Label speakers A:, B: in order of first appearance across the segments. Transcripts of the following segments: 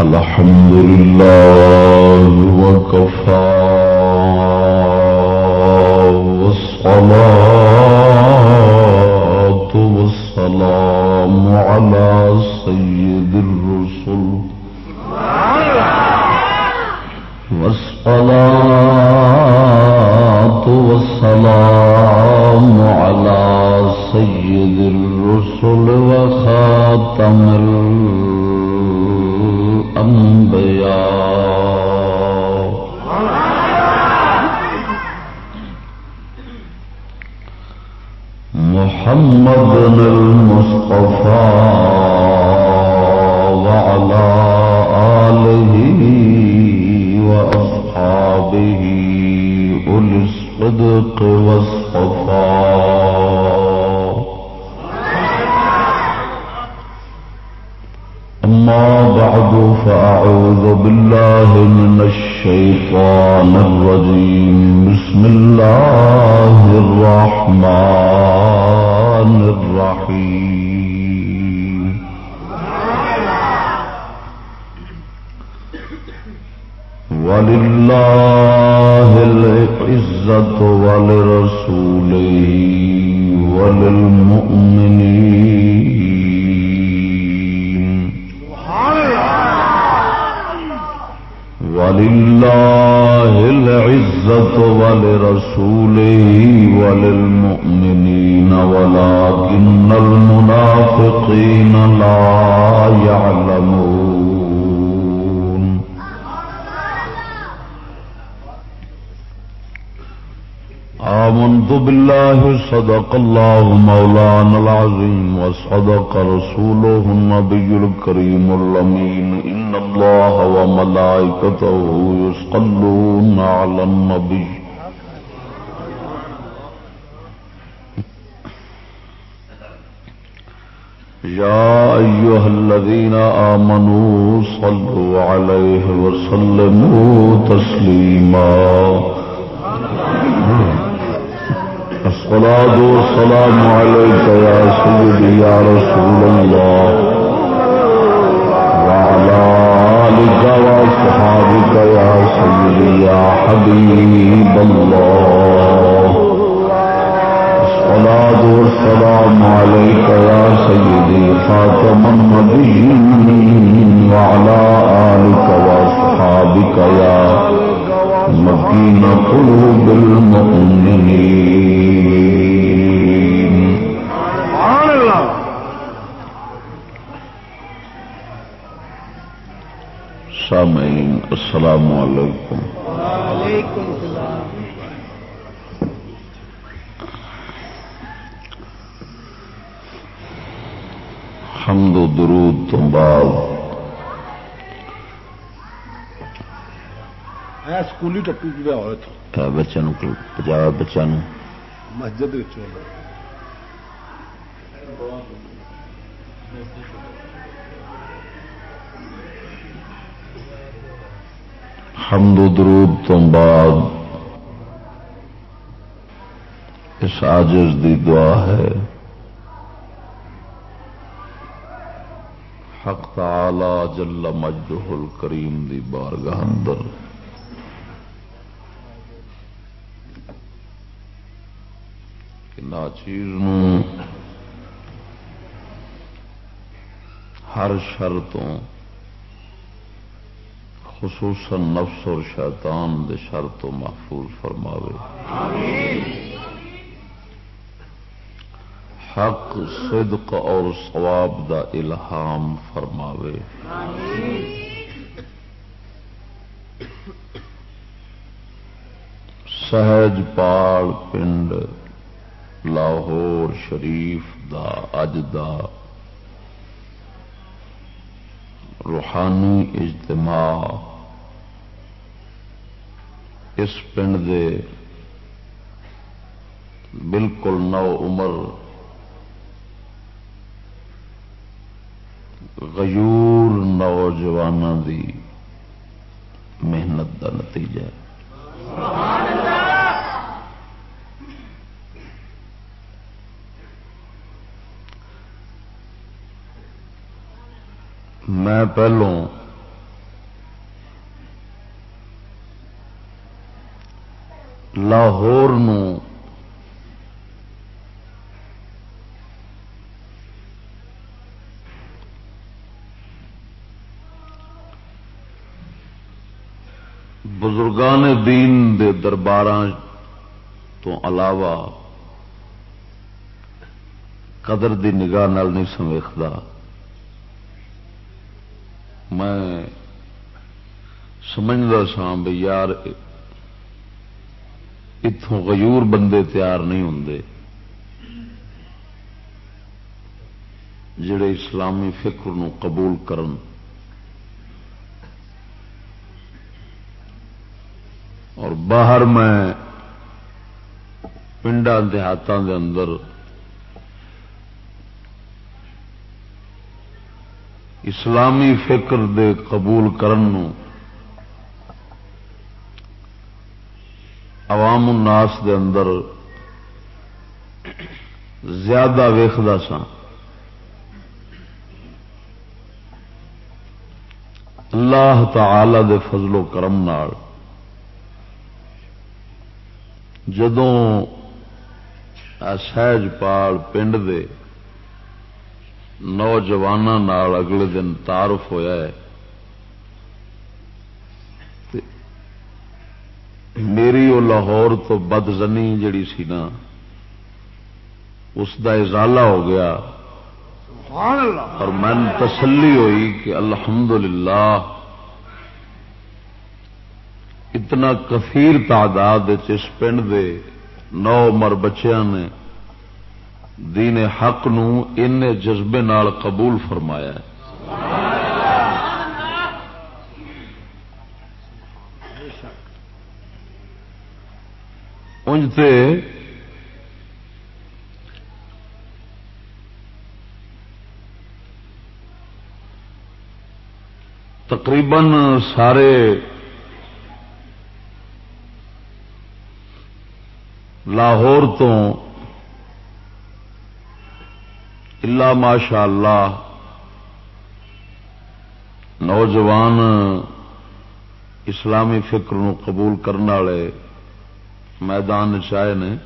A: الحمد لله وكفى. صدق الله مولانا العظيم وصدق رسوله النبي الكريم اللمين إن الله وملائكته يصلون على النبي يا أيها الذين آمنوا صلوا عليه وسلموا تسليما الصلاة والسلام عليك يا سيدي يا رسول الله. وعلى آلك وأصحابك يا سيدي يا حبيب الله. الصلاة والسلام عليك يا سيدي خاتم النبيين. وعلى آلك وأصحابك يا مكين قلوب المؤمنين. سامعین السلام علیکم
B: وعلیکم السلام
A: حمد و درود تو بعد
B: ਐ ਸਕੂਲੀ ਟੱਪੀ ਪਿਆ ਹੋਇਆ ਇੱਥੋਂ
A: ਤਾਂ ਬੱਚਿਆਂ ਨੂੰ ਪੰਜਾਬ ਬੱਚਿਆਂ ਨੂੰ
B: ਮਸਜਿਦ ਵਿੱਚ ਹੋਣਾ
A: حمد و درود تو بعد اس عاجز دی دعا ہے۔ حق تعالی جل مجدہ الکریم دی بارگاہ اندر۔ کہ ناچیر ہر شر تو خصوصاً نفس اور شیطان دے شر تو محفوظ فرماوے۔ حق، صدق اور ثواب دا الہام فرماوے۔ سہج پال پنڈ لاہور شریف دا اج دا روحانی اجتماع اس پنڈ دے بالکل نو عمر غیور نوجوانوں دی محنت کا نتیجہ ہے۔ میں پہلوں لاہور نو۔ بزرگان دین دے دربار تو علاوہ قدر دی نگاہ نال نہیں سمیکھتا میں سمجھتا سا بھائی یار اتوں غیور بندے تیار نہیں ہوں جڑے اسلامی فکر نو قبول کرن۔ اور باہر میں پنڈا دیہاتوں دے اندر اسلامی فکر دے قبول کرن نو عوام الناس دے اندر زیادہ ویختا سا۔ اللہ تعالی دے فضل و کرم نال جدوں سہج پال پنڈ دے نوجوان اگلے دن تعارف ہویا ہے۔ میری وہ لاہور تو بدزنی جڑی سی نا اس دا ازالہ ہو گیا۔ اور میں تسلی ہوئی کہ الحمدللہ اتنا کثیر تعداد اس پنڈ دے نو عمر بچیاں نے دین حق نو ان جذبے نال قبول فرمایا ہے۔ انجتے تقریباً سارے لاہور تو اللہ ماشاء اللہ نوجوان اسلامی فکر نو قبول کرنے والے میدان چائے نے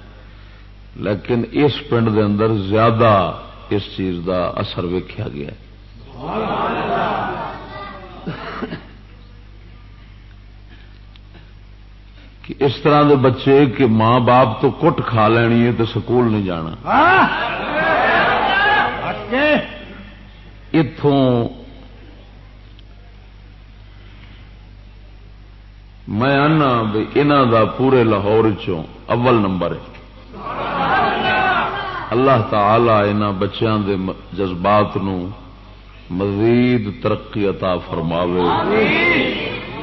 A: لیکن اس پنڈ دے اندر زیادہ اس چیز دا اثر ویکیا گیا۔ کہ اس طرح دے بچے کہ ماں باپ تو کٹ کھا لینی ہے تو سکول نہیں جانا۔ اتوں میں آنا بھی انہوں دا پورے لاہور چوں اول نمبر ہے۔ اللہ تعالی ان بچیاں دے جذبات نو مزید ترقی عطا فرماوے۔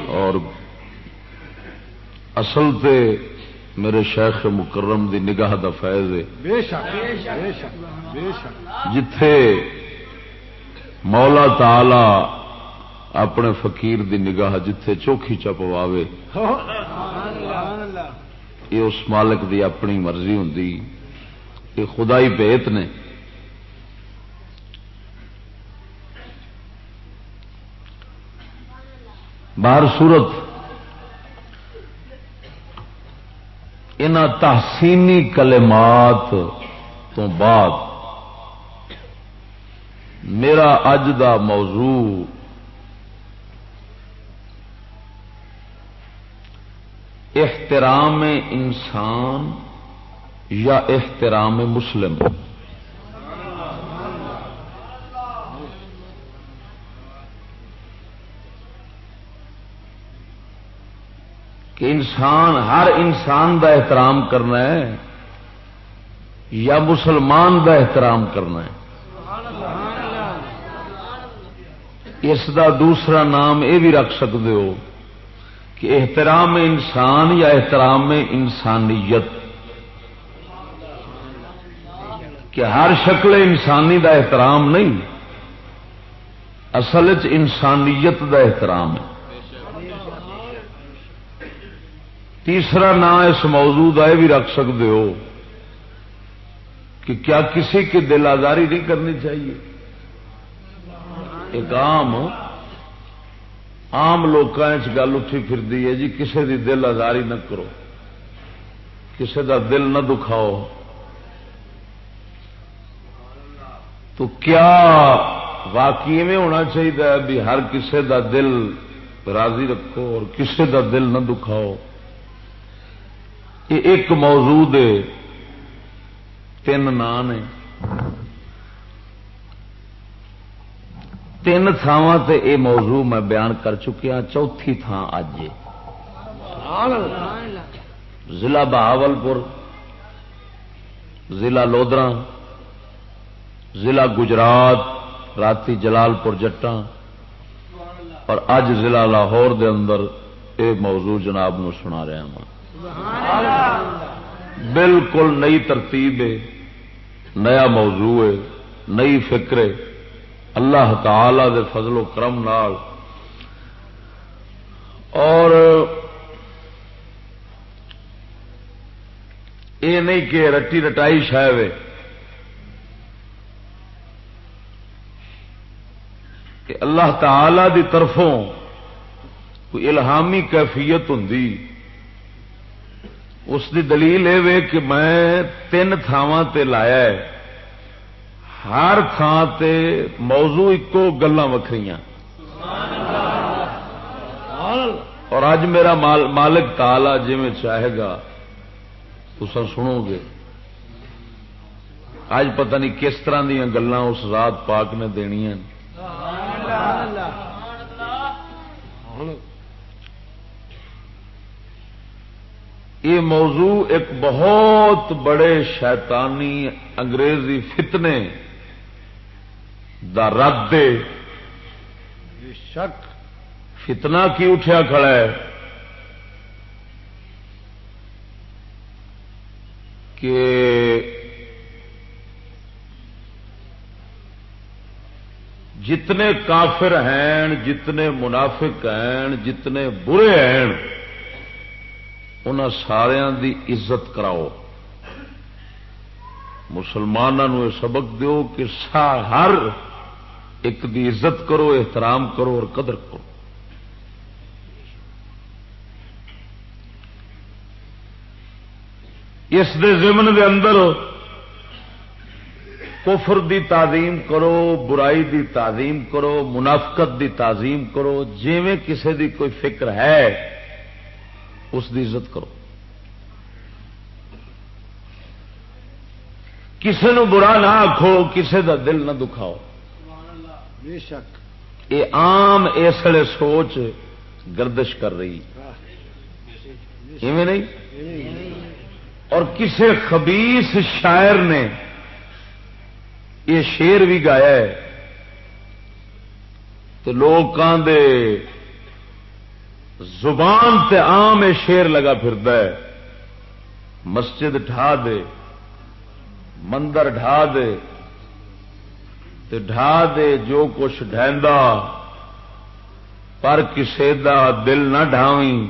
A: اور اصل تے میرے شیخ مکرم دی نگاہ دا فیض ہے۔ جتھے مولا تعالی اپنے فقیر دی نگاہ جتھے چوکھی چپواوے یہ اس مالک دی اپنی مرضی ہوں یہ خدائی پیت نے۔ باہر صورت ان تحسینی کلمات تو بعد میرا اج دا موضوع احترام انسان یا احترام مسلم؟ کہ انسان، ہر انسان دا احترام کرنا ہے یا مسلمان دا احترام کرنا ہے؟ اس دا دوسرا نام یہ بھی رکھ سکتے ہو۔ کہ احترام انسان یا احترام انسانیت؟ کہ ہر شکل انسانی دا احترام نہیں، اصل چ انسانیت دا احترام ہے۔ تیسرا نام اس موضوع کا یہ بھی رکھ سکتے ہو کہ کیا کسی کی دل آزاری نہیں کرنی چاہیے؟ ایک عام آم لوگ گل اٹھی پھر ہے جی کسی دی دل آزاری نہ کرو کسی کا دل نہ دکھاؤ۔ تو کیا واقعی میں ہونا چاہیے بھی ہر کسی کا دل راضی رکھو اور کسی کا دل نہ دکھاؤ؟ یہ ایک موضوع دے تین نام نے تین تھاواں تے اے موضوع میں بیان کر چکیا ہاں، چوتھی تھان اج ضلع بہاول پور ضلع لودرا ضلع گجرات، راتی جلال پور جٹا اور اج ضلع لاہور دے اندر اے موضوع جناب نو سنا رہا ہوں بالکل نئی ترتیب ہے، نیا موضوع ہے، نئی فکر ہے۔ اللہ تعالی دے فضل و کرم نال۔ اور یہ نہیں کہ رٹی رٹائی شاید کہ اللہ تعالی دی طرفوں کوئی الہامی کیفیت ہوں اس دی دلیل یہ کہ میں تین تھاواں تے لایا ہے۔ ہر تھان تے موضوع ایکو گلا وکری اور اج میرا مالک تالا جی میں چاہے گا تو سنو گے۔ اج پتہ نہیں کس طرح دیا گلان اس رات پاک نے دنیا یہ موضوع ایک بہت بڑے شیطانی انگریزی فتنے دا رد شک۔ فتنا کی اٹھیا کھڑا ہے۔ کہ جتنے کافر ہیں جتنے منافق ہیں جتنے برے ہیں ان سارا دی عزت کراؤ۔ مسلمانوں سبق دیو کہ ہر ایک دی عزت کرو، احترام کرو اور قدر کرو۔ اس دے ضمن دے اندر کفر دی تعظیم کرو، برائی دی تعظیم کرو، منافقت دی تعظیم کرو، جیویں کسے دی کوئی فکر ہے، اس دی عزت کرو۔ کسے نو برا نہ آخو کسے دا دل نہ دکھاؤ۔ بے شک۔ یہ آم اس لیے سوچ گردش کر رہی۔ نہیں؟ اور کسی خبیس شاعر نے یہ شیر بھی گایا ہے تو لوگوں دے زبان تے عام یہ شیر لگا ہے۔ مسجد ڈھا دے، مندر ڈھا دے تے ڈھا دے جو کچھ ڈہندا پر کسے دا دل نہ ڈھاویں،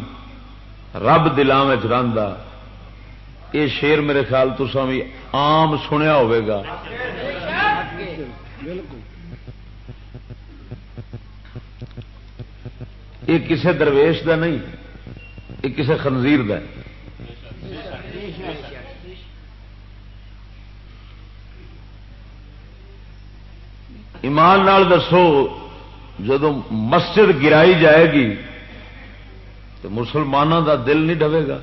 A: رب دلان میں رہا یہ شیر میرے خیال تو بھی عام سنیا گا۔ یہ کسے درویش دا نہیں، یہ کسے خنزیر دا ہے۔ ایمان نال دسو جدو مسجد گرائی جائے گی، تو مسلمانوں دا دل نہیں ڈبے گا۔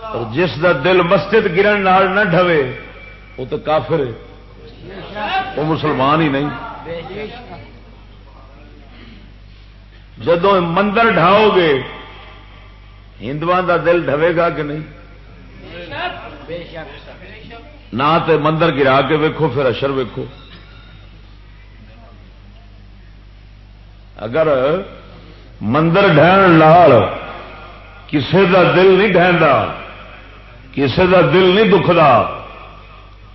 A: اور جس دا دل مسجد گرن نال نہ ڈوے وہ تو کافر ہے۔ وہ مسلمان ہی نہیں۔ جدو مندر ڈھاؤ گے ہندو دا دل ڈوے گا کہ نہیں؟ نہ تے مندر گرا کے ویکو پھر اشر ویکو اگر مندر ڈہن لال، کسے دا دل نہیں ڈہندا کسے دا دل نہیں دکھدا،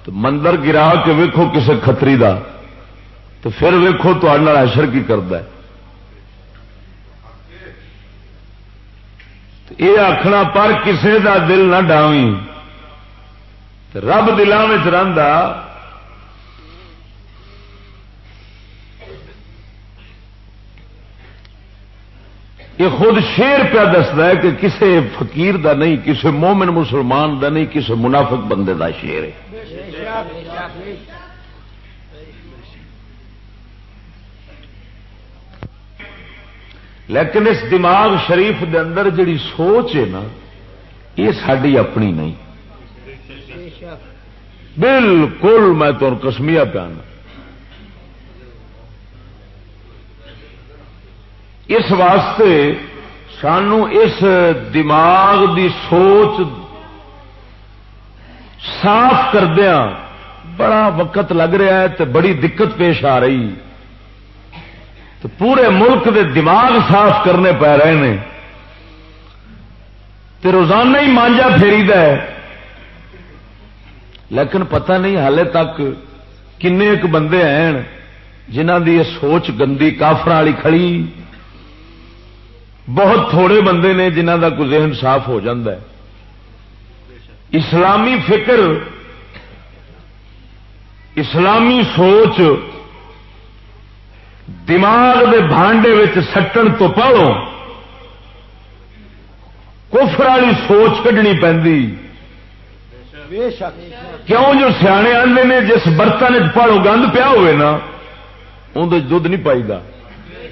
A: تو مندر گرا کے ویکو کسے کتری دا۔ تو پھر ویکو تو اشر کی کرتا ہے۔ یہ آخنا پر کسے دا دل نہ ڈاویں رب دلان رہا یہ خود شیر پیا دستا ہے کہ کسی فقیر دا نہیں کسی مومن مسلمان دا نہیں کسی منافق بندے دا شیر ہے۔ لیکن اس دماغ شریف دے اندر جڑی سوچ ہے نا، یہ ساری اپنی نہیں۔ بالکل میں تو کسمیا پیانا۔ اس واسطے سانو اس دماغ دی سوچ صاف کردیا بڑا وقت لگ رہا ہے تو بڑی دقت پیش آ رہی۔ تو پورے ملک دے دماغ صاف کرنے پی رہے ہیں روزانہ ہی مانجا فیری ہے۔ لیکن پتہ نہیں ہالے تک کن ایک بندے ہیں جنہ دی یہ سوچ گندی کافر والی کھڑی۔ بہت تھوڑے بندے نے جنہ کا کوئی ذہن صاف ہو جاتا ہے۔ اسلامی فکر، اسلامی سوچ دماغ دے بھانڈے سٹن تو پہلو کفر والی سوچ کڈنی پی کیوں جو سیانے آتے نے جس برتن پہاڑوں گند پیا ہوئے نا اندر دھد نہیں پائی گا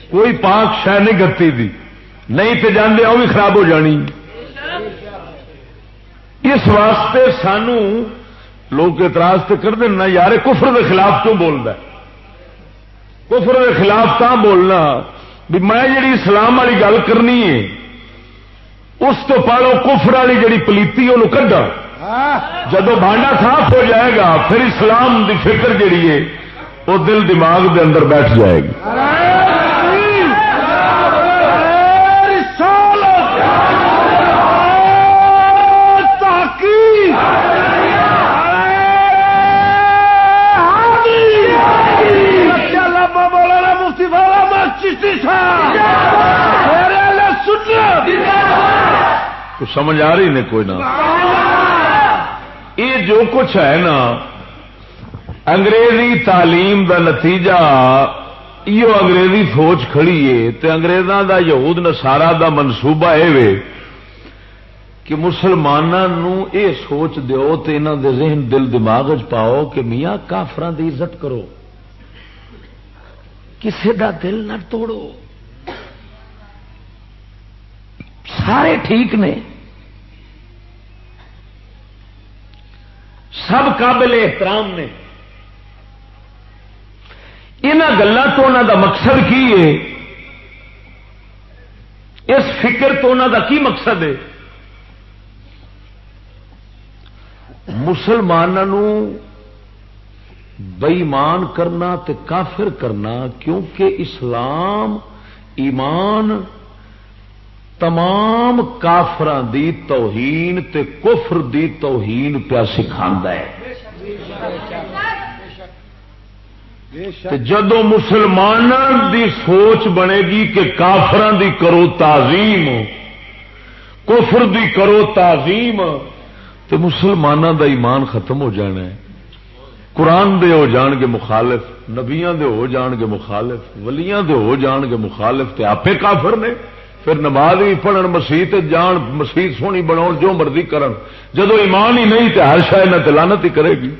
A: کوئی پاک شہ نہیں گتی دی۔ نہیں تو جانے وہ بھی خراب ہو جانی۔ اس واسطے سانو لوگ اعتراض تو کر دینا یار، کفر دے خلاف کیوں بولنا کفر دے خلاف کہاں بولنا۔ بھی میں جی اسلام والی گل کرنی ہے، اس تو پالو کفر والی جڑی پلیتی وہ کڈا جدو بانڈا صاف ہو جائے گا پھر اسلام دی فکر جڑی ہے وہ دل دماغ دے اندر بیٹھ جائے گی۔ سمجھ آ رہی نے کوئی نہ۔ یہ جو کچھ ہے نا، انگریزی تعلیم دا نتیجہ یہ انگریزی سوچ کھڑی ہے، تے انگریزاں دا، یہود نسارا دا منصوبہ یہ کہ مسلمانوں یہ سوچ دیو تے انہاں دے ذہن، دل، دماغ پاؤ کہ میاں کافران دی عزت کرو۔ کسے دا دل نہ توڑو۔ سارے ٹھیک نے۔ سب قابل احترام نے۔ ان گلوں تو انہوں دا مقصد کی ہے؟ اس فکر تو انہوں دا کی مقصد ہے؟ مسلمانوں بئیمان کرنا تے کافر کرنا کیونکہ اسلام ایمان تمام کافران دی توہین تے کفر دی توہین پیا سکھا ہے۔ جدو مسلمان دی سوچ بنے گی کہ کافران دی کرو تعظیم، کفر دی کرو تعظیم تو مسلمانوں دا ایمان ختم ہو جانا ہے۔ قرآن دے ہو جان گے مخالف، نبیاں دے ہو جان گے مخالف، ولیاں دے ہو جان گے مخالف، تے آپ کافر نے۔ پھر نماز بھی پڑھن، مسیح جان، مسیح سونی بنا جو مرضی کرن۔ جدو ایمان ہی نہیں تو ہر شاید تلانت ہی کرے گی۔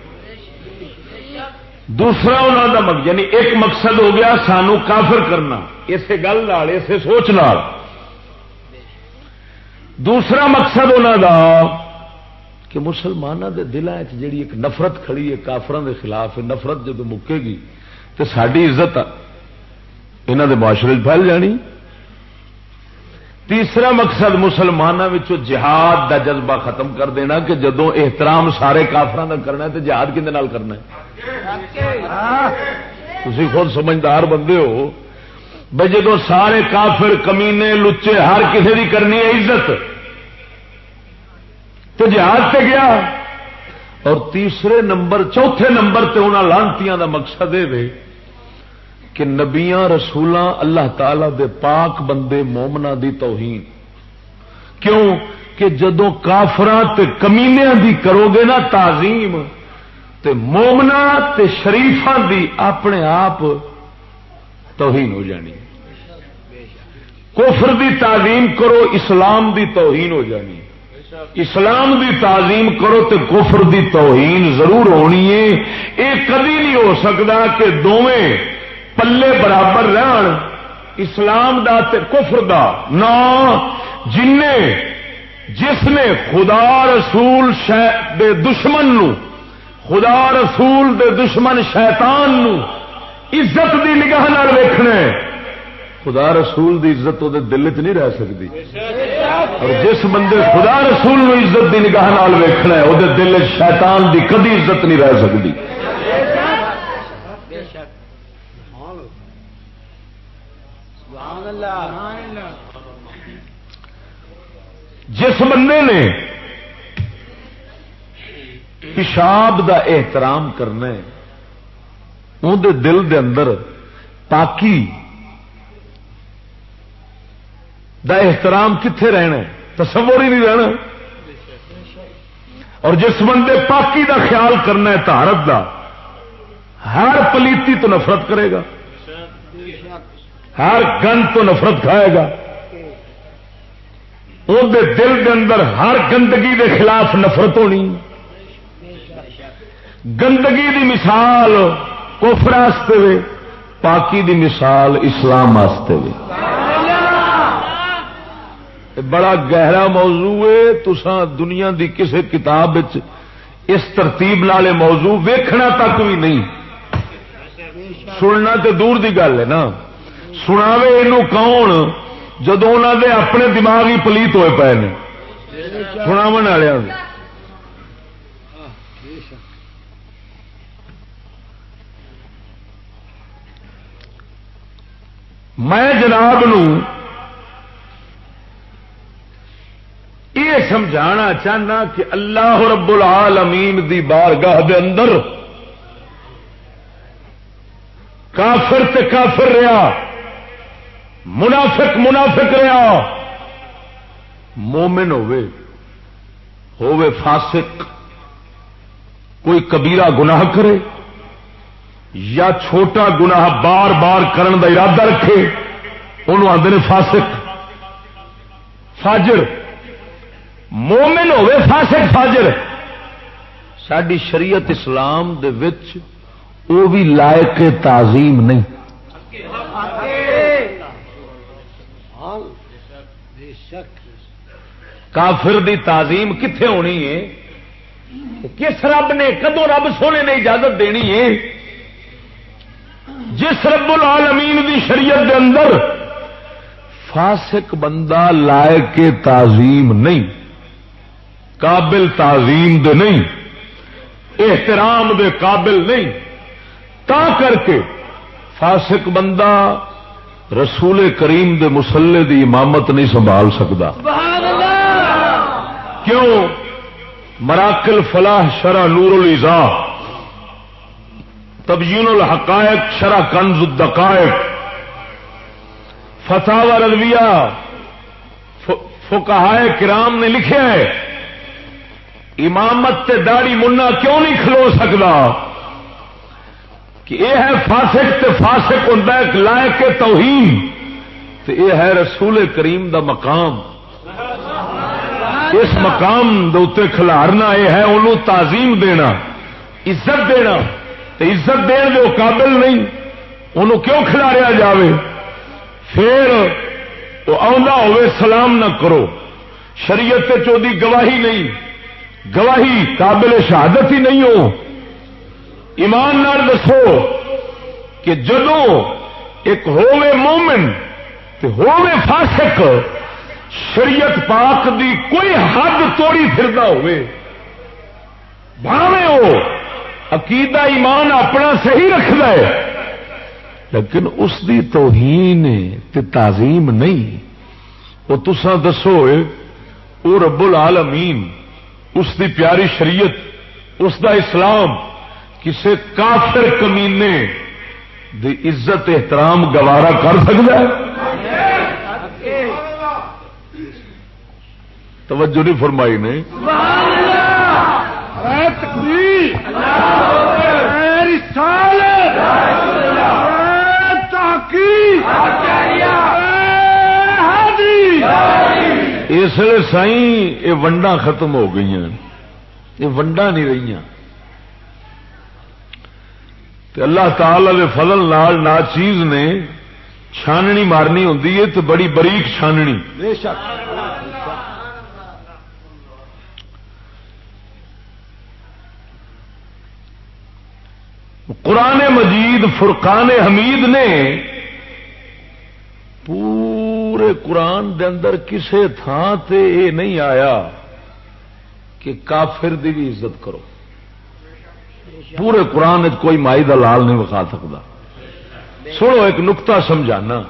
A: دوسرا انہوں کا یعنی ایک مقصد ہو گیا سانو کافر کرنا۔ اسے گل نال، اسے سوچ نال۔ دوسرا مقصد انہوں کا کہ مسلمانوں کے دلان جی ایک نفرت کھڑی ہے کافروں کے خلاف نفرت جب مکے گی تو ساری عزت انہوں کے معاشرے پھیل جانی۔ تیسرا مقصد مسلمانوں جہاد دا جذبہ ختم کر دینا کہ جدو احترام سارے کافران کا کرنا ہے تو جہاد کھے کرنا تھی خود سمجھدار بندے ہو۔ بھائی جدو سارے کافر کمینے لچے ہر کسی کی کرنی ہے عزت۔ تو جہاد سے گیا۔ اور تیسرے نمبر، چوتھے نمبر تے انہوں لانتیاں دا مقصد یہ کہ نبیاں رسولاں اللہ تعالی دے پاک بندے مومنا دی توہین۔ کیوں؟ کہ جدو کافران تے کمینیاں دی کرو گے نا تعظیم، تے مومنا تے شریفان دی اپنے آپ توہین ہو جانی۔ کفر دی تعظیم کرو، اسلام دی توہین ہو جانی۔ اسلام دی تعظیم کرو تو کفر دی توہین ضرور ہونی ہے۔ یہ کدی نہیں ہو سکتا کہ دونیں پلے برابر رہن، اسلام دا تے کفر دا نہ جن جس نے خدا رسول دے دشمن نو، خدا رسول دے دشمن شیطان نو عزت دی نگاہ ویکھنا خدا رسول دی عزت وہ دل چ نہیں رہ سکتی۔ اور جس بندے خدا رسول نو عزت دی نگاہ ویکھنا ہے وہ دل شیطان دی کدی عزت نہیں رہ سکتی۔ جس بندے نے پیشاب دا احترام کرنا ہے اندر دل دے اندر پاکی دا احترام کتنے رہنا تصور ہی نہیں رہنا۔ اور جس بندے پاکی دا خیال کرنا ہے تارت دا ہر پلیتی تو نفرت کرے گا۔ ہر گند تو نفرت کھائے گا۔ اندر دل دے اندر ہر گندگی دے خلاف نفرت ہونی۔ گندگی دی مثال کوفر وے، پاکی دی مثال اسلام واسطے وے۔ بڑا گہرا موضوع ہے تسان دنیا دی کسی کتاب اس ترتیب والے موضوع ویکھنا تک بھی نہیں۔ سننا تو دور دی گل ہے نا۔ سناوے یہ کون جدو انہوں دے اپنے دماغ ہی پلیت ہوئے پے نے؟ سناو والوں میں جناب نو یہ سمجھانا چاہنا کہ اللہ رب العالمین دی بارگاہ دے اندر کافر تے کافر رہا۔ منافق منافق رہا۔ مومن ہوے ہوے فاسق۔ کوئی کبیرہ گناہ کرے یا چھوٹا گناہ بار بار کرن دا ارادہ رکھے، انہوں آدھے فاسق۔ فاجر، مومن ہوے فاسق فاجر۔ ساری شریعت اسلام دے وچ وہ بھی لائق تعظیم نہیں۔ کافر دی تعظیم کتنے ہونی ہے؟ کس رب نے کدو رب سونے نے اجازت دینی ہے؟ جس رب العالمین دی شریعت دے اندر فاسق بندہ لائے کے تعظیم نہیں، قابل تعظیم دے نہیں، احترام دے قابل نہیں، تا کر کے فاسق بندہ رسول کریم دے مسلے دی امامت نہیں سنبھال سکتا۔ کیوں؟ مراکل فلاح شرح نور الزا تبجین الحقائق شرح کنز الدقائق. فتح رضویہ فکہائے کرام نے لکھا ہے امامت تے داڑی منا کیوں نہیں کھلو سکتا کہ یہ ہے فاسق تے فاسق ہوں لائق توہین، تے یہ ہے رسول کریم دا مقام۔ اس مقام دے کھلارنا یہ ہے انہوں تعظیم دینا، عزت دینا۔ تو عزت دین دے قابل نہیں انہوں کیوں کھلاریا جاوے؟ پھر وہ ہوئے سلام نہ کرو۔ شریعت چودی گواہی نہیں، گواہی قابل شہادت ہی نہیں ہو۔ ایمان نال دسو کہ جدو ایک ہوے مومن ہوے فاسق شریعت پاک دی کوئی حد توڑی پھردا ہوئے۔ بھاوے ہو، عقیدہ ایمان اپنا صحیح رکھد لیکن اس دی توہین تے تعظیم نہیں۔ وہ تسا دسو وہ رب العالمین، اس دی پیاری شریعت، اس دا اسلام، کسے کافر کمینے دی عزت احترام گوارا کر سکتا ہے۔ توجہ نہیں فرمائی نے۔ جس سائی یہ ونڈا ختم ہو گئی یہ ونڈا نہیں رہی اللہ تعالی دے فضل نال نا چیز نے چھاننی مارنی ہوں تو بڑی بریک چھاننی۔
B: بے شک۔
A: قرآن مجید، فرقان حمید نے پورے قرآن دے اندر کسے تھان تے اے نہیں آیا کہ کافر دی بھی عزت کرو۔ پورے قرآن کوئی مائی دلال نہیں وکھا سکتا۔ سنو ایک نقطہ سمجھانا۔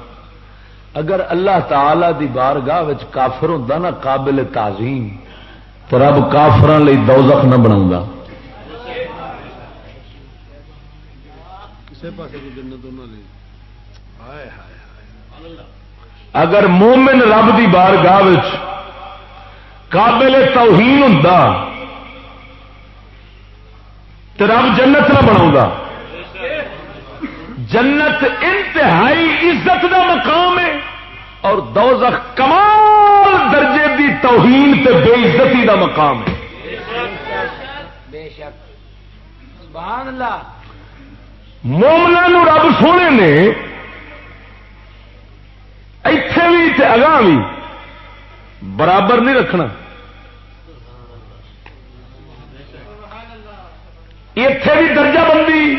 A: اگر اللہ تعالی دی بارگاہ کافر ہوں نا قابل تعظیم، تو رب کافران دوزخ نہ بنا اگر مومن رب دی بارگاہ قابل توہین ہوں تو رب جنت نہ بنا جنت انتہائی عزت دا مقام ہے اور دوزخ کمال درجے دی توہین تے بے عزتی دا مقام ہے۔ بے شک۔ سبحان اللہ۔ مومنا رب سونے نے اتے بھی اگاں بھی برابر نہیں رکھنا۔ اتے بھی درجہ بندی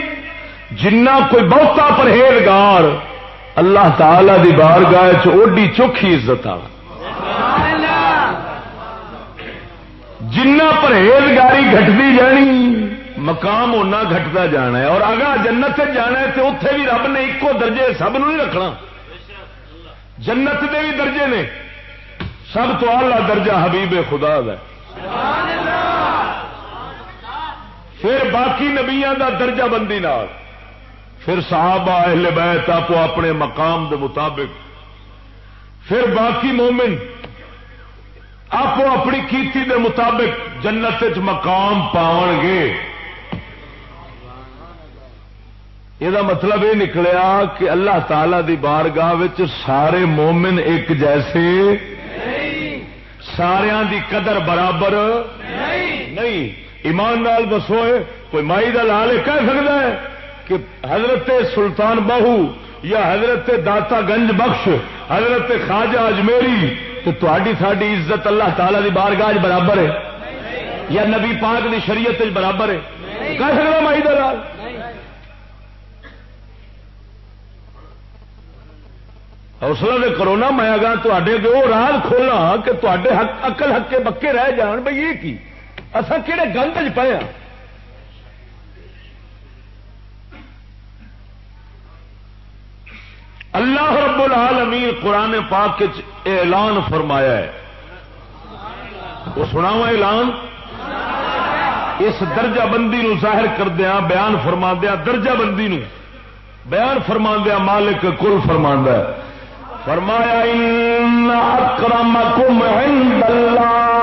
A: جنہ کوئی بہتا پرہیزگار اللہ تعالی دی بار گاہ اوڈی چوکھی عزت آ جنہ پرہیزگاری گٹتی جانی مقام ہونا گٹتا جانا ہے اور اگا جنت سے جانا ہے تو اتے بھی رب نے ایکو درجے سب نہیں رکھنا۔ جنت دے بھی درجے نے۔ سب تو آلہ درجہ حبیب خدا ہے۔ پھر باقی نبیا کا درجہ بندی نال۔ پھر صحابہ اہل بیت آپ اپنے مقام دے مطابق۔ پھر باقی مومن آپ اپنی کیتی دے مطابق جنت مقام پاؤ گے۔ یہ مطلب یہ نکلیا کہ اللہ تعالی دی بارگاہ سارے مومن ایک جیسے سارا دی قدر برابر نہیں ایمان نال دسو کوئی مائی کا لال کہہ سکتا ہے کہ حضرت سلطان بہو یا حضرت داتا گنج بخش حضرت خواجہ اجمیری تو تاری ساری عزت اللہ تعالی دی بارگاہ برابر ہے یا نبی پاک دی شریعت برابر ہے کہہ سکتا مائی دلال حوصلہ دے کرو نا میں اگا تے وہ راز کھولا کہ تے اکل ہکے بکے رہ جان بھائی یہ کی؟ اصا کہڑے گند چ پے ہاں؟ اللہ رب العالمین قرآن پاک اعلان فرمایا ہے۔ وہ سناوا اعلان؟ اس درجہ بندی نو ظاہر کردیا بیان فرما دیا درجہ بندی نو بیان فرما دیا مالک کل فرما ہے۔ فرمایا، ان اکرمکم عند اللہ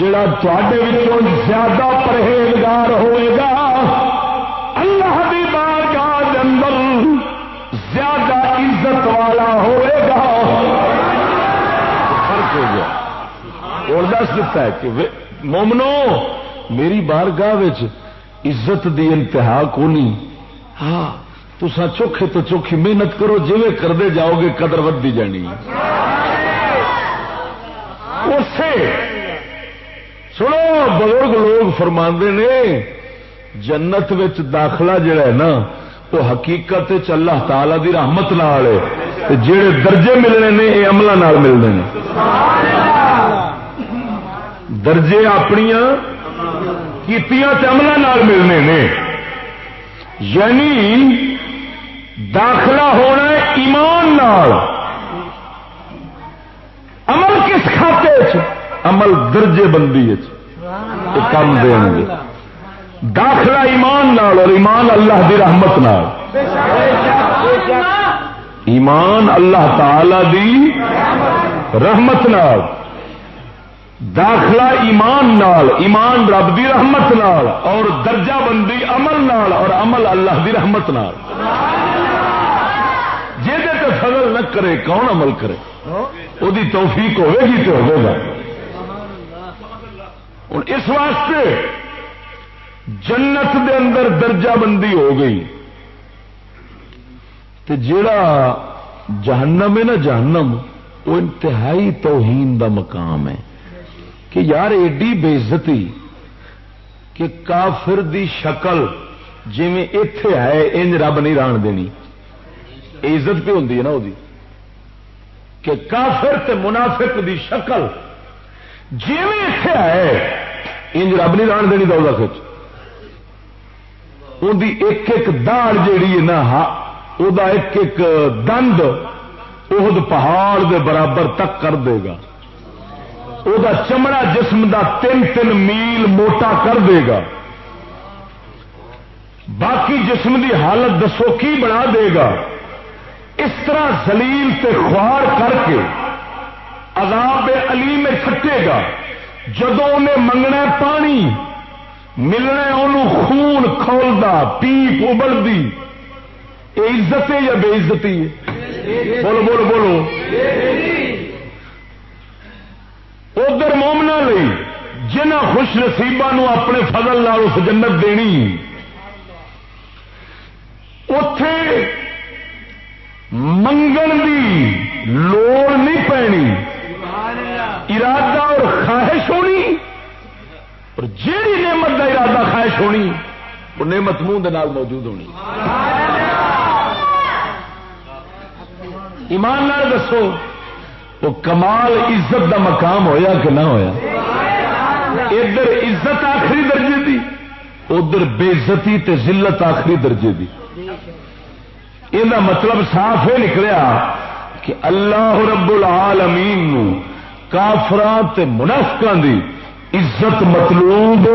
A: جڑا تے زیادہ پرہیزگار ہوئے گا، اللہ بھی بارگاہ اندر زیادہ عزت والا ہوئے گا۔ فرق ہو گیا۔ اور دس دیتا ہے کہ مومنو، میری بارگاہ عزت دی انتہا کو نہیں ہاں تسا چوکھے تو چوکھی محنت کرو جی کرتے جاؤ گے قدر ودی جانی۔ اسے، سنو، بزرگ لوگ فرما نے، جنت داخلہ جڑا ہے نا، وہ حقیقت اللہ تعالی دی رحمت نال جڑے درجے ملنے نے یہ عملہ ملنے درجے اپنیاں عملہ ملنے نے۔ یعنی داخلہ ہونا ایمان نال۔ عمل کس کھاتے عمل درجے بندی کام دیں گے داخلہ ایمان نال اور ایمان اللہ دی رحمت نال۔ ایمان اللہ تعالی دی رحمت نال۔ داخلہ ایمان نال، ایمان رب دی رحمت نال، اور درجہ بندی عمل نال، اور عمل اللہ دی رحمت نال۔ نہ کرے، کون عمل کرے؟ وہ توفیق ہوے گی تو ہوگا ہوں اس واسطے جنت دے اندر درجہ بندی ہو گئی۔ تے جیڑا جہنم ہے نا جہنم، وہ انتہائی توہین دا مقام ہے۔ کہ یار ایڈی بےزتی کہ کافر دی شکل جی اتے ہے، انج رب نہیں ران دینی۔ عزت پہ ہوں نا وہ کہ کافر تے منافق دی شکل جی اتے ہے، انج رب نہیں ران دینی دولت ان ایک ایک داڑ جیڑی ہے نا وہ ایک ایک دند اہد پہاڑ دے برابر تک کر دے گا۔ وہ چمڑا جسم دا تین تین میل موٹا کر دے گا۔ باقی جسم دی حالت دسو کی بنا دے گا۔ اس طرح زلیل تے خوار کر کے عذاب علی میں چھٹے گا۔ جدو انہیں منگنا پانی، ملنا انہوں خون کھولتا، پیپ ابلتی۔ عزت ہے یا بے عزتی؟ ہے بولو بولو بولو۔ ادھر مومنا لی جنہ خوش نصیبا اپنے فضل لال اس جنت دینی۔ اتے منگن دی لوڑ نہیں پینی ارادہ اور خواہش ہونی۔ اور جیڑی نعمت کا ارادہ خواہش ہونی، وہ نعمت منہ دال موجود ہونی۔ ایمان نال دسو۔ وہ کمال عزت دا مقام ہویا کہ نہ ہویا؟ ادھر عزت آخری درجے دی، ادھر بےزتی تے ذلت آخری درجے دی۔ یہ مطلب صاف یہ نکلیا کہ اللہ رب العالمین نو کافران تے منافقان دی عزت مطلوب۔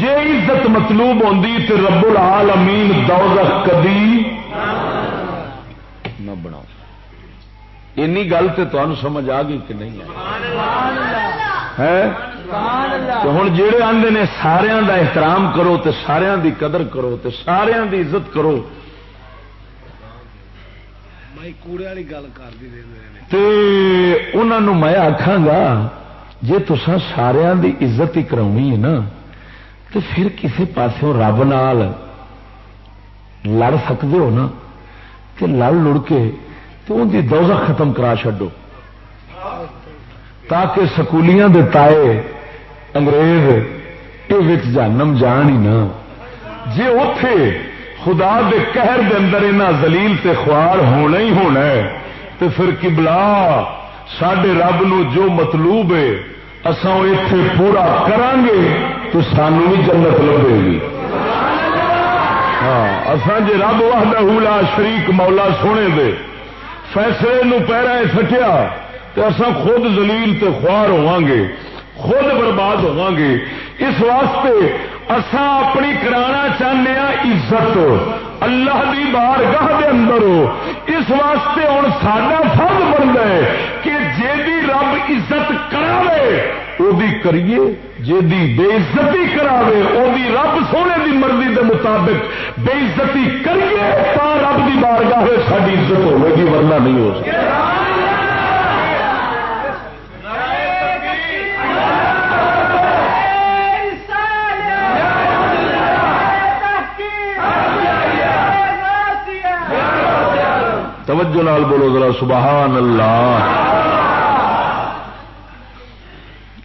A: جے عزت مطلوب ہوندی تے رب العالمین دوزخ کدی نہ بناؤ۔ اینی گل تے تمہیں سمجھ آ گئی کہ نہیں ہے؟ ہوں جہے آدھے نے سارا دا احترام کرو تے سارا دی قدر کرو تے سارا دی عزت کرو انہوں میں آخا گا جی تسا سارا دی عزت ہی کرا ہے نا تو پھر کسی پاسوں رب نال لڑ سکتے ہو نا کہ لڑ لڑ کے تو ان کی دوزہ ختم کرا چڈو تاکہ سکولیاں دے تائے انگریز یہ جانم جان ہی نا جی اتے خدا دے قہر دے اندر انہ زلیل تے خوار ہونا ہی ہونا ہے تو پھر کبلا سڈے رب نو جو مطلوب ہے اصا اتے پورا کران گے تو سانو بھی جنت لگے گی۔ ہاں اسان جی رب واہدہ شریک مولا سونے دے فیصلے نو پیرا سٹیا تو اصا خود زلیل تے خوار ہوا گے، خود برباد ہوا گے۔ اس واسطے اصا اپنی کرانا چاہنے عزت، اللہ دی بار گاہ دے اندر۔ ہو اس واسطے ہوں سڈا فرض بنتا ہے کہ جی رب عزت کرے کریے جی بے عزتی کرے رب سونے دی مرضی دے مطابق بے عزتی کریے تو رب دی بار گاہ ساری عزت ہوگی ورنہ نہیں ہو سکتی توجہ نال بولو ذرا، سبحان اللہ۔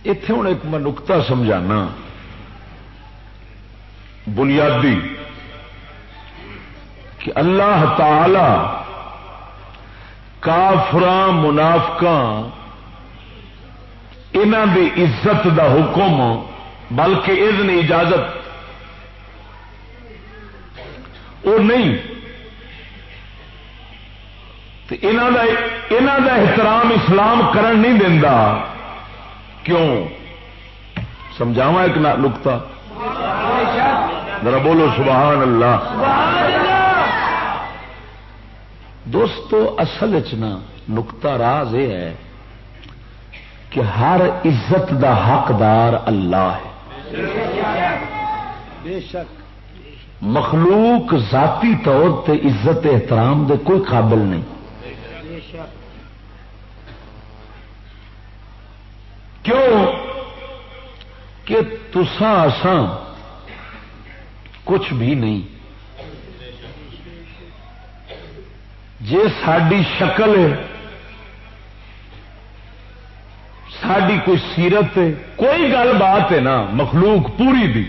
A: اتے ہوں ایک میں نقتا سمجھانا بنیادی کہ اللہ تعالی کافر منافق دی عزت دا حکم بلکہ اذن اجازت وہ نہیں دا احترام اسلام کرن نہیں دینا کیوں؟ سمجھاوا ایک نکتا ذرا بولو سبحان اللہ۔ دوستو اصل چنا نکتا راز یہ ہے کہ ہر عزت دا حقدار اللہ ہے۔ بے شک۔ مخلوق ذاتی طور تے عزت احترام دے کوئی قابل نہیں۔ کیوں کہ تسا آسان کچھ بھی نہیں۔ جی ساری شکل ہے ساری کوئی سیرت ہے، کوئی گل بات ہے نا، مخلوق پوری دی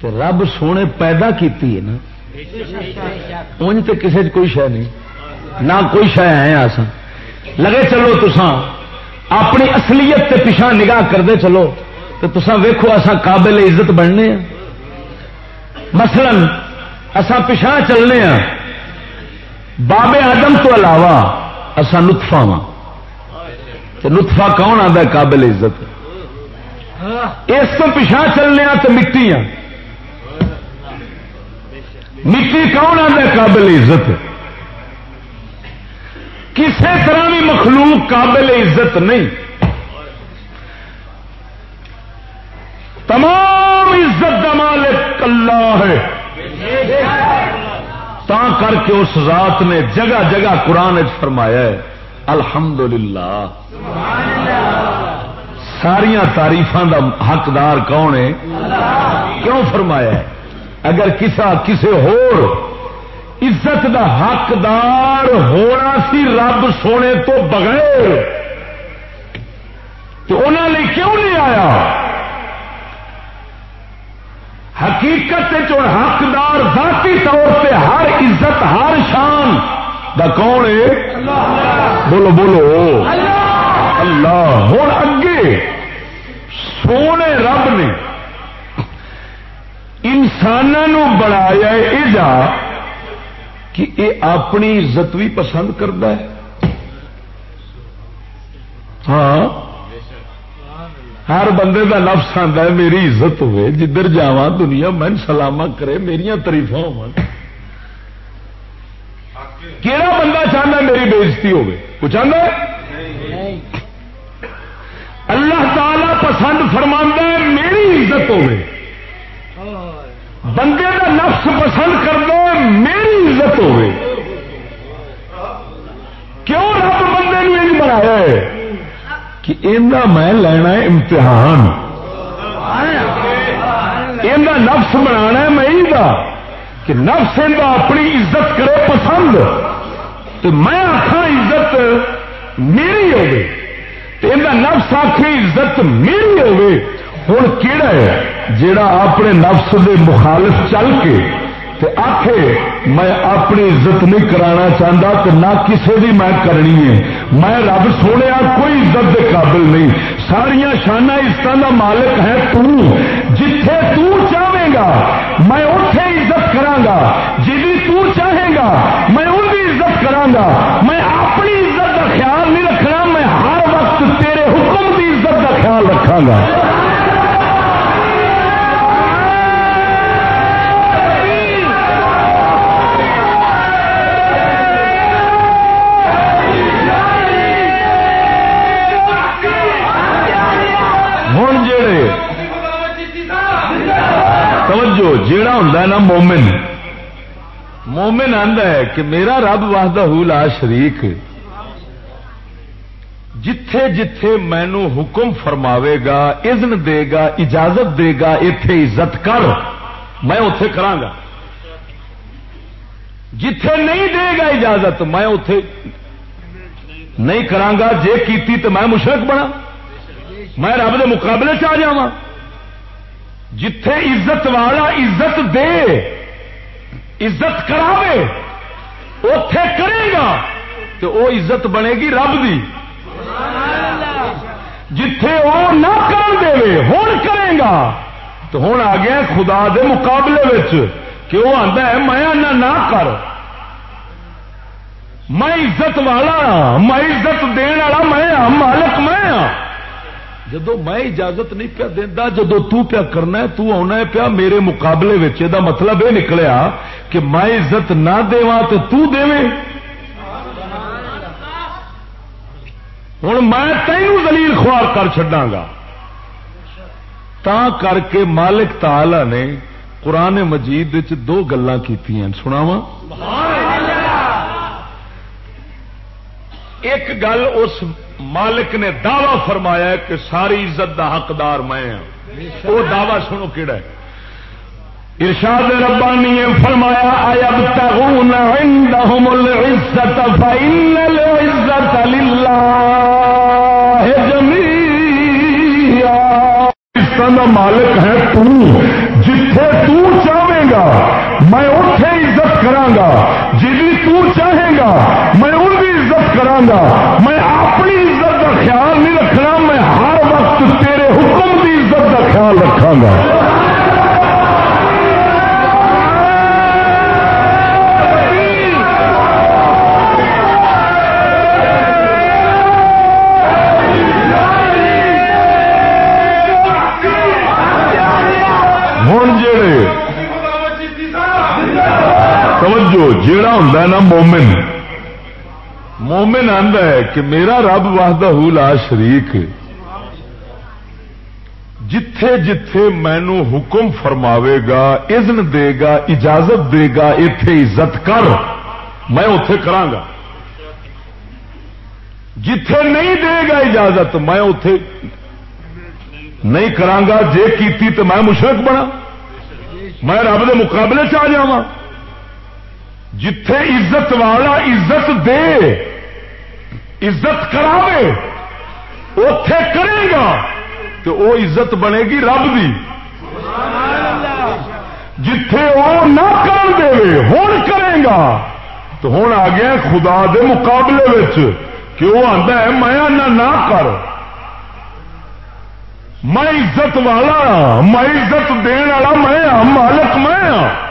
A: تو رب سونے پیدا کیتی ہے نا۔ انج تو کسی کوئی شہ نہیں، نہ کوئی شہ ہے آسان لگے چلو تسان اپنی اصلیت تے پیچھا نگاہ کرتے چلو تو تسا ویکو اصا قابل عزت بننے ہیں مثلا اسا پیچھا چلنے ہیں بابے آدم تو علاوہ اسا نطفا ہاں۔ وا نطفا کون آتا قابل عزت؟ اس کو پیچھا چلنے ہاں تو مٹی ہاں۔ مٹی کون آتا قابل عزت؟ کسی طرح بھی مخلوق قابل عزت نہیں۔ تمام عزت کا مالک اللہ ہے۔ تا کر کے اس ذات نے جگہ جگہ قرآن فرمایا ہے، الحمدللہ۔ ساریا تاریفان دا حقدار کون ہے؟ کیوں فرمایا ہے؟ اگر کسا کسے ہور عزت دا حقدار ہونا سی رب سونے تو بغیر۔ تو انہوں نے کیوں نہیں آیا؟ حقیقت جو حقدار ذاتی طور پہ ہر عزت، ہر شان دا کون ہے؟ بولو بولو۔ اللہ۔ ہوں اگے سونے رب نے انسانوں بنایا یہ کہ یہ اپنی عزت بھی پسند کرتا ہے۔ ہاں۔ ہر بندے کا نفس آتا ہے، میری عزت ہوے جدھر جا دنیا میں سلامہ کرے میرا تریفا ہو کہڑا بندہ چاہتا میری بےزتی ہوے وہ چاہتا ہے؟ اللہ تعالی پسند فرما میری عزت ہوے بندے کا نفس پسند کر دو میری عزت ہوے کیوں رب بندے نے بنایا ہے کہ اینا میں لینا ہے امتحان۔ اینا نفس بنا ہے میں دا کہ نفس اینا اپنی عزت کرے پسند۔ تو میں آخا عزت میری ہوگی۔ اینا نفس آخری عزت میری ہوگی۔ ہوں کہڑا ہے جڑا اپنے نفس دے مخالف چل کے آخے میں اپنی عزت نہیں کرانا چاہتا تو نہ کسی بھی میں کرنی ہے۔ میں رب سونے کوئی عزت دے قابل نہیں۔ ساریا شانہ عزت کا مالک ہے تو۔ جتھے تو چاہے گا، میں اتے عزت کرا جی تو چاہے گا، میں ان کی عزت کرا میں اپنی عزت کا خیال نہیں رکھنا، میں ہر وقت تیرے حکم کی عزت کا خیال رکھا گا۔ توجہ جیڑا ہوں نا مومن۔ مومن آدھا ہے کہ میرا رب واسدہ لا شریک۔ جتھے جتھے مینو حکم فرماوے گا، اذن دے گا، اجازت دے گا اتے عزت کر، میں اتے کرا جتھے نہیں دے گا اجازت، میں اتے نہیں کرا جے کیتی تو میں مشرق بنا میں رب دے مقابلے چ آ جا جتھے عزت والا عزت دے، عزت کراوے اتے کرے گا تو وہ عزت بنے گی رب دی۔ جتھے وہ نہ کر دے ہوں کرے گا۔ تو ہوں آ گیا خدا دے مقابلے کہ وہ آتا ہے، میں نہ کر۔ میں عزت والا ہاں میں عزت دن والا، میں ہاں مالک میں ہاں۔ جدو میں اجازت نہیں پیا دینا جدو تو پیا کرنا ہے تو آنا ہے پیا میرے مقابلے یہ مطلب یہ نکلیا کہ میں عزت نہ دے تو تو دے ہوں میں تینوں دلیل خوار کر چڈا گا۔ تا کر کے مالک تالا نے قرآن مجید دو گلا کی سناوا
C: ایک گل اس مالک نے دعوی فرمایا کہ ساری عزت دا حقدار میں ہوں وہ دعوی سنو کہڑا ہے؟ ارشاد ربانی نے فرمایا ایب تغون عندهم العزت فإن العزت للہ جميعا
A: کا مالک ہے تو جتھے تو چاہے گا میں اتے عزت کرانگا جی تو چاہے گا میں ان کی عزت کرانگا میں اپنی عزت خیال نہیں رکھنا، میں ہر وقت تیرے حکم کی عزت کا خیال رکھا گا۔ ہوں جڑے توجہ، جیڑا ہوں نا مومن مومن آندا ہے کہ میرا رب وحدہ لا شریک جتھے جتھے مینو حکم فرماوے گا، اذن دے گا، اجازت دے گا اتے عزت کر، میں اتے کرانگا جتھے نہیں دے گا اجازت، میں اتے نہیں کرانگا جے کیتی تو میں مشرق بنا میں رب دے مقابلے چ آ جا جتھے عزت والا عزت دے عزت کراوے اتے کرے گا تو وہ عزت بنے گی رب دی۔ جتھے وہ نہ کر دے ہوں کرے گا۔ تو ہوں آ گیا خدا دے مقابلے کہ وہ آتا ہے، میں نہ کر۔ میں عزت والا ہاں میں عزت دین والا، میں ہاں مالک میں ہاں۔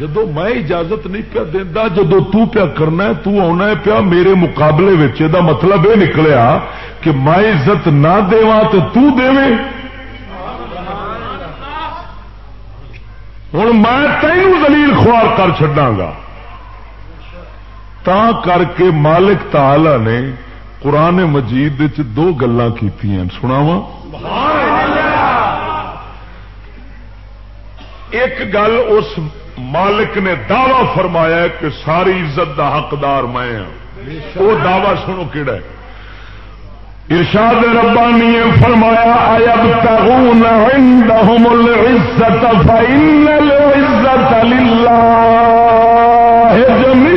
A: جدو میں اجازت نہیں پیا دینا جدو تو پیا کرنا ہے تو آنا ہے پیا میرے مقابلے یہ مطلب یہ نکلیا کہ میں عزت نہ دے تو تو دے ہوں میں تینوں دلیل خوار کر چڈا گا۔ تا کر کے مالک تالا نے قرآن مجید دو گلا کی سناواں۔ ایک گل اس مالک نے دعوی فرمایا کہ ساری عزت دا حقدار میں ہوں وہ دعوی سنو کہڑا ہے؟ ارشاد ربانی فرمایا ایب تغون عندهم العزت فإن العزت للہ جميعا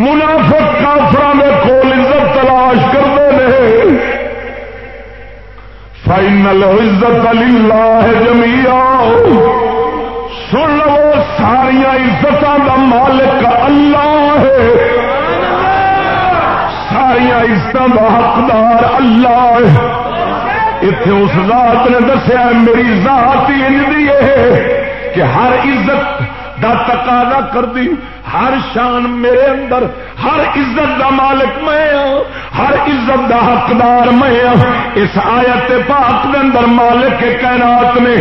A: منافق کافر میں کول عزت تلاش کرتے رہے۔ فائنل عزت اللہ جمیا سن لو ساریا عزت کا مالک اللہ ہے۔ ساریا عزت کا حقدار اللہ ہے۔ اتے اس ذات نے دسیا میری ذات ہی ہے کہ ہر عزت دا تقاضا کر دی ہر شان میرے اندر، ہر عزت دا مالک میں ہوں، ہر عزت دا حقدار میں ہوں۔ اس آیت پاک دے اندر مالک کے کائنات نے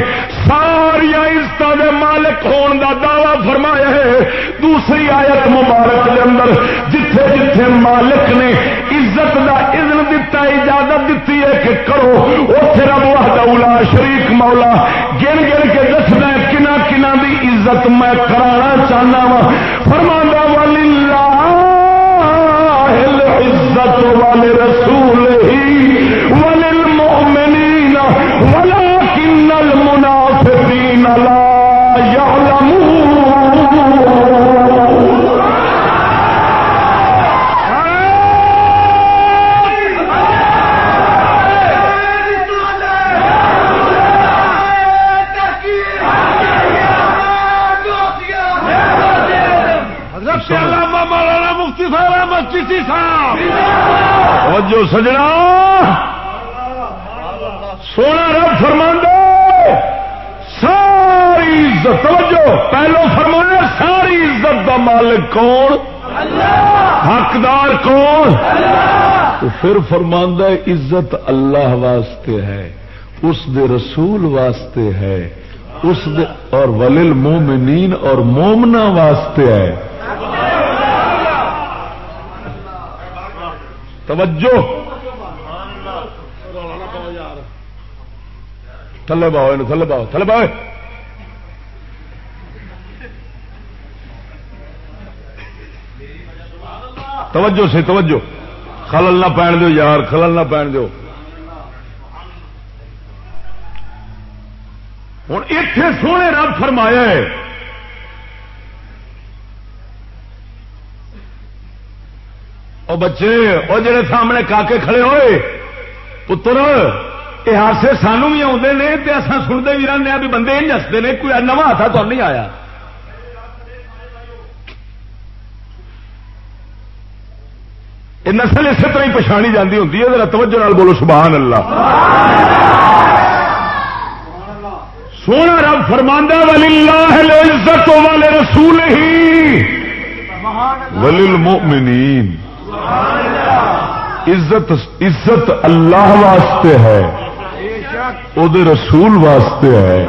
A: ساریا عزت دے مالک ہون دا دعوی فرمایا ہے۔ دوسری آیت مبارک دے اندر، جتھے جتھے مالک نے عزت دا اذن دتا، اجازت دیتی ہے کہ کرو اتے رب وحدہ شریک مولا، گن گن کے دسنا کنا کنا دی عزت میں کرانا چاہنا وا۔ فرمانا والی عزت والے رسول ہی۔ ولل مومنین ولكن المنافقین لا جو سجنا۔ سونا رب فرما ساری عزت، توجہ۔ پہلو فرمایا ساری عزت کا مالک کون؟ حقدار کون؟ تو پھر فرماندہ عزت اللہ واسطے ہے، اس دے رسول واسطے ہے، اس دے اور ولل مومنین اور مومنا واسطے ہے۔ توجہ۔ تھلے باؤ تھلے باؤ تھلے باؤ توجہ سے توجہ۔ خلل نہ پہن دو یار، خلل نہ پہن دو ہوں اتے سونے رب فرمایا ہے وہ بچے وہ جڑے سامنے کاکے کھڑے ہوئے، پتر یہ ہاسے سانو بھی آتے ہیں تو اصا سنتے بھی رہتے ہیں بھی بندے ہی نستے ہیں کوئی نواں ہاتھ تو نہیں آیا۔ یہ نسل اسی طرح ہی پچھانی جاتی ہوں ذرا توجہ نال بولو، سبحان اللہ۔ سونا رب فرماندہ ولی اللہ عزت والے رسول ہی ولی المؤمنین عزت عزت اللہ واسطے ہے۔ وہ رسول واسطے ہے۔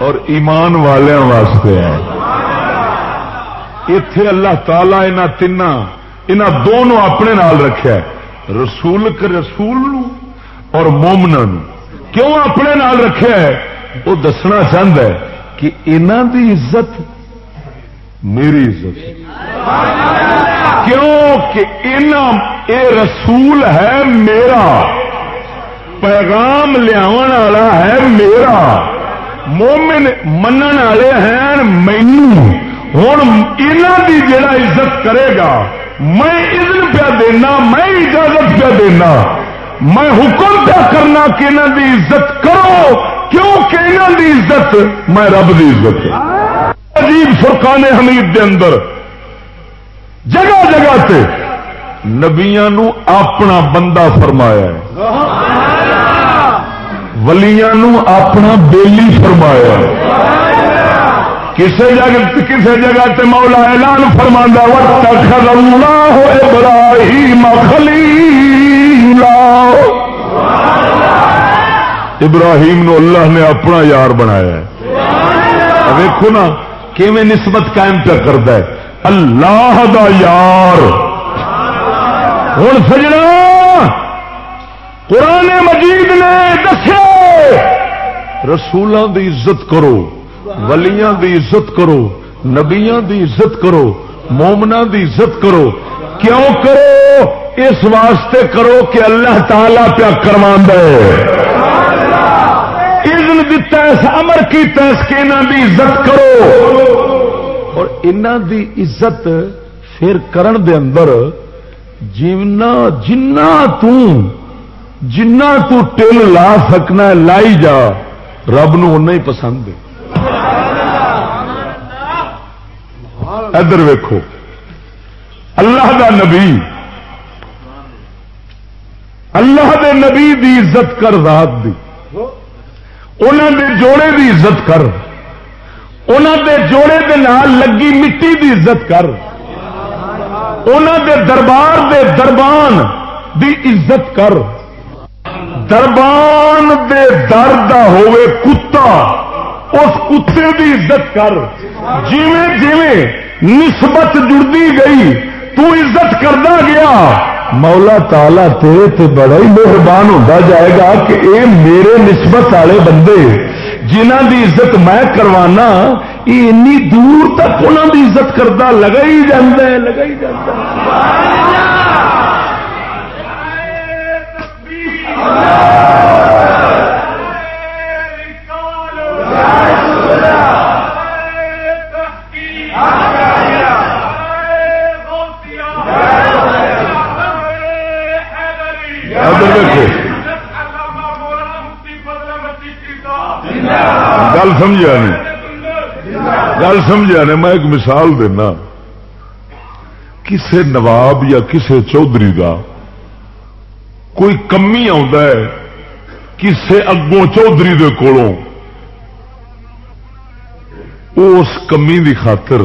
A: اور ایمان والوں واسطے ہے۔ اتے اللہ تعالی ان تین ان دونوں اپنے نال رکھا ہے۔ رسول رسول نو اور مومنا کیوں اپنے نال رکھا ہے؟ وہ دسنا چاہتا ہے کہ انہوں دی عزت میری عزت کیوں کہ اے رسول ہے میرا، پیغام لیا ہے میرا، مومن منن والے ہیں مینو ہوں یہاں کی جڑا عزت کرے گا، میں اذن پیا دینا، میں اجازت پیا دینا۔ میں حکم پیا کرنا کہ انہوں کی عزت کرو کیوں کہ انہوں کی عزت میں رب کی عزت عجیب فرقان حمید دے اندر۔ جگہ جگہ تے نبیا اپنا بندہ فرمایا ہے۔ ولیاں اپنا بیلی فرمایا ہے۔ کسی جگہ کسی جگہ تے مولا اعلان فرما واتخذ اللہ ابراہیم خلیلا ابراہیم نو اللہ نے اپنا یار بنایا ہے۔ نا، کیویں نسبت قائم پہ کرتا ہے۔ اللہ دا یار۔ ہوں سجنا، قرآن مجید نے دسے رسولوں کی عزت کرو، ولیاں دی عزت کرو، نبیاں دی عزت کرو مومنا دی عزت کرو۔ کیوں کرو؟ اس واسطے کرو کہ اللہ تعالی پیا کروا دتا امر کی دی عزت کرو۔ اور انہوں دی عزت پھر کرن دے اندر جیونا جنا جنا تل لا سکنا لائی جا، رب نو ہی پسند ہے۔ ادھر ویکو اللہ دا نبی، اللہ دے نبی دی عزت کر رات دی۔ انہوں دے جوڑے دی عزت کر۔ انہوں دے جوڑے دے نال لگی مٹی دی عزت کر۔ انہوں دے دربار دے دربان دی عزت کر۔ دربان دے در دا ہوئے کتا، اس کتے دی عزت کر۔ جیویں جیویں نسبت جڑتی گئی، تو عزت کرنا گیا۔ مولا تالا تیرے تے بڑا ہی مہربان ہوتا جائے گا کہ اے میرے نسبت والے بندے جنہ دی عزت میں کروانا یہ انی دور تک انہوں دی عزت کرتا لگا ہی ہے لگا ہی جاتا گل سمجھا نہیں گل سمجھا نہیں میں ایک مثال دینا۔ کسے نواب یا کسے چودھری کا کوئی کمی کسے اگوں چودھری دے کولوں۔ اس کمی دی خاطر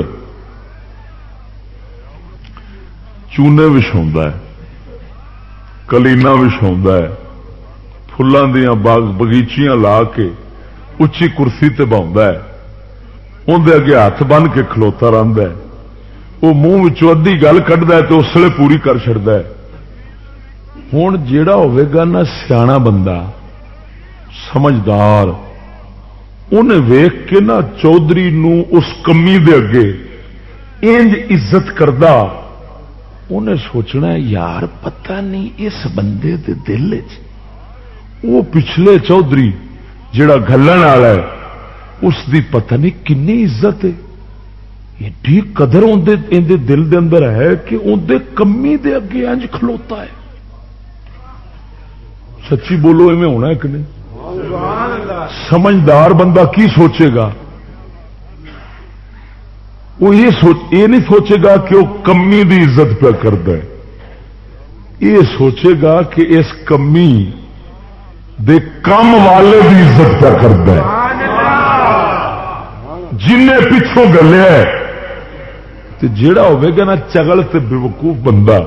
A: چونے وچھا کلینا وچھا فلان دیا باغ بغیچیاں لا کے اچھی کرسی تے ہے۔ اندر اگے ہاتھ بن کے کھلوتا رہتا ہے۔ وہ منہ ادی گل کھدا تو اس لیے پوری کر چڑتا ہے۔ ہوں جا ہوا نا سیا بندہ، سمجھدار۔ انہیں ویخ کے نا چودھری نو اس کمی دے اگے انج عزت کردا۔
D: انہیں سوچنا یار پتہ نہیں اس بندے دے دل وہ پچھلے چودھری جڑا گلن والا ہے، اس دی پتہ نہیں کنی عزت ہے۔ ایڈی قدر اندر دل دے اندر ہے کہ اندر کمی دے اگے انج کھلوتا ہے۔ سچی بولو، ایویں ہونا کہ نہیں؟ سمجھدار بندہ کی سوچے گا؟ وہ یہ سوچ، یہ نہیں سوچے گا کہ وہ کمی دی عزت پہ کرتا ہے۔ یہ سوچے گا کہ اس کمی دے کم والے دی عزت پہ کرتا ہے؟ جن پچھوں گلیا جڑا ہوگا نا چگل سے بےوقوف بندہ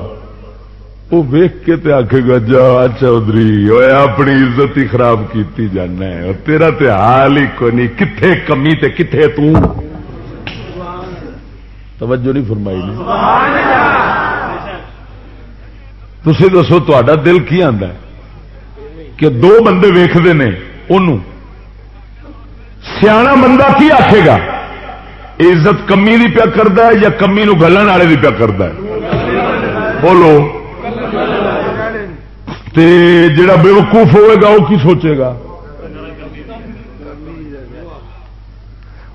D: وہ ویخ کے تے آخے گا جا چودھری اپنی عزت ہی خراب کیتی جانا ہے۔ تیرا تے حال ہی کوئی نہیں کتنے کمی تے کتنے توجہ نہیں فرمائی نہیں تھی دسو تا دل کی آتا ہے؟ کہ دو بندے ویختے ہیں ان سیاح بندہ کی آخے گا؟ عزت کمی بھی پیا کرتا ہے یا کمی نو گلن والے بھی پیا کرتا ہے؟ بولو۔ تے جڑا بے وقوف ہوئے گا وہ کی سوچے گا؟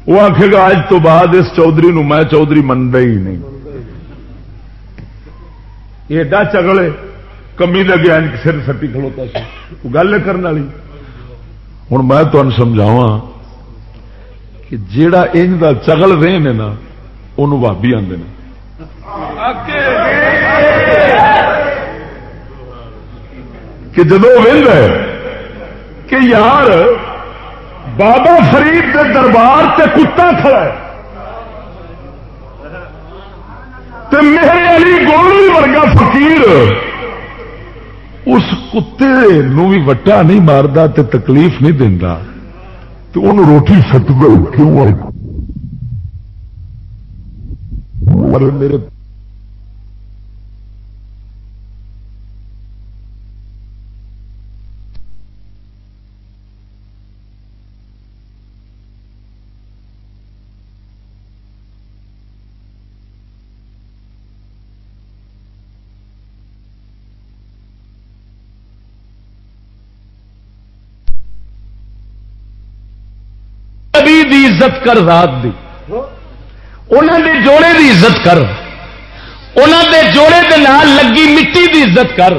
D: وہ آخے گا اج تو بعد اس چودھری نو میں چودھری منتا ہی نہیں۔ ایڈا چگڑے کمی لگے سر سٹی کھلوتا سی گل کرنے والی ہوں میں تمہیں سمجھاوا کہ جیڑا ان کا چگل رہے نے نا انہوں بھابی آتے ہیں کہ جب ہے کہ یار بابا فرید کے دربار سے کتا کھڑا ہے تو میرے علی گولوی ورگا فقیر اس کتے نو بھی وٹا نہیں مارتا تے تکلیف نہیں دینا تو انہوں روٹی سٹ گئی، کیوں میرے
A: عزت کر رات دی۔ انہوں دے جوڑے دی عزت کر۔ انہوں دے جوڑے دے نال لگی مٹی دی عزت کر۔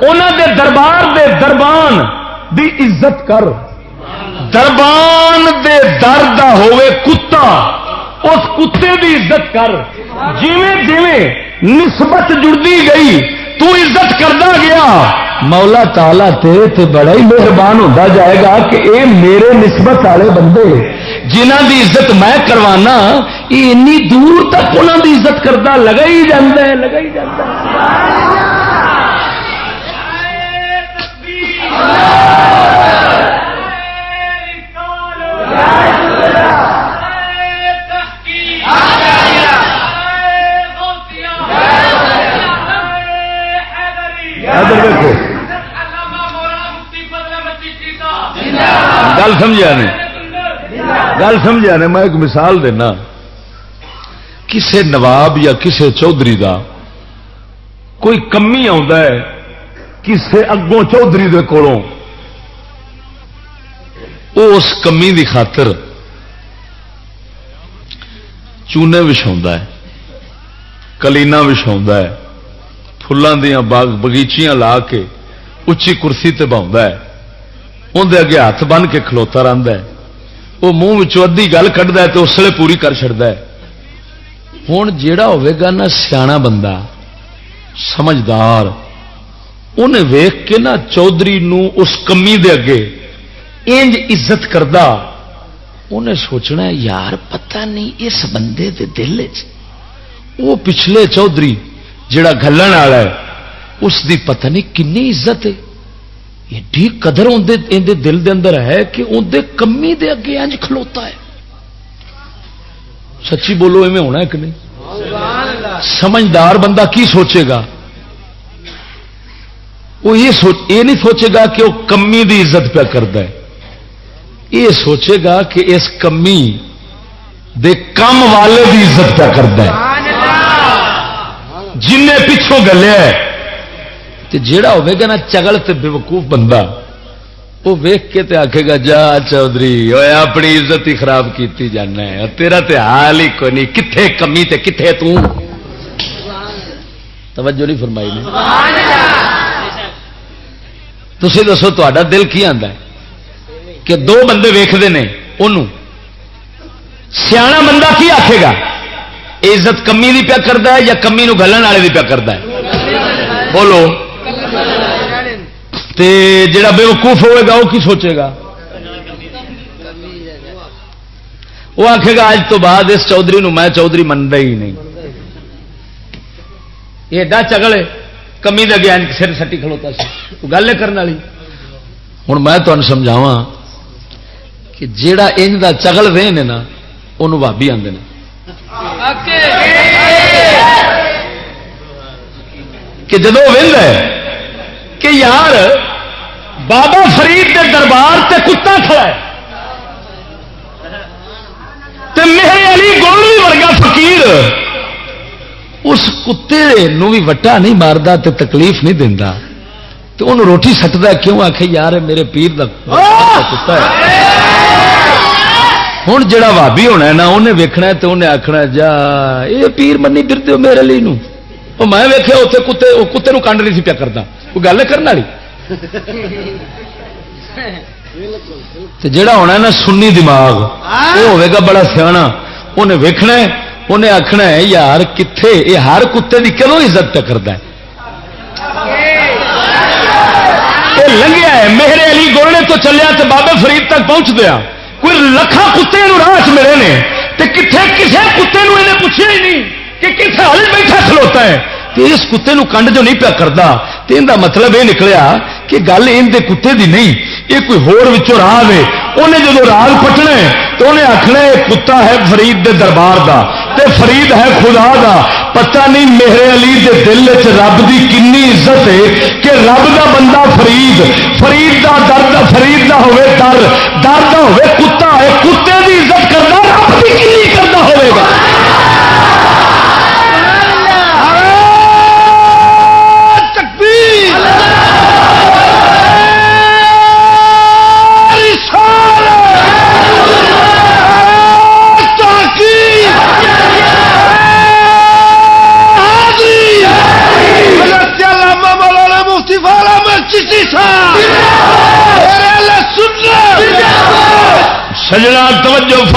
A: انہوں دے دربار دے دربان دی عزت کر۔ دربان دے در دا ہوئے کتا، اس کتے دی عزت کر۔ جیویں جیویں نسبت جڑتی گئی تو عزت کرتا گیا۔ مولا تالا تیرے تے بڑا ہی مہربان ہوتا جائے گا کہ اے میرے نسبت والے بندے جنہ دی عزت میں کروانا یہ انی دور تک انہوں دی عزت کرتا لگا ہی جاتا ہے، لگا ہی جاتا ہے۔ گل سمجھا نے؟ گل سمجھا نے؟ میں ایک مثال دینا۔ کسے نواب یا کسے چودھری دا کوئی کمی ہے کسے اگوں چودھری دے کولوں؟ اس کمی دی خاطر چونے وچھا ہے کلینا وچھا ہے فلان دیا باغ بگیچیاں لا کے اچھی کرسی تے بہت ہے۔ اندر اگے ہاتھ بن کے کھلوتا رہتا ہے۔ وہ منہ ادی گل کھدا ہے تو اس لیے پوری کر چڑتا ہے۔ ہوں جا ہوا نا سیاح بندہ، سمجھدار انہیں ویخ کے نا چودھری اس کمی دے اگے انج عزت کرتا انہیں سوچنا یار پتہ نہیں اس بندے دے دل وہ پچھلے چودھری جڑا گلن والا ہے، اس دی پتہ نہیں کنی عزت ہے۔ ایڈی قدر اندر دل دے اندر ہے کہ اندر کمی دے اگے انج کھلوتا ہے۔ سچی بولو، ایویں ہونا ہے کہ نہیں؟ سمجھدار بندہ کی سوچے گا؟ وہ یہ سوچ یہ نہیں سوچے گا کہ وہ کمی دی عزت پہ کرتا ہے۔ یہ سوچے گا کہ اس کمی دے کم والے دی عزت پہ کرتا ہے۔ جن پچھوں گلے جا نا چگل تے بے وقوف بندہ وہ ویخ کے تے آکھے گا، جا چودھری اپنی عزت ہی خراب کیتی جانا ہے تیرا تے حال ہی کوئی نہیں کتنے کمی تے کتنے توجہ نہیں فرمائی نے۔ تھی دسو تا دل کی آتا ہے؟ کہ دو بندے ویختے ہیں انہوں سیاح بندہ کی آخے گا؟ عزت کمی کی پیا کرتا ہے یا کمی نو گلن والے کی پیا کرتا ہے؟ بولو۔ تے جڑا بے وقوف ہوئے گا وہ کی سوچے گا؟ وہ آخے گا اج تو بعد اس چودھری نو میں چودھری منتا ہی نہیں۔ یہ ایڈا چگل کمی دے گیا سر سٹی کھلوتا سی۔ گل کرنے والی۔ ہوں میں تمہیں سمجھاوا کہ جیڑا انج دا چگل رہے ہیں نا انہوں بھابی آتے ہیں کہ جدو ہے، کہ یار بابا فرید کے دربار سے کتا کھڑا ہے۔ میرے علی گولوی ورگا فقیر۔ اس کتے نو بھی وٹا نہیں مارتا تے تکلیف نہیں دینا تو انہوں روٹی سٹتا کیوں آخ یار میرے پیر دا کتا ہے۔ ہوں جا بھابی ہونا ہے نا انہیں ویکنا تو انہیں آخنا جا یہ پیر منی پھرتے ہو میرے لیے وہ میں ویکیا اتنے کتے کتے کنڈ نہیں پیا کرتا وہ گل کرنے والی؟ جڑا ہونا نا سنی دماغ وہ ہوگا بڑا سیاح انہیں ویکھنا انہیں آخنا ہے یار کتنے یہ ہر کتے کی کدو عزت کرتا ہے لنگیا ہے میرے علی گولنے تو چلیا تو بابے فرید تک پہنچ دیا کوئی لکھا کتے راہ ملے نے کتنے کسی کتے پوچھا ہی نہیں کہ کتنے ہل بیٹھا کھلوتا ہے کہ اس کتے نو کنڈ جو نہیں پیا کرتا تو ان کا مطلب یہ نکلیا کہ گل ان کتے دی نہیں، یہ کوئی ہور راہ ہے انہیں جب راگ پٹنا تو انہیں آخنا یہ کتا ہے فرید دے دربار دا تے فرید ہے خدا دا۔ پتہ نہیں میرے علی دے دل چ رب دی کنی عزت ہے کہ رب دا بندہ فرید فرید دا درد، فرید دا ہوئے در در دا ہوئے کتا ہے۔ کتے دی عزت کرنا رب دی کنی کرنا ہوئے گا۔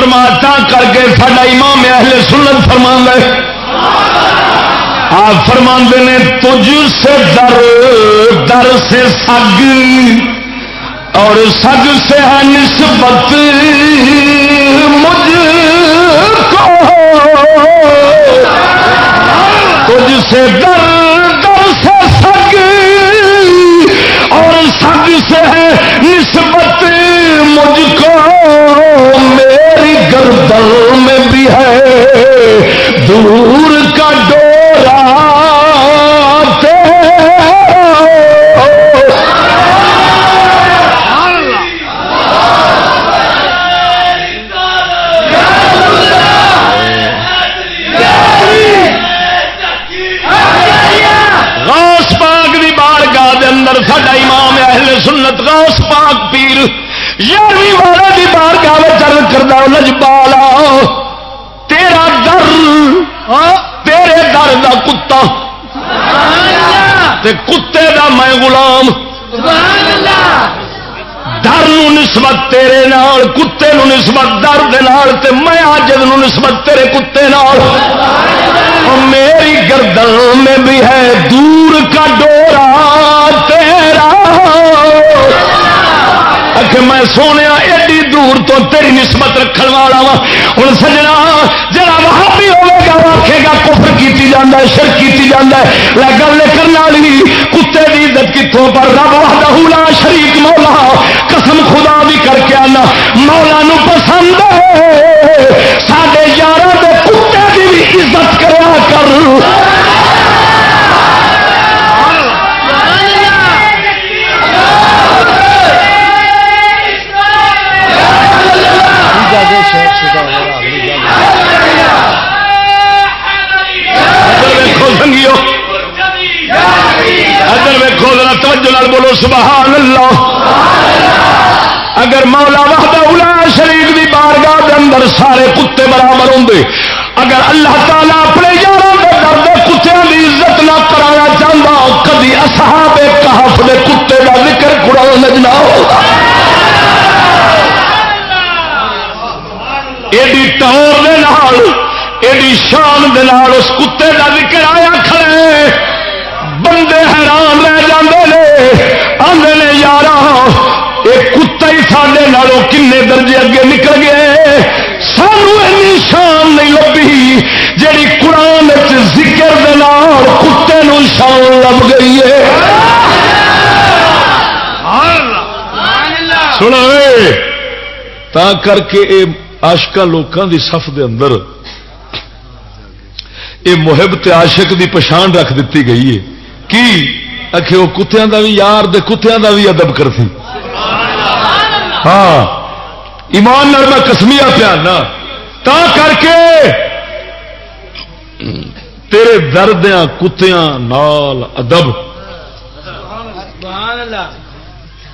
A: فرما کر کے ساڈا امام اہل سنت فرما ہے آپ فرما نے، تجھ سے در در سے سگ، اور سگ سے ہے نسبت مجھ کو۔ تجھ سے در در سے سگ، اور سگ سے ہے نسبت مجھ کو۔ میری گردل میں بھی ہے دور کا ڈورا غوث پاک دی بارگاہ دے اندر ساڈا امام اہل سنت، غوث پاک پیر، یارویں والے کی بار گاہ چل کرتا لجبالا تیرا در ہاں، تیرے در دا کتا۔ تے کتے دا میں غلام۔ ڈر نسبت تیرے نال، کتے نو نسبت ڈر دے نال، تے میں آجد نو نسبت تیرے کتے نال۔ میری گردن میں بھی ہے دور کا ڈورا تیرا۔ کہ میں سونے ایڈی دور تو تیری نسبت رکھن والا وا۔ ہوں سجنا جا وہاں بھی ہوگا آخے گا، کفر کی جانا ہے شر کی جانا ہے۔ گل کرنے والی، کتے کی عزت کتوں پر رب وحدہ لا شریک مولا۔ قسم خدا بھی کر کے آنا، مولا نو پسند ہے۔ سڈے یار کتے کی بھی عزت کرا کر۔ اگر ویکو ذرا توجہ نال بولو سبحان اللہ اگر مولا وحدہ الا شریف دی بارگاہ دے اندر سارے کتے برابر ہوندے اگر اللہ تعالیٰ اپنے یاراں دے درد کتیاں دی عزت نہ کرایا چاہندا کدی اصحاب کہف دے کتے دا ذکر قران نجنا ہوگا ایڈی ٹور دے نال ایڈی شان دے نال اس کتے کا ذکر آیا کھڑے بندے حیران رہ جاندے نے آندے نے یار یہ کتا ہی سارے نالوں کنے درجے اگے نکل گئے سانو این شان نہیں لبھی جیڑی قرآن ذکر دے نال کتے نو شان لب گئی ہے۔ سنا تا کر کے اے آشکا لوکاں دی صف دے اندر اے محب تے عاشق دی پچھان رکھ دیتی گئی ہے۔ کی؟ اکھے وہ کتیاں دا بھی یار دے کتیاں دا بھی ادب کرتی ہاں۔ ایمان نال میں کسمیا پیانا تا کر کے تیرے دردیاں کتیاں نال ادب۔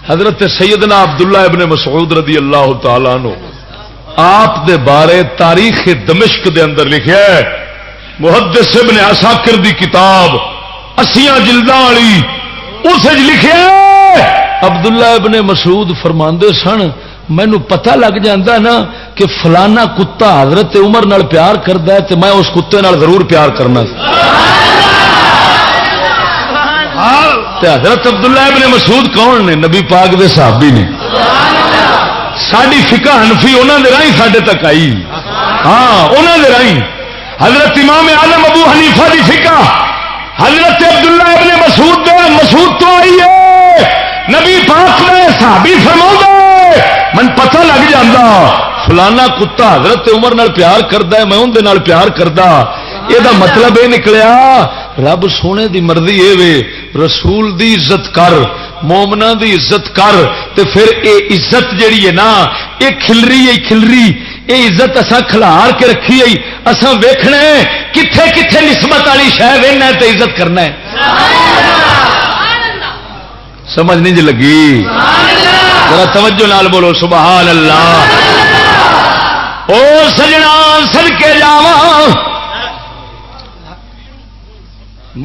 A: حضرت سیدنا عبداللہ ابن مسعود رضی اللہ تعالی نو آپ دے بارے تاریخ دمشق دے اندر لکھا ہے محدث ابن اساکر دی کتاب اسیاں جلداں والی اس لکھا عبداللہ ابن مسعود فرماندے سن مینو پتہ لگ جاندہ نا کہ فلانا کتا حضرت عمر نال پیار کرتا ہے تو میں اس کتے نال ضرور پیار کرنا تے حضرت عبداللہ ابن مسعود کون نے؟ نبی پاک دے صحابی نے۔ ساری فکا ہنفی انہوں نے رائی سڈے تک آئی۔ ہاں انہوں نے رائی حضرت امام عالم ابو حنیفہ دی فکا حضرت عبداللہ ابن مسعود دے مسعود تو آئی ہے۔ نبی پاک نے صحابی فرما من پتہ لگ جاتا فلانا کتا حضرت عمر نال پیار کرتا ہے، میں اندر پیار کرتا یہ مطلب یہ نکلیا رب سونے دی مرضی یہ وے رسول دی عزت کر مومنا دی عزت کر تے پھر اے عزت جیڑی ہے نا یہ کھلری ہے کھلری یہ عزت اصا کھلار کے رکھی ہے اصا ویخنا کتنے کتنے نسبت والی شہ وہنا تو عزت کرنا ہے سمجھ نہیں جی لگی؟ ذرا توجہ نال بولو سبحان اللہ! او سجنا سل کے جاوا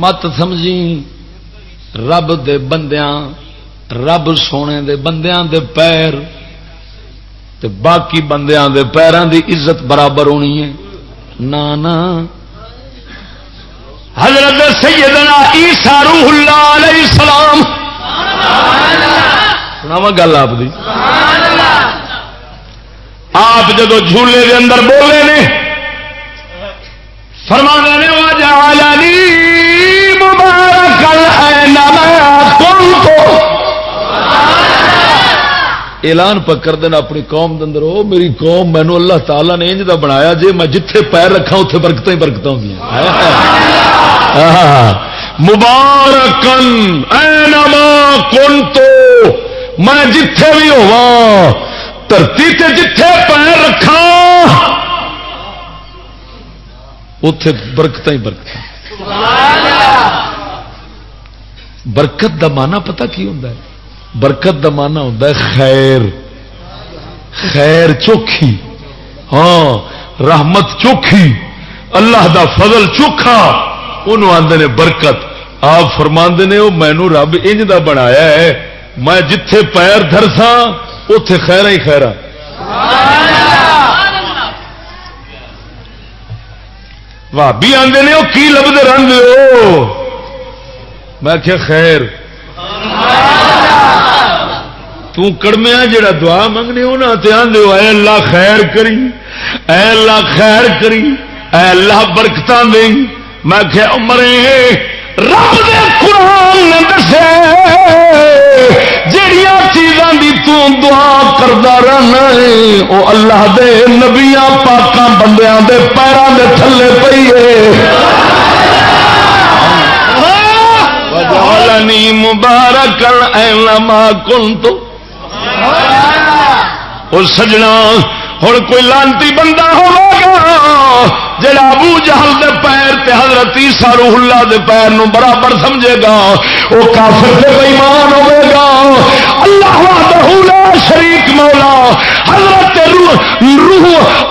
A: مت سمجھی رب دے بندیاں، رب سونے دے بندیاں دے پیر تے باقی بندیاں دے پیروں دی عزت برابر ہونی ہے۔ نانا حضرت سیدنا عیسیٰ روح اللہ علیہ السلام۔ سناوا گل آپ دی۔ آپ جدو جھولے دے اندر بولے نے فرما نے وجعلنی اعلان پکر دینا اپنی قوم دے اندر. او میری قوم مینو اللہ تعالی نے انج دا بنایا جے میں جتھے پیر رکھا اتنے برکت ہی برکت ہوں مبارکن اینما کنتو. میں جتھے بھی ہوا دھرتی تے جتھے پیر رکھا اتے برکت ہی برکت برکت دا مانا پتا کی ہوں برکت دا مانا ہوں خیر۔ خیر چوکھی۔ ہاں رحمت چوکھی۔ اللہ دا فضل چوکھا۔ انہوں آدھے نے برکت۔ آپ فرما نے وہ مینو رب انج دا بنایا ہے۔ میں جتھے پیر دھرسا اتے خیر ہی خیر بھابی آدھے نے وہ کی لبتے رنگ میں کیا خیر. تڑمیا جڑا دعا منگنے ہونا تے آدھے اے اللہ خیر کری، اے اللہ خیر کری، اے اللہ برکت دیں میں کیا مرے رب دے قرآن نے دسے جڑیاں چیزاں دی تو دعا کردا رہنا او اللہ دے نبیاں پاکاں بندیاں دے پیراں دے تھلے پئی ہے وجعلنی مبارک اینما کنت اور سجنا، ہن کوئی لانتی بندہ ہوگا جڑا ابو جہل دے پیر تے حضرت عیسیٰ روح اللہ دے پیر نو برابر سمجھے گا وہ کافر تے بےمان ہوے گا۔ اللہ وحدہ لا شریک مولا، حضرت روح روح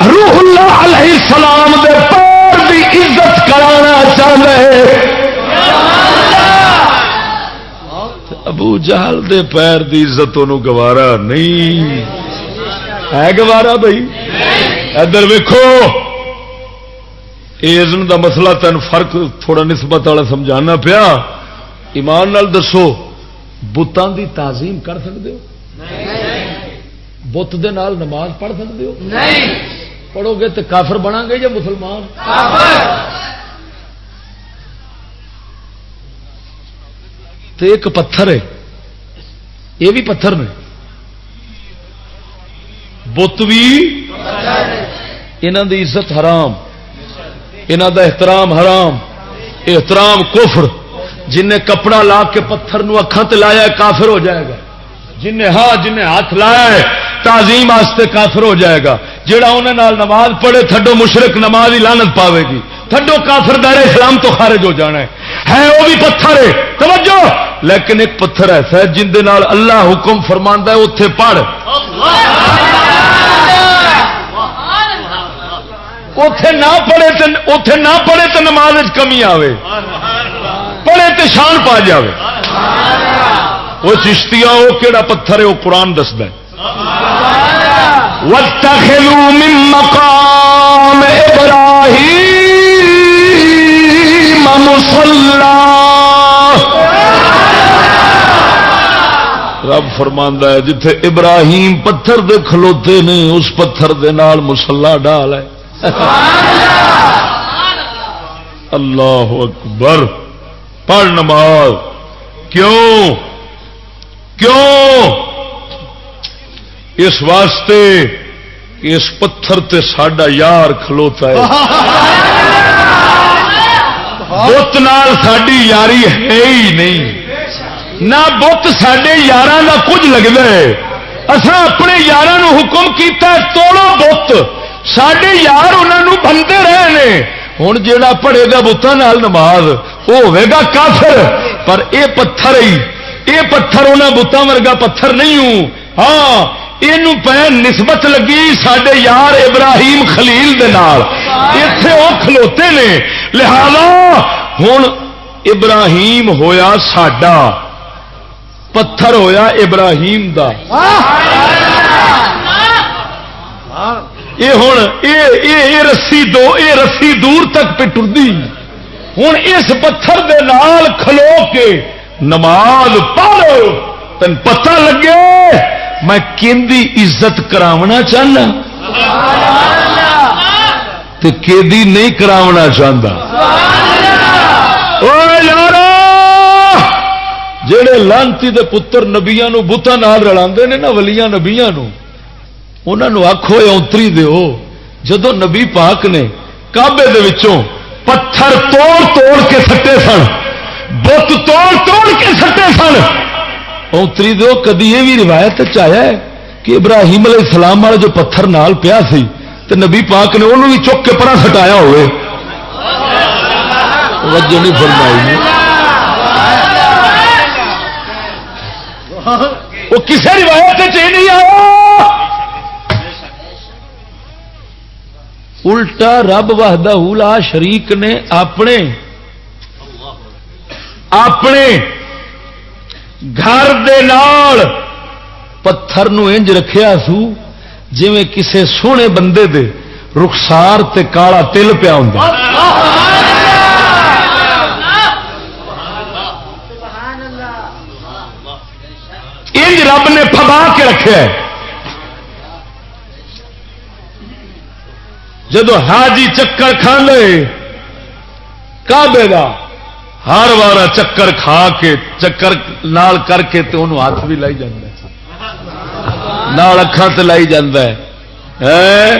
A: روح اللہ علیہ السلام دے پیر دی عزت کرانا چاہے ابو جہل دے پیر دی عزت گوارا نہیں۔ ہے گوارا بھائی؟ ادھر ویکو ازن دا مسئلہ تین فرق تھوڑا نسبت والا سمجھانا پیا۔ ایمان نال دسو بتان دی تعظیم کر سکتے ہو؟ بت دے نال نماز پڑھ سکتے ہو؟ پڑھو گے تو کافر بنا گے یا مسلمان؟ تو ایک پتھر ہے۔ یہ بھی پتھر نے۔ بت بھی۔ دی عزت حرام۔ یہاں دا احترام حرام۔ احترام کفر۔ جن کپڑا لا کے پتھر نو اکھان تے لایا کافر ہو جائے گا۔ جن ہاں جن ہاتھ لایا ہے تعظیم واسطے کافر ہو جائے گا۔ جہا انہوں نماز پڑھے، تھڈو مشرق نماز ہی لانت پاوے گی۔ تھڈو کافر دار اسلام تو خارج ہو جانا ہے۔ ہے وہ بھی پتھر ہے۔ توجہ! لیکن ایک پتھر ایسا ہے جن دے نال اللہ حکم فرما ہے اتے پڑھ۔ اتے نہ پڑھے اتے نہ پڑھے تو نماز کمی آوے۔ پڑھے تو شان پا جاوے۔ وہ چشتی وہ کہڑا پتھر ہے، وہ قرآن دستا ہے۔ وَاتَّخِذُوا مِن مَّقَامِ إِبْرَاهِيمَ مُصَلَّى. رب فرماندا ہے، جتھے ابراہیم پتھر دے کھلوتے نے، اس پتھر دے نال مسلا ڈال ہے۔ اللہ اکبر۔ پڑھ نماز۔ کیوں؟ کیوں؟ اس واسطے کہ اس پتھر تے ساڈا یار کھلوتا ہے۔ بت نال ساری یاری ہے ہی نہیں۔ نہ بت سڈے یار کا کچھ لگتا ہے۔ اصا اپنے یار حکم کیتا ہے، توڑو بت۔ سڈے یار انہوں بنتے رہے ہیں ہوں جا پڑے گا بتان نماز وہ ہوگا کافر۔ پر اے پتھر ہی، اے پتھر انہیں بتان ورگا پتھر نہیں ہوں۔ ہاں یہ پہ نسبت لگی سڈے یار ابراہیم خلیل اتے وہ کھلوتے نے۔ لہذا ہوں ابراہیم ہویا ساڈا۔ پتھر ہویا ابراہیم دا۔ یہ ہوں یہ رسی دو یہ رسی دور تک پہ ٹردی ہوں اس پتھر دے نال کھلو کے نماز پڑھ۔ تین پتہ لگے میں کھی عزت کراونا چاہنا؟ کہ نہیں کراونا چاہتا؟ جڑے لانتی دے پتر نبیا بتان رلا نا، ولیاں نبیا انہوں آخو اتری دو جدو نبی پاک نے کابے پتھر توڑ توڑ کے سٹے سن، بت توڑ توڑ کے سٹے سن اتری دو کدی یہ بھی روایت چایا ہے کہ ابراہیم علیہ السلام والا جو پتھر نال پیا سی تو نبی پاک نے انہوں بھی چک کے پڑا سٹایا ہوئے وجہ نہیں فرمائی وہ کسی روایت نہیں آیا الٹا رب وحدہ لا شریک نے اپنے اپنے گھر دے نال پتھر نو انج رکھیا سو جی کسے سونے بندے دے رخسار تے کالا تل پیا ہوں انج رب نے پبا کے رکھے جدو حاجی چکر کھانے کعبے دا ہر بار چکر کھا کے چکر نال کر کے تو انہوں ہاتھ بھی لائی جانا نال اکھان سے لائی جانا ہے۔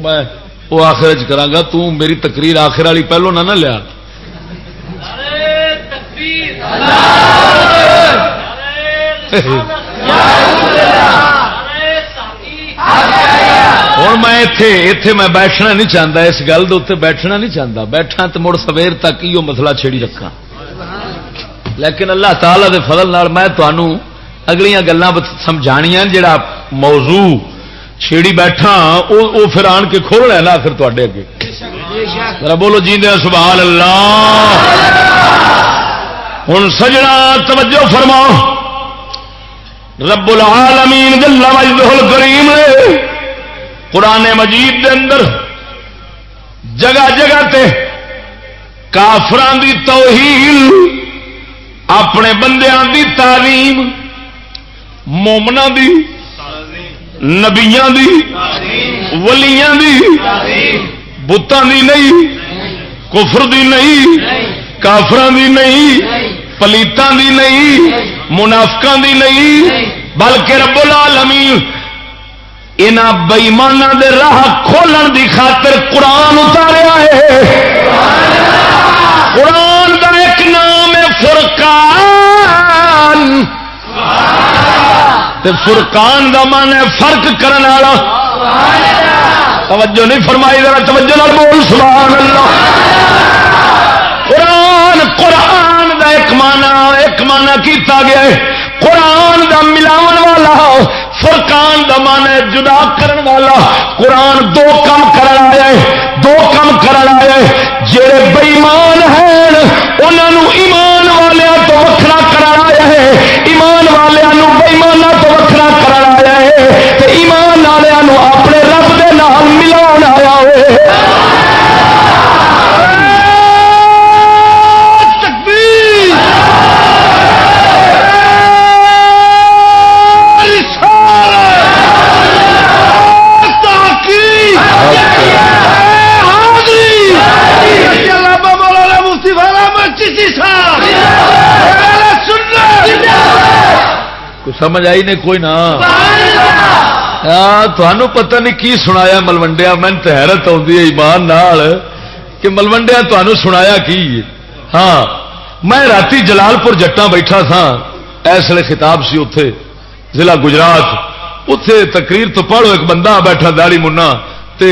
A: میں وہ آخر چ میری تقریر آخر والی پہلو نہ نہ لیا۔ ہوں میں اتے اتے میں بیٹھنا نہیں چاہتا، اس گل کے بیٹھنا نہیں چاہتا۔ بیٹھا تو مڑ سویر تک ہی وہ مسئلہ چھیڑی رکھا لیکن اللہ تعالی دے فضل نال میں تمہوں اگلیاں گلیں سمجھانیاں جڑا موضوع چھیڑی بیٹھا وہ پھر آن کے کھول لینا پھر تے اگے۔ ذرا بولو جی سبحان اللہ۔ ہوں سجنا، توجہ فرماؤ۔ رب العالمین جل مجدہ الکریم قرآن مجید دے اندر جگہ جگہ تے کافران دی توہین، اپنے بندیاں دی تعلیم مومنا دی نبیاں دی، ولیاں دی بتان دی نہیں، کفر دی نہیں، کافران دی نہیں پلیتان دی نہیں منافقان دی نہیں، بلکہ رب العالمین ان بئیمان دے راہ کھولن دی خاطر قرآن اتاریا ہے۔ قرآن دا ایک نام ہے فرقان۔ تے فرقان دا من ہے فرق کرنے والا۔ توجہ نہیں فرمائی، ذرا توجہ نال بول، سبحان اللہ۔ دا ایک مانا ایک مانا کیتا گیا ہے۔ قرآن دا ملاون والا، فرقان دا مان ہے جدا کرن والا۔ قرآن دو کم کرن آیا ہے، دو کم کرن آیا ہے۔ جڑے بےمان ہیں انہوں ایمان والوں تو وکھرا کرن آیا ہے ایمان والوں بےمانا تو وکھرا کرن آیا ہے تے ایمان والوں اپنے رب دے نال ملاون آیا ہوئے۔ سمجھ آئی نہیں کوئی نہ؟ تمہوں پتہ نہیں کی سنایا ملوڈیا میں حیرت آتی ہے ایمان نال کہ ملوڈیا تمہوں سنایا کی؟ ہاں میں رات جلال پور جٹا بیٹھا سا اس لیے خطاب سی اتے ضلع گجرات۔ اتے تقریر تو پڑھو ایک بندہ بیٹھا داڑی منا۔ تے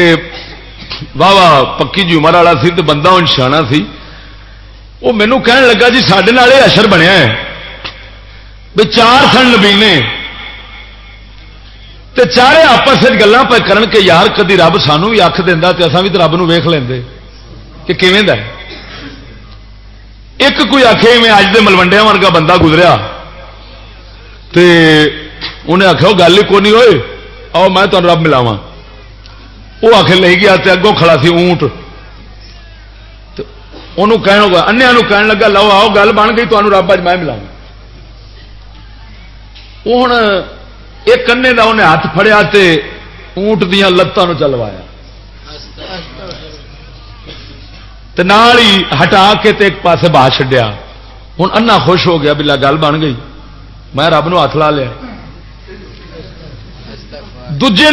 A: واہ واہ پکی جی عمر والا سی تو بندہ انشانا سی۔ وہ مینو کہن لگا جی سڈے اشر بنیا ہے۔ بھی چار سن نبینے۔ تے چارے آپس گلا پہ کرن کہ یار کدی رب سانو بھی اکھ دینا تو اصا بھی تو رب ویخ لیں کہ کیویں دا ہے؟ ایک کوئی آخے میں اج دے ملوڈیا ورگا بندہ گزریا۔ تے انہیں آخیا وہ گل ہی کونی ہوئے؟ آؤ میں تمہیں رب ملاوا وہ آخر لے گیا تے اگوں کھڑا سی اونٹ۔ انہوں کہنا گا انیا کہن لگا، لو آؤ، گل بن گئی تمہیں رب اج میں ملاوا ہوں ایک کنے کا انہیں ہاتھ فڑیا تے اونٹ دیا لتان چلوایا نال ہی ہٹا کے تے ایک پاسے باہ چڈیا ہوں انا خوش ہو گیا بلا گل بن گئی میں رب نو ہاتھ لا لیا دجے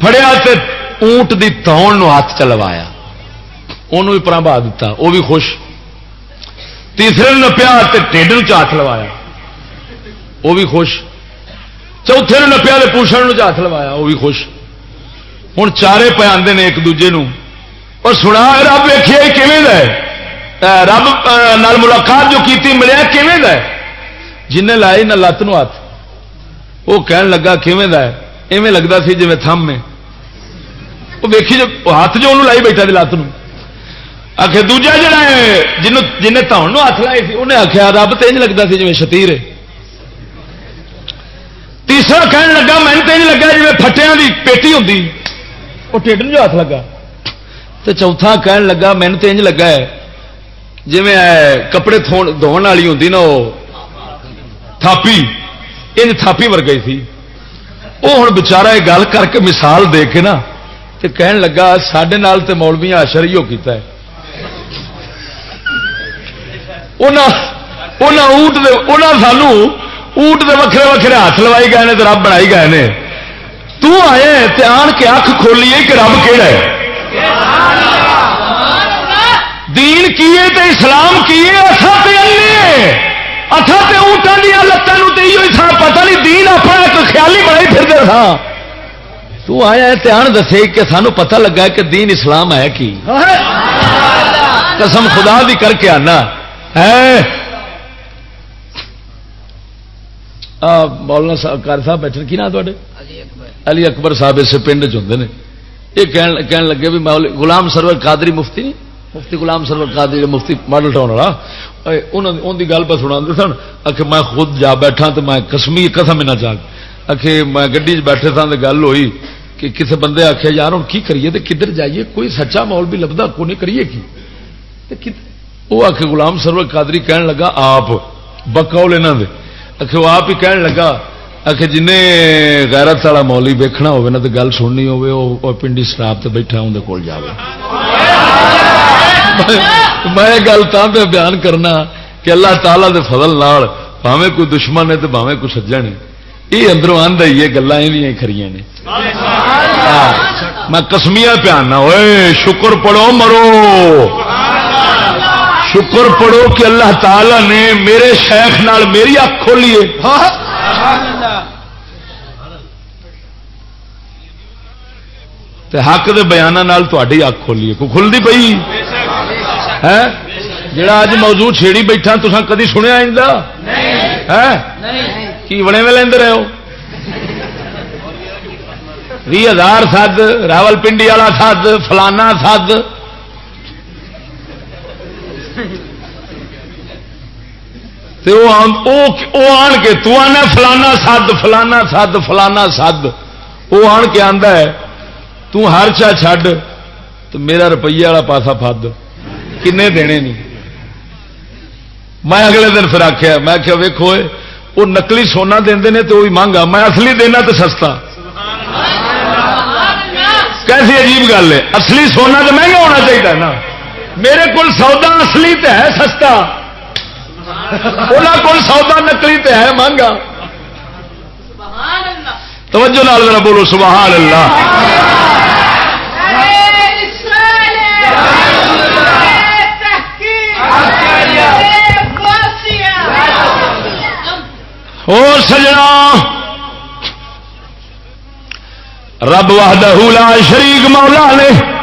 A: فڑیا تے اونٹ دی تون نو ہاتھ چلوایا انہوں بھی پرا بہا دیتا وہ بھی خوش تیسرے نپیا ٹھڈ ہاتھ لوایا وہ بھی خوش۔ چوتھے نے نپیا پوچھنے ہاتھ لوایا، وہ بھی خوش۔ ہوں چارے پہ آتے ہیں ایک دوجے اور سنا رب ویخیا کیون رب نال ملاقات جو کی ملیا کیون جن لائی نہ لت نو ہاتھ وہ کہن لگا کیون ایویں لگتا سی جی تھم میں وہ ویکھی جو ہاتھ جو انہوں لائی بیٹھا لت آخر دوجا جڑا ہے جن جن تاؤن ہاتھ لائی تھی انہیں آخیا رب تو لگتا سی جی شتیر تیسرا کہن لگا میں تو لگا جی پٹیا کی پیٹی ہوں وہ ٹھڈ جو ہاتھ لگا تو چوتھا کہن لگا مین تو انج لگا ہے جی کپڑے دھون والی ہوں نا وہ تھاپی انج تھاپی ورگئی تھی وہ ہوں بچارا یہ گل کر کے مثال دے کے نا تو کہن لگا سڈے نال تو مولویا اشر ہی وہ کیتا ہے سانو اونٹ دے وکھرے وکھرے ہاتھ لوائی گئے تو رب بنائی گئے نے تو آئے آن کے اکھ کھولی کہ رب کہڑا ہے دین کیے تے اسلام کیے اچھا تے انے اچھا تے اونٹاں دیا لتان تے ہی سا پتہ نہیں دین اپنا ایک خیالی بنائی پھر دے سا تو آیا دھیان دسے کہ سانو پتہ لگا کہ دین اسلام ہے کی قسم خدا دی کر کے آنا ہے مولانا صاحب کار صاحب بیٹھے کی نا تے علی اکبر۔ صاحب اس پنڈ نے۔ یہ کہن لگے بھی غلام سرور قادری مفتی نہیں؟ مفتی غلام سرور قادری مفتی ماڈل ٹاؤن والا۔ ان کی گل پہ سنا سن۔ آخ میں خود جا بیٹھا تو میں کسمی قسم نہ چاہ آخ میں گی بیٹھے سا تو گل ہوئی کہ کسی بندے آخیا یار ہوں کی کریے تو کدھر جائیے؟ کوئی سچا ماحول بھی لبدا کو نہیں کریے کی؟ وہ آخ غلام سرور قادری کہن لگا آپ بکول یہاں دے۔ آخ وہ آپ ہی کہن لگا آخ جن غیرت والا مولی ویکنا ہوگا نا تو گل سننی ہو پنڈی شراب سے بیٹھا اندر کول جائے میں گل تا پہ بیان کرنا کہ اللہ تعالی دے فضل نال بھاوے کوئی دشمن ہے تو بھاوے کوئی سجن ہے۔ یہ اندروں آدھا ہی یہ گلیں یہ کھڑی نے۔ میں کسمیا پیانا ہوئے شکر پڑھو مرو۔ شکر پڑھو کہ اللہ تعالی نے میرے شیخ نال میری اک کھولی حق دے بیان تھی اک کھولی کو کھلتی پی ہے؟ جڑا اج موضوع چھیڑی بیٹھا تو کدی سنیا کی بڑے میں لیند رہے ہو بھی ہزار سد راول پنڈی والا سد، فلانا سد آن کے تو آنا فلانا سد فلانا سد فلانا سد۔ وہ آن کے آدھا ہے تو ہر چا چھڈ تو میرا روپیے والا پاسا فد کنے دینے نہیں میں اگلے دن پھر آخیا میں کیا ویکو وہ نکلی سونا دے تو وہی مانگا۔ میں اصلی دینا تو سستا۔ کیسی عجیب گل ہے۔ اصلی سونا تو مہنگا ہونا چاہیے نا۔ میرے کو سودا اصلی تو ہے سستا۔ کو سودا نکلی تو ہے مہنگا۔ توجہ نال ذرا بولو، سبحان اللہ۔ سجنا۔ رب لا شریک مولا نے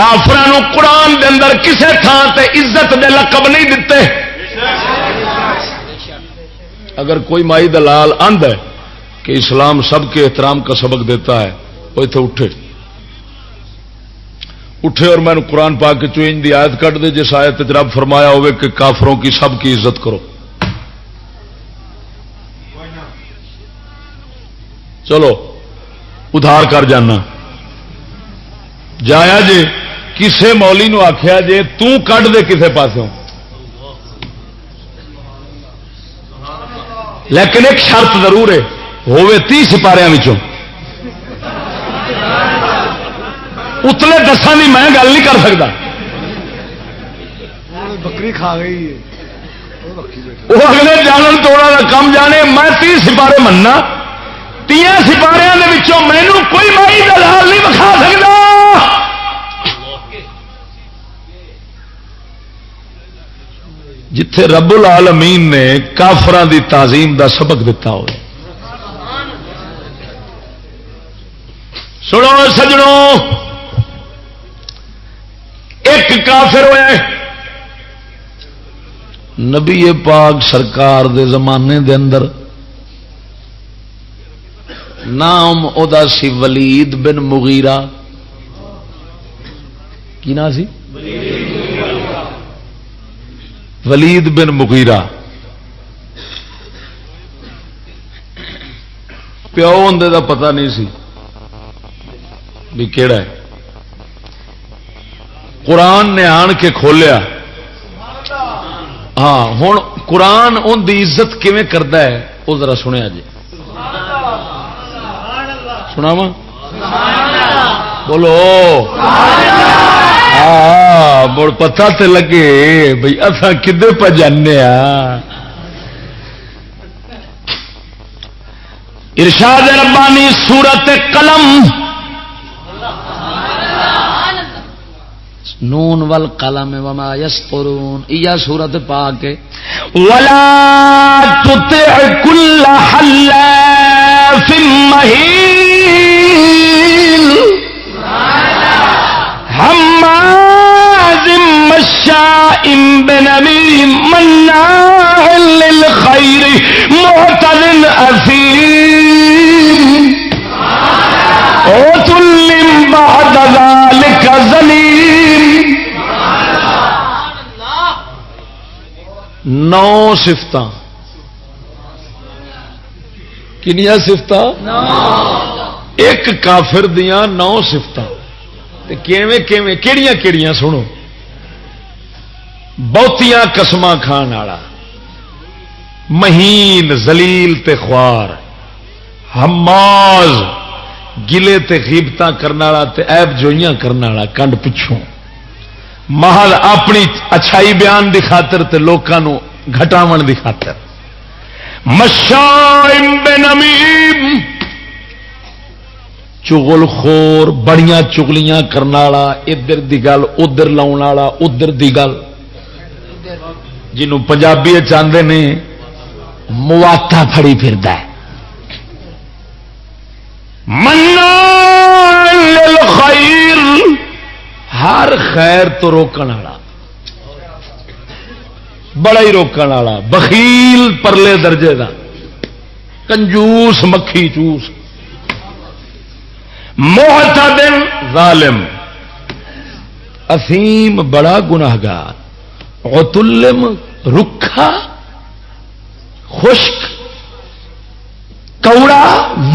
A: کافر قرآن دے اندر کسے تھان تے عزت دے لقب نہیں دیتے اگر کوئی مائی دلال اند ہے کہ اسلام سب کے احترام کا سبق دیتا ہے، وہ اتنے اٹھے۔ اٹھے اور میں قرآن پا کے چوئن دی آیت کٹ دے، جس آیت رب فرمایا ہوئے کہ کافروں کی سب کی عزت کرو۔ چلو، ادھار کر جانا۔ جایا جے کسے مولی نو آخیا جے تڈ دے کسے پاسوں۔ لیکن ایک شرط ضرور ہے ہوے تی سپارے اتلے دسان کی میں گل نہیں کر سکتا
B: بکری کھا گئی
A: وہ اگلے جانن توڑا کا کم جانے میں تی سپارے مننا۔ تیا سپارے مینو کوئی مائی دلال نہیں بکھا سکتا جتھے رب العالمین نے کافران دی تعظیم دا سبق دیتا ہو سنو سجڑوں ایک کافر ہوئے۔ نبی پاک سرکار دے زمانے دے اندر نام ادا سی ولید بن مغیرہ۔ کی نام سی؟ ولید بن مغیرہ۔ پیو ہوں کا پتا نہیں سی بھی کہڑا ہے۔ قرآن نے آن کے کھولیا۔ ہاں ہوں قرآن ان کی عزت کیون کرتا ہے؟ وہ ذرا سنیا جی۔ سنا وا بولو۔ ہاں مڑ پتا تو لگے بھائی اصا کدے پہ جانے ارشاد ربانی سورت قلم۔ نون ول قلم وما یسطرون ایا سورت پا کے
E: ولا تطع كل حلاف للخير معتد أثيم. عتل بعد ذلك زليم.
A: نو سفت کنیا سفت ایک کافر دیا نو سفت کہڑیاں کہڑیاں سنو؟ بہتیاں قسم کھان والا مہین زلیل تے خوار۔ حماز، گلے تے غیبتاں کرنے والا تے عیب جوئیاں کرنے والا کنڈ پچھوں۔ محل اپنی اچھائی بیان دی خاطر تے لوکاں گھٹاون دی خاطر۔
E: مشائم بنمیم
A: چغل خور، بڑیاں چگلیاں کرنے والا، ادھر دی گل، ادھر لاؤ والا، ادھر دی گل۔ جنوں پنجابی چاہتے نے مواتا پھڑی پھر
E: خیر،
A: ہر خیر تو روکن والا۔ بڑا ہی روکن والا، بخیل پرلے درجے دا۔ کنجوس، مکھی چوس۔
E: محتدن
A: ظالم۔ افیم بڑا گناہگار۔ غتلم رکھا، خشک، کوڑا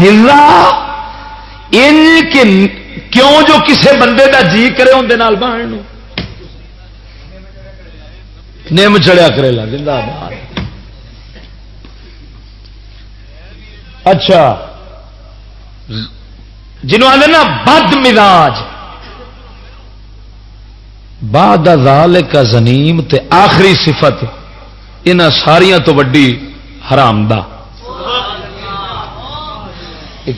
A: ورا ان کے کیوں جو کسے بندے دا جی کرے اندر بہن نم چڑیا کرے لا زندہ باد اچھا۔ جنہوں آدھے نا بد مزاج. بعد ذال کا زنیم تے آخری صفت ان ساریاں تو وڈی حرام دا.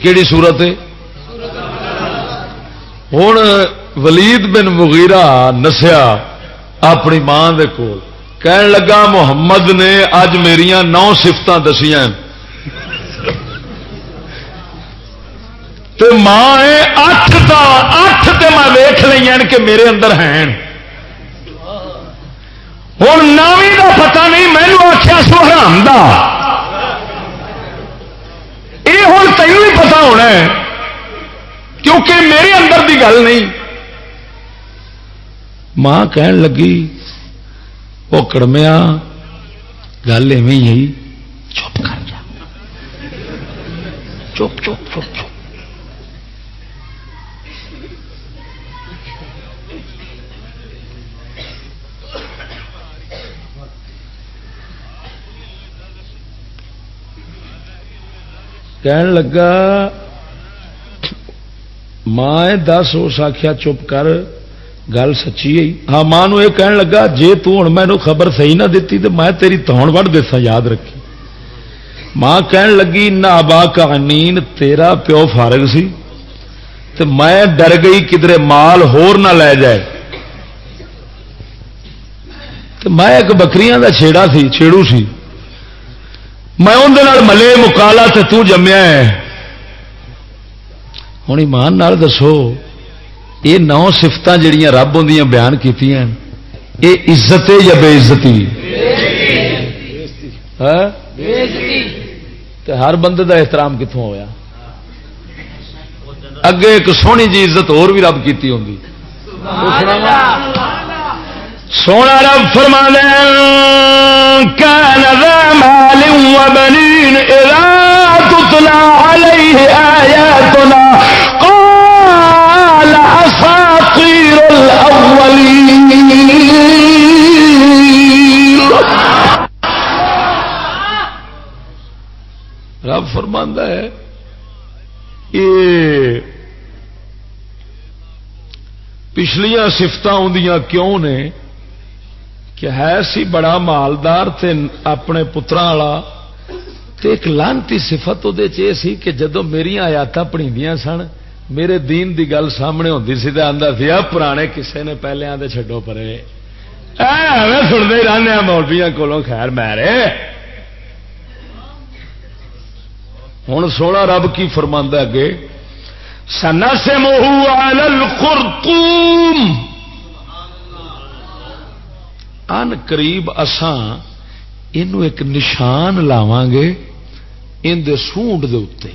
A: کیڑی صورت ہے؟ ہوں ولید بن مغیرہ نسیا اپنی ماں دے کول کہن لگا، محمد نے اج میرا نو سفت دسیاں تو ماں اٹھ اٹھ تے میں ویخ لی کہ میرے اندر ہیں۔ ہوں نویں کا پتا نہیں مینو آخیا سو حرام دا۔ یہ ہوں تینوں ہی پتا ہونا ہے، کیونکہ میرے اندر دی گل نہیں۔ ماں کہن لگی، وہ کڑمیا، گل ایویں ہی چپ کر جا۔ چپ چپ چپ چپ۔ کہن لگا، ماں دس اس آخیا چپ کر، گل سچی ہے۔ ہاں ماں یہ کہن لگا جی تم مینو خبر صحیح نہ دیتی تو میں تیری تون وڑ دیسا یاد رکھی۔ ماں کہن لگی، نہ با کہانی تیرا پیو فارغ سی۔ تو میں ڈر گئی کدھر مال ہور نہ لے جائے۔ تو میں ایک بکریاں دا چھیڑا سی، چھیڑو سی۔ میں اندر ملے مکالا تو تو جمیا ہے۔ ہوں ایمان نال دسو، یہ نو سفت جہیا رب ہوں بیان کی یہ عزت یا بے عزتی؟ ہاں؟ ہر بندے دا احترام کتوں ہوا اگے ایک سونی جی عزت اور بھی رب کی ہوں سونا رب فرما
E: كان ذا مال وبنين إذا عليه آياتنا قال أساطير الأولين
A: رب فرماندہ ہے، یہ پچھلیاں سفت آدیاں کیوں نے؟ کہ ہے سی بڑا مالدار تے اپنے پترا والا ایک لانتی سفت وہ سی کہ جدو میری آیات پڑی سن، میرے دین دی گل سامنے ہوتی سی تو آتا سی پرانے کسے نے پہلے آتے چڈو پرے۔ سنتے ہی رہنے مولبیا کو خیر میرے ہوں سونا رب کی فرما اگے سنا سے موہ موہو ان قریب اسان یہ ایک نشان لاو گے اندر سونڈ دے اتنے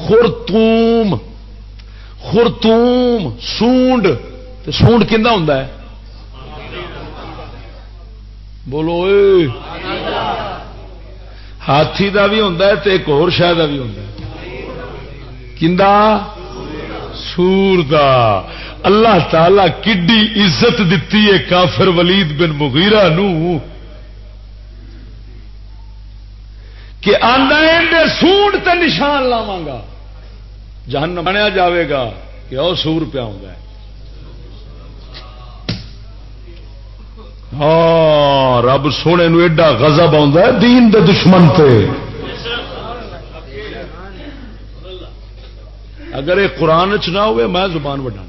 A: خرتوم خرتوم سونڈ تے سونڈ کھا ہوں بولو اے ہاتھی دا بھی ہوں تو ایک اور شہ کا بھی ہوں سور دا اللہ تعالی کڈی عزت دیتی ہے کافر ولید بن مغیرہ نو کہ آدھا سونڈ تے نشان لاوا گا۔ جہن بنیا جاوے گا کہ وہ سور پیا ہوں ہاں رب سونے نو ایڈا غضب آ دین دے دشمن تے۔ اگر یہ قرآن چ نہ ہوئے، میں زبان وڈا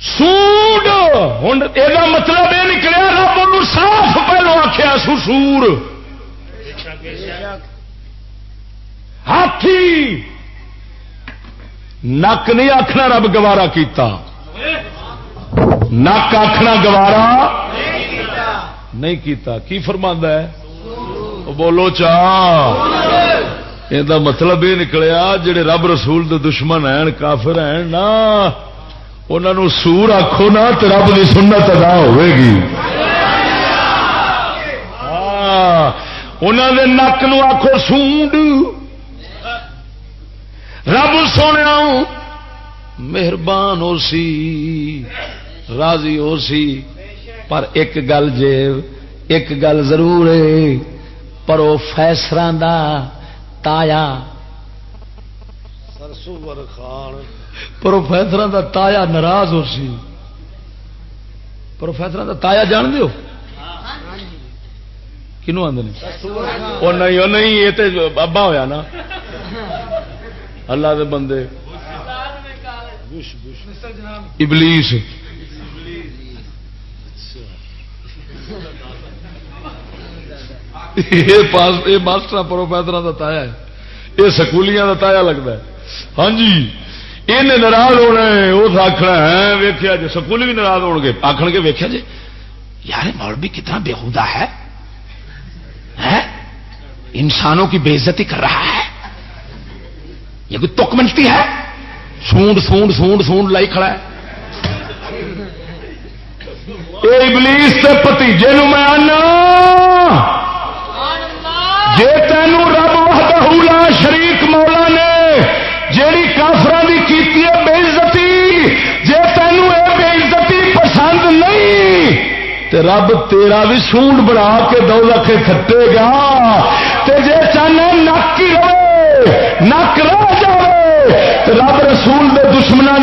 A: سوڈ ہوں یہ مطلب یہ نکلیا، رب صاف پہلو آخیا سور۔ ہاتھی۔ نک نہیں آخنا رب گوارا کیتا۔ نک آخنا گوارا نہیں کیتا۔ کی فرما ہے؟ بولو چا۔ یہ مطلب یہ نکلیا، جڑے رب رسول دے دشمن ہیں، کافر ہیں نا انہوں سور آخو نا تو رب کی سنت ادا ہوے گی۔ ہاں، انہوں نے نک نو آخو سونڈ۔ رب سونے مہربان ہو سی راضی ہو سی۔ پر ایک گل جے ایک گل ضرور ہے۔ پر وہ فیسر تایا۔ خان۔ پروفیسر دا تایا ناراض ہو سی۔ پروفیسر دا تایا جان دیو کنو آدھے نہیں نہیں، یہ تو ابا ہوا نا۔ اللہ دے بندے۔ ابلیس۔ یہ ماسٹر پروفیسر کا تایا ہے۔ یہ سکولیاں کا تایا لگتا ہے۔ ہاں جی۔ یہ ناراض ہونا اس آخنا ہے ویخیا جی سکول بھی ناراض ہو گے آخ گے ویخیا جی یار مولوی کتنا بےحدا ہے انسانوں کی بےزتی کر رہا ہے۔ یہ کوئی تک منتی ہے؟ سونڈ سونڈ سونڈ سونڈ لائی کھڑا ہے۔ ابلیس کے پتیجے میں آنا۔ جی تینوں رب وحدہ شریک مولا نے جیڑی کافر کی بے عزتی جی تینوں یہ بے عزتی پسند نہیں تے رب تیرا بھی سونڈ بنا کے دو لکھے کھٹے گا تے جے چاہنا نک ہی رہے نک رہ جائے رب رسول دے دشمنوں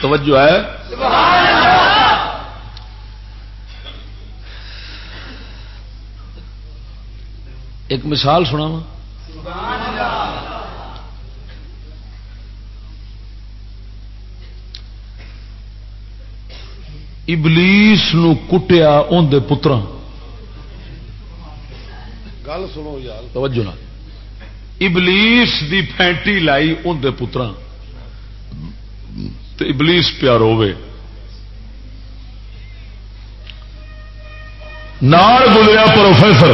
A: توجہ ہے۔ ایک مثال سنا ابلیس نو کٹیا اندر پترا
F: گل سنو یار۔
A: توجہ نہ ابلیس دی پینٹی لائی اندر پترا تو ابلیس پیار ہوے نار گزریا پروفیسر۔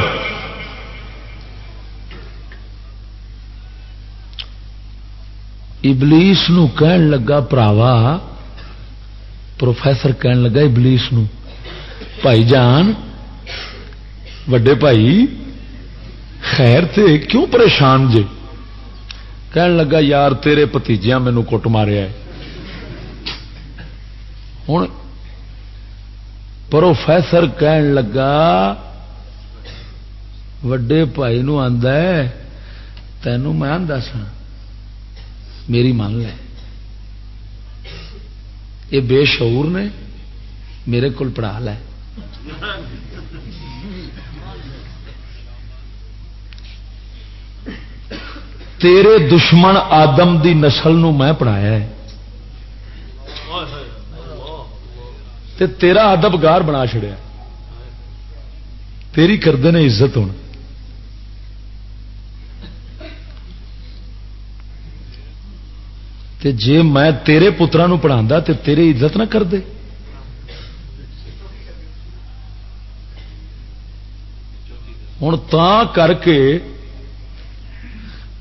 A: ابلیس نو کہن لگا پراوا۔ پروفیسر کہن لگا ابلیس نو۔ بھائی جان، وڈے بھائی، خیر تے کیوں پریشان جے؟ کہن لگا، یار تیرے پتیجیا مینو کٹ ماریا ہوں پروفیسر کہن لگا وڈے بھائی نو آدھا تینوں میں آدھا سا میری مان لے یہ بے شعور نے میرے کو پڑھا لے تیرے دشمن آدم دی نسل نو میں پڑھایا ہے تے تیرا ادب گار بنا چڑیا تیری کرتے ہیں عزت ہوں تے جے میں تیرے پترا پڑھا تے تیرے عزت نہ کر دے ہوں تا کر کے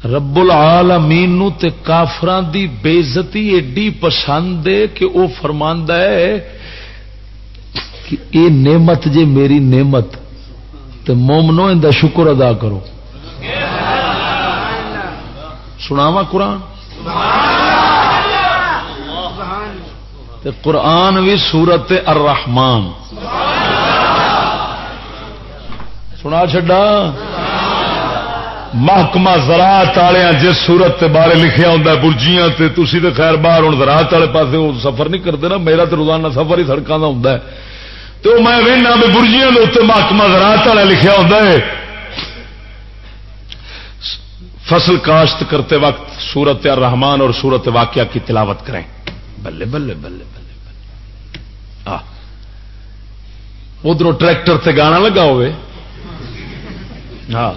A: رب العالمین نو تے کافران دی بےزتی ایڈی پسند ہے کہ وہ فرماندہ ہے کہ اے نعمت جے میری نعمت، تے مومنو ان دا شکر ادا کرو۔ سناوا قرآن؟ تے قرآن بھی سورت الرحمان سنا چڈا محکمہ زراعت والے جس سورت کے بارے لکھیا ہوں برجیاں تے تسی تے خیر باہر ہوں زراعت والے پاس سفر نہیں کرتے نا، میرا تو روزانہ سفر ہی سڑکوں کا ہوں تو میں وہنا بھی برجیاں اتنے محکمہ زراعت والے لکھیا ہوں فصل کاشت کرتے وقت سورت الرحمان اور سورت واقعہ کی تلاوت کریں۔ بلے بلے بلے بلے بلے۔ ادھر ٹریکٹر تے گانا لگا ہوئے۔ ہاں۔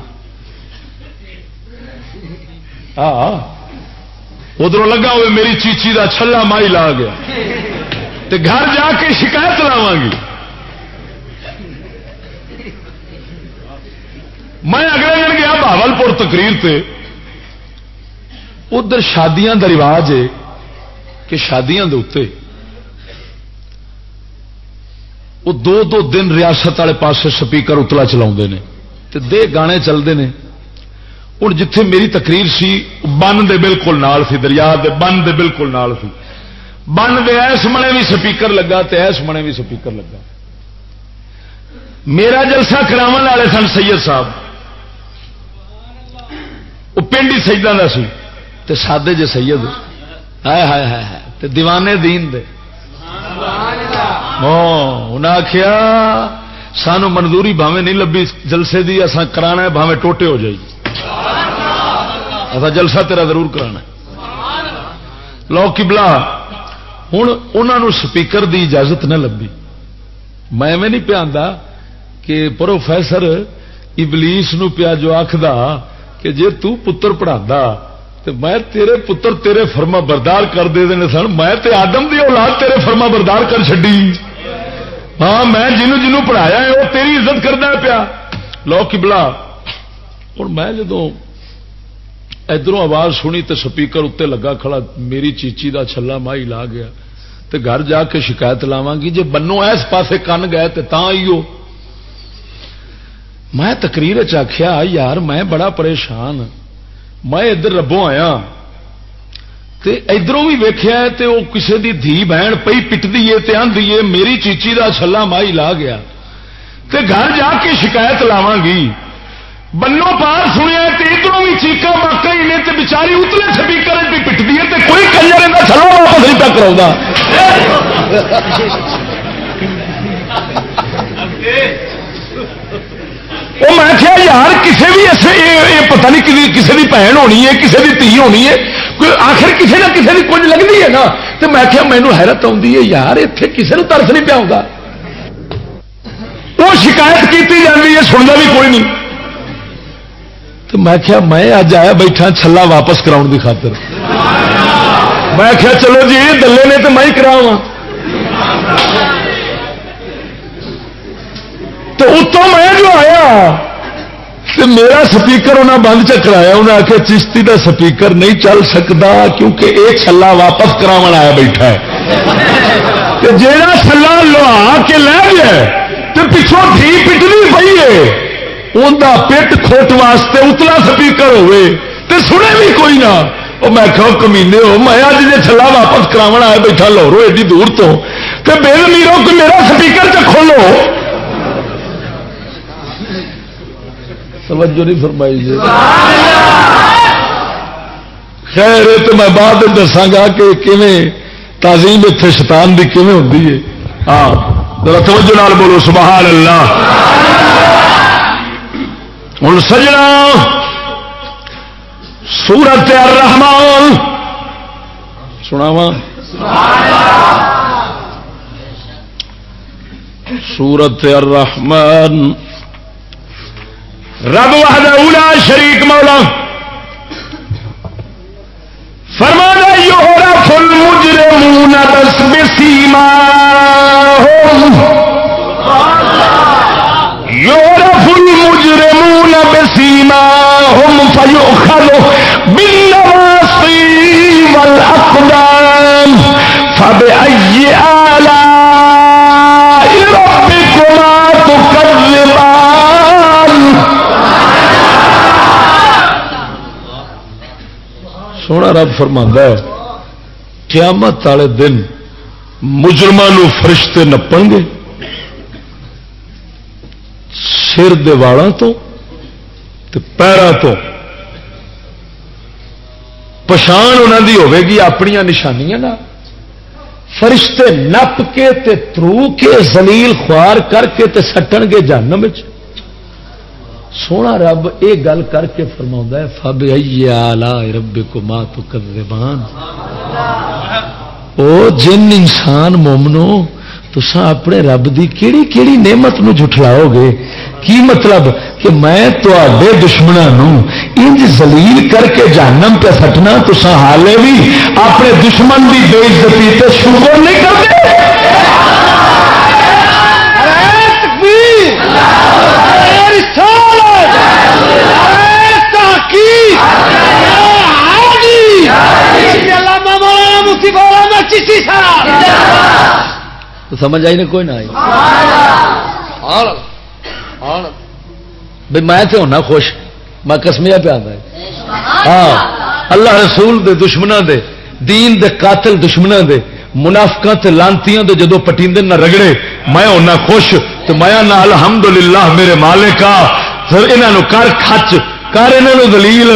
A: ہاں ادھر لگا ہوئے میری چیچی کا چھلا مائی لا گیا۔ تے گھر جا کے شکایت لاوا گی۔ میں اگلے دن گیا بہبل پور تقریر تے۔ ادھر شادیاں کا رواج ہے کہ شادیاں دے وہ دو دو دن ریاست والے پاس سپیکر اتلا چلا دے گانے چلتے ہیں ہوں جتھے میری تقریر سی، بن دے بالکل نال سی، دریا دے بن دے بالکل نال سی۔ بن دے، ایس منے بھی سپیکر لگا تے ایس منے بھی سپیکر لگا۔ میرا جلسہ کرا والے سن سید صاحب۔ وہ پنڈ ہی سجدہ کا سی۔ تے سادے جے سید۔ ہائے ہائے ہائے ہائے۔ تے دیوانے دین دے۔ ہاں، انہیں آخیا سانو منظوری بھاوے نہیں لبھی۔ جلسے دی اصا کرانا بھاوے ٹوٹے ہو جائے جلسہ تیرا ضرور کرانا لو کبلا ہوں انہوں سپیکر دی اجازت نہ لبھی۔ میں نہیں پیا کہ پروفیسر ابلیس نو پیا جو آخد کہ جی تر پڑھا تو میں تیرے پتر تیرے فرما بردار کر دے دے سن، میں تے آدم دی اولاد تیرے فرما بردار کر چڈی ہاں میں جنوں جنوں پڑھایا ہے، وہ تیری عزت کرنا پیا۔ لو کبلا ہوں میں جدو ادھر آواز سنی تو سپیکر اتنے لگا کھڑا، میری چیچی دا چھلا مائی لا گیا۔ تو گھر جا کے شکایت لاوا گی جی بنو اس پاسے کن گئے تو آئیو۔ میں تقریر چاخیا یار میں بڑا پریشان، میں ادھر ربوں آیا ادھروں بھی ویخیا وہ کسی کی دھی بہن پی پٹتی ہے آدھی ہے، میری چیچی دا چھلا مائی لا گیا۔ تے گھر جا کے شکایت لاوا گی۔ بنو پار سنیا ادھر بھی چیقا واقع ہی نے بچاری اتنے سپیکر بھی پٹتی ہے کوئی کنجر کا چلو واپس نہیں پہ کرا وہ میں کیا یار کسی بھی ایسے یہ پتا نہیں کسی کی بھن ہونی ہے کسی کی تھی ہونی ہے آخر کسی نہ کسی کی کچھ لگتی ہے نا؟ تو میں کیا مینو حیرت آتی ہے، یار اتنے کسی نے ترس نہیں پیا ہوگا وہ شکایت کی جاتی ہے سننا بھی کوئی نہیں۔ تو میں کیا میں اج آیا بیٹھا چھلا واپس کراؤ کی خاطر۔ میں کیا چلو جی دلے نے تو میں کراوا تو اتوں میں جو آیا تو میرا سپیکر انہیں بند چکرایا انہیں آخیا چشتی کا سپیکر نہیں چل سکتا کیونکہ یہ چھلا واپس کرا آیا بیٹھا ہے۔ جہاں چھلا لوا کے لے گیا تو پچھوں تھی پٹنی پی ہے۔ انہیں پیٹ کھوٹ واسطے اتلا سپیکر ہوئے۔ تے سنے بھی کوئی نہ۔ وہ میں کہ کمینے ہو، میں اج جی چلا واپس کرا آیا بیٹھا لورو ایڈی دور تو۔ تے بے میرو کہ میرا سپیکر چ کھولو۔ توجہ نہیں فرمائی جی۔ خیر تو میں بعد دساگا کہ کیویں تعظیم اتنے شیطان کی کیویں ہوتی ہے۔ ہاں توجہ نال بولو، سبحان اللہ! ہوں سجنا، سورت الرحمان سناوا سورت الرحمن! رب وحدہ اولا شریک مولا فرمانا یورف المجرمون بس بسیما یورف المجرمون بسیما هم فیؤخذ بالنواصی والاقدام فبأي آلاء سونا رب فرما ہے، قیامت والے دن مجرمان فرشتے نپن گے۔ سر داڑوں تو پیروں تو پچھان انہوں کی ہوے گی اپنی نشانیاں فرشتے نپ کے تے ترو کے زلیل خوار کر کے تے سٹن گے جانم سونا رب یہ گل کر کے فرما ہے فب آلہ رب کو ماں تو کر او جن انسان مومنو تسا اپنے رب دی کیڑی کیڑی نعمت نو جھٹلاؤ گے کی مطلب؟ کہ میں تے دشمنوں انج زلیل کر کے جانم پہ سٹنا تسا حالے بھی اپنے دشمن کی بے عزتی تے شکر نہیں کرتے؟ تو سمجھ آئی نا کوئی نہ آئی؟ بھائی میں تو ہونا خوش، میں کسمیا پہ آتا ہاں اللہ رسول دے دشمنوں دے، دین دے قاتل دشمنوں دے منافقہ لانتیاں دے جدو پٹیندے نہ رگڑے، میں ہونا خوش۔ تو میں نہ الحمدللہ میرے مالکا پھر انہاں کر کھچ، کر انہاں دلیل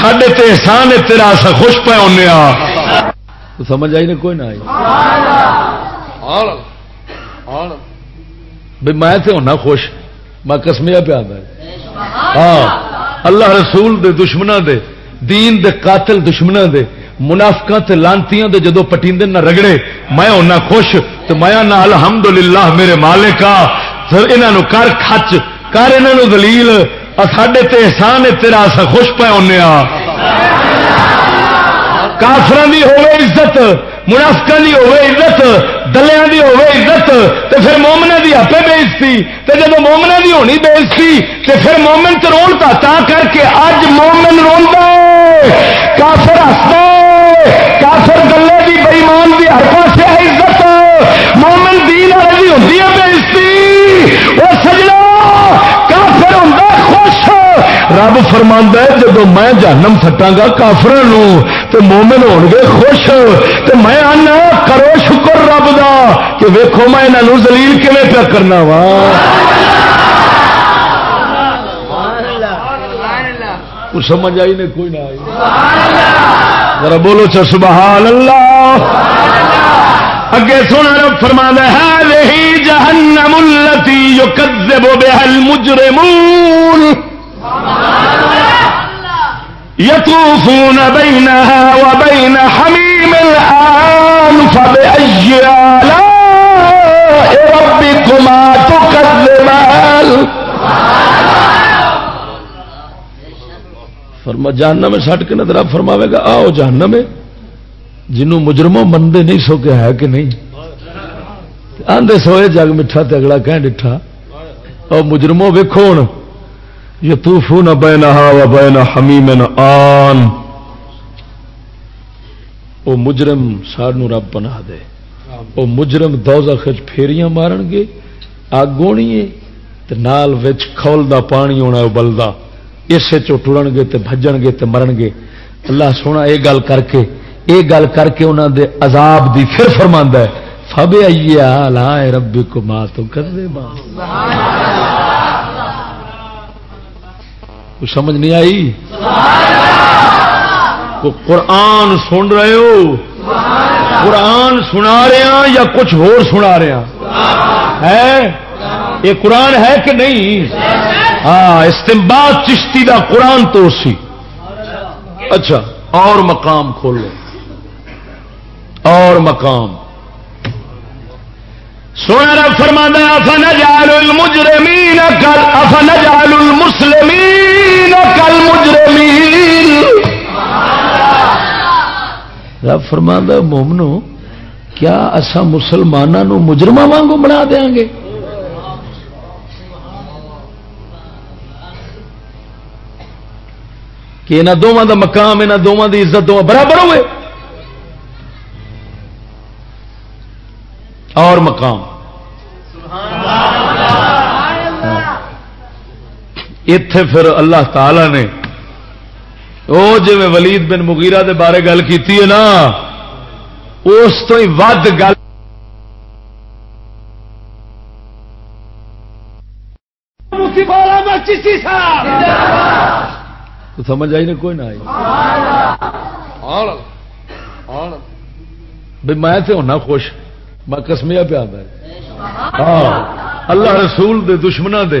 A: ساڈے تے احسان ہے، تیرا اسا خوش پے ہونے آ۔ سمجھ آئی نا کوئی نہ آئی؟ بھائی میں تو ہونا خوش، میں کسمیا پہ آتا ہاں اللہ رسول دے دشمنوں دے، دین دے قاتل دشمنوں دے۔ منافقہ تے لانتیاں دے جدو پٹیندے نہ رگڑے، میں ہونا خوش تو میں نہ الحمدللہ میرے مالکا پھر انہاں کر کھچ، کر انہاں دلیل ساڈے تے احسان ہے، تیرا اسا خوش پہ ہونے آ۔ کافران دی ہوئے عزت منافقان دی ہوئے عزت، دلیاں دی عزت، تے پھر مومنا دی آپ بےزتی تے جب مومنا دی ہونی بےزتی تے پھر مومن تو رولتا تا کر کے اج مومن رولتا کافر ہستا کافر گلے دی بےمان دی ہر پاس عزت۔ مومن دین والے ہوتی ہے بےزتی وہ سجنا کافر ہوں خوش۔ رب فرما ہے جب میں جانم سٹا گا کافر تو مومن ہو گے خوش۔ تو میں آنا کرو شکر رب دا۔ کہ ویکو میں یہاں زلیل کھے پیا کرنا وا۔ سمجھ آئی نے؟ کوئی نہ آئی۔ ذرا بولو چا سبحان اللہ۔ اگے سونا رب فرما ہے جہنم التی جو کدے بو بے المجرمون۔ يطوفون بينها وبين حميم الآن فبأي آلاء ربكما تكذبان فرما جاننا میں سٹ کے نظر آپ فرماوے گا، آؤ جاننا میں جنوں مجرموں منتے نہیں سو کے ہے کہ نہیں؟ آدھے سوئے جگ میٹھا تے اگلا کہہ ڈٹھا۔ اور مجرموں ویکو ہوں یطوفون بینہا و بین حمیم آن۔ او مجرم سانو رب پناہ دے۔ او مجرم دوزخ پھیریاں مارن گے۔ آگ گونی ہے نال وچ کھول دا پانی ہونا ابلدا۔ اسے ٹرن گے تے بھجن گے تے مرن گے۔ اللہ سونا یہ گل کر کے یہ گل کر کے انہوں دے عذاب دی پھر فرما ہے۔ فب آئیے لا ربی کو ماں تو کر دے ماں سمجھ نہیں آئی؟ کو قرآن سن رہے ہو۔ قرآن سنا رہے ہیں یا کچھ اور سنا رہے ہیں ہے؟ یہ قرآن ہے کہ نہیں؟ ہاں استمباد چشتی دا قرآن تو سی اچھا اور مقام کھولو اور مقام۔ سونا رب فرما افن جال المجرمین کل افن جال المسلمین کل مجرمین۔ رب فرما مومنو، کیا اصا مسلمانوں مجرمہ وانگو بنا دیا گے؟ کہ یہاں دونوں کا مقام یہاں دونوں کی عزت دونوں برابر ہوئے۔ اور مقام۔ اتے پھر اللہ تعالی نے وہ جی ولید بن مغیرہ دے بارے گل کی ہے نا، اس تو ہی ود گل۔ سمجھ آئی نا کوئی نہ آئی۔ بھائی میں تو ہونا خوش، میں کسمیا پیا ہاں اللہ رسول دے دشمنوں دے،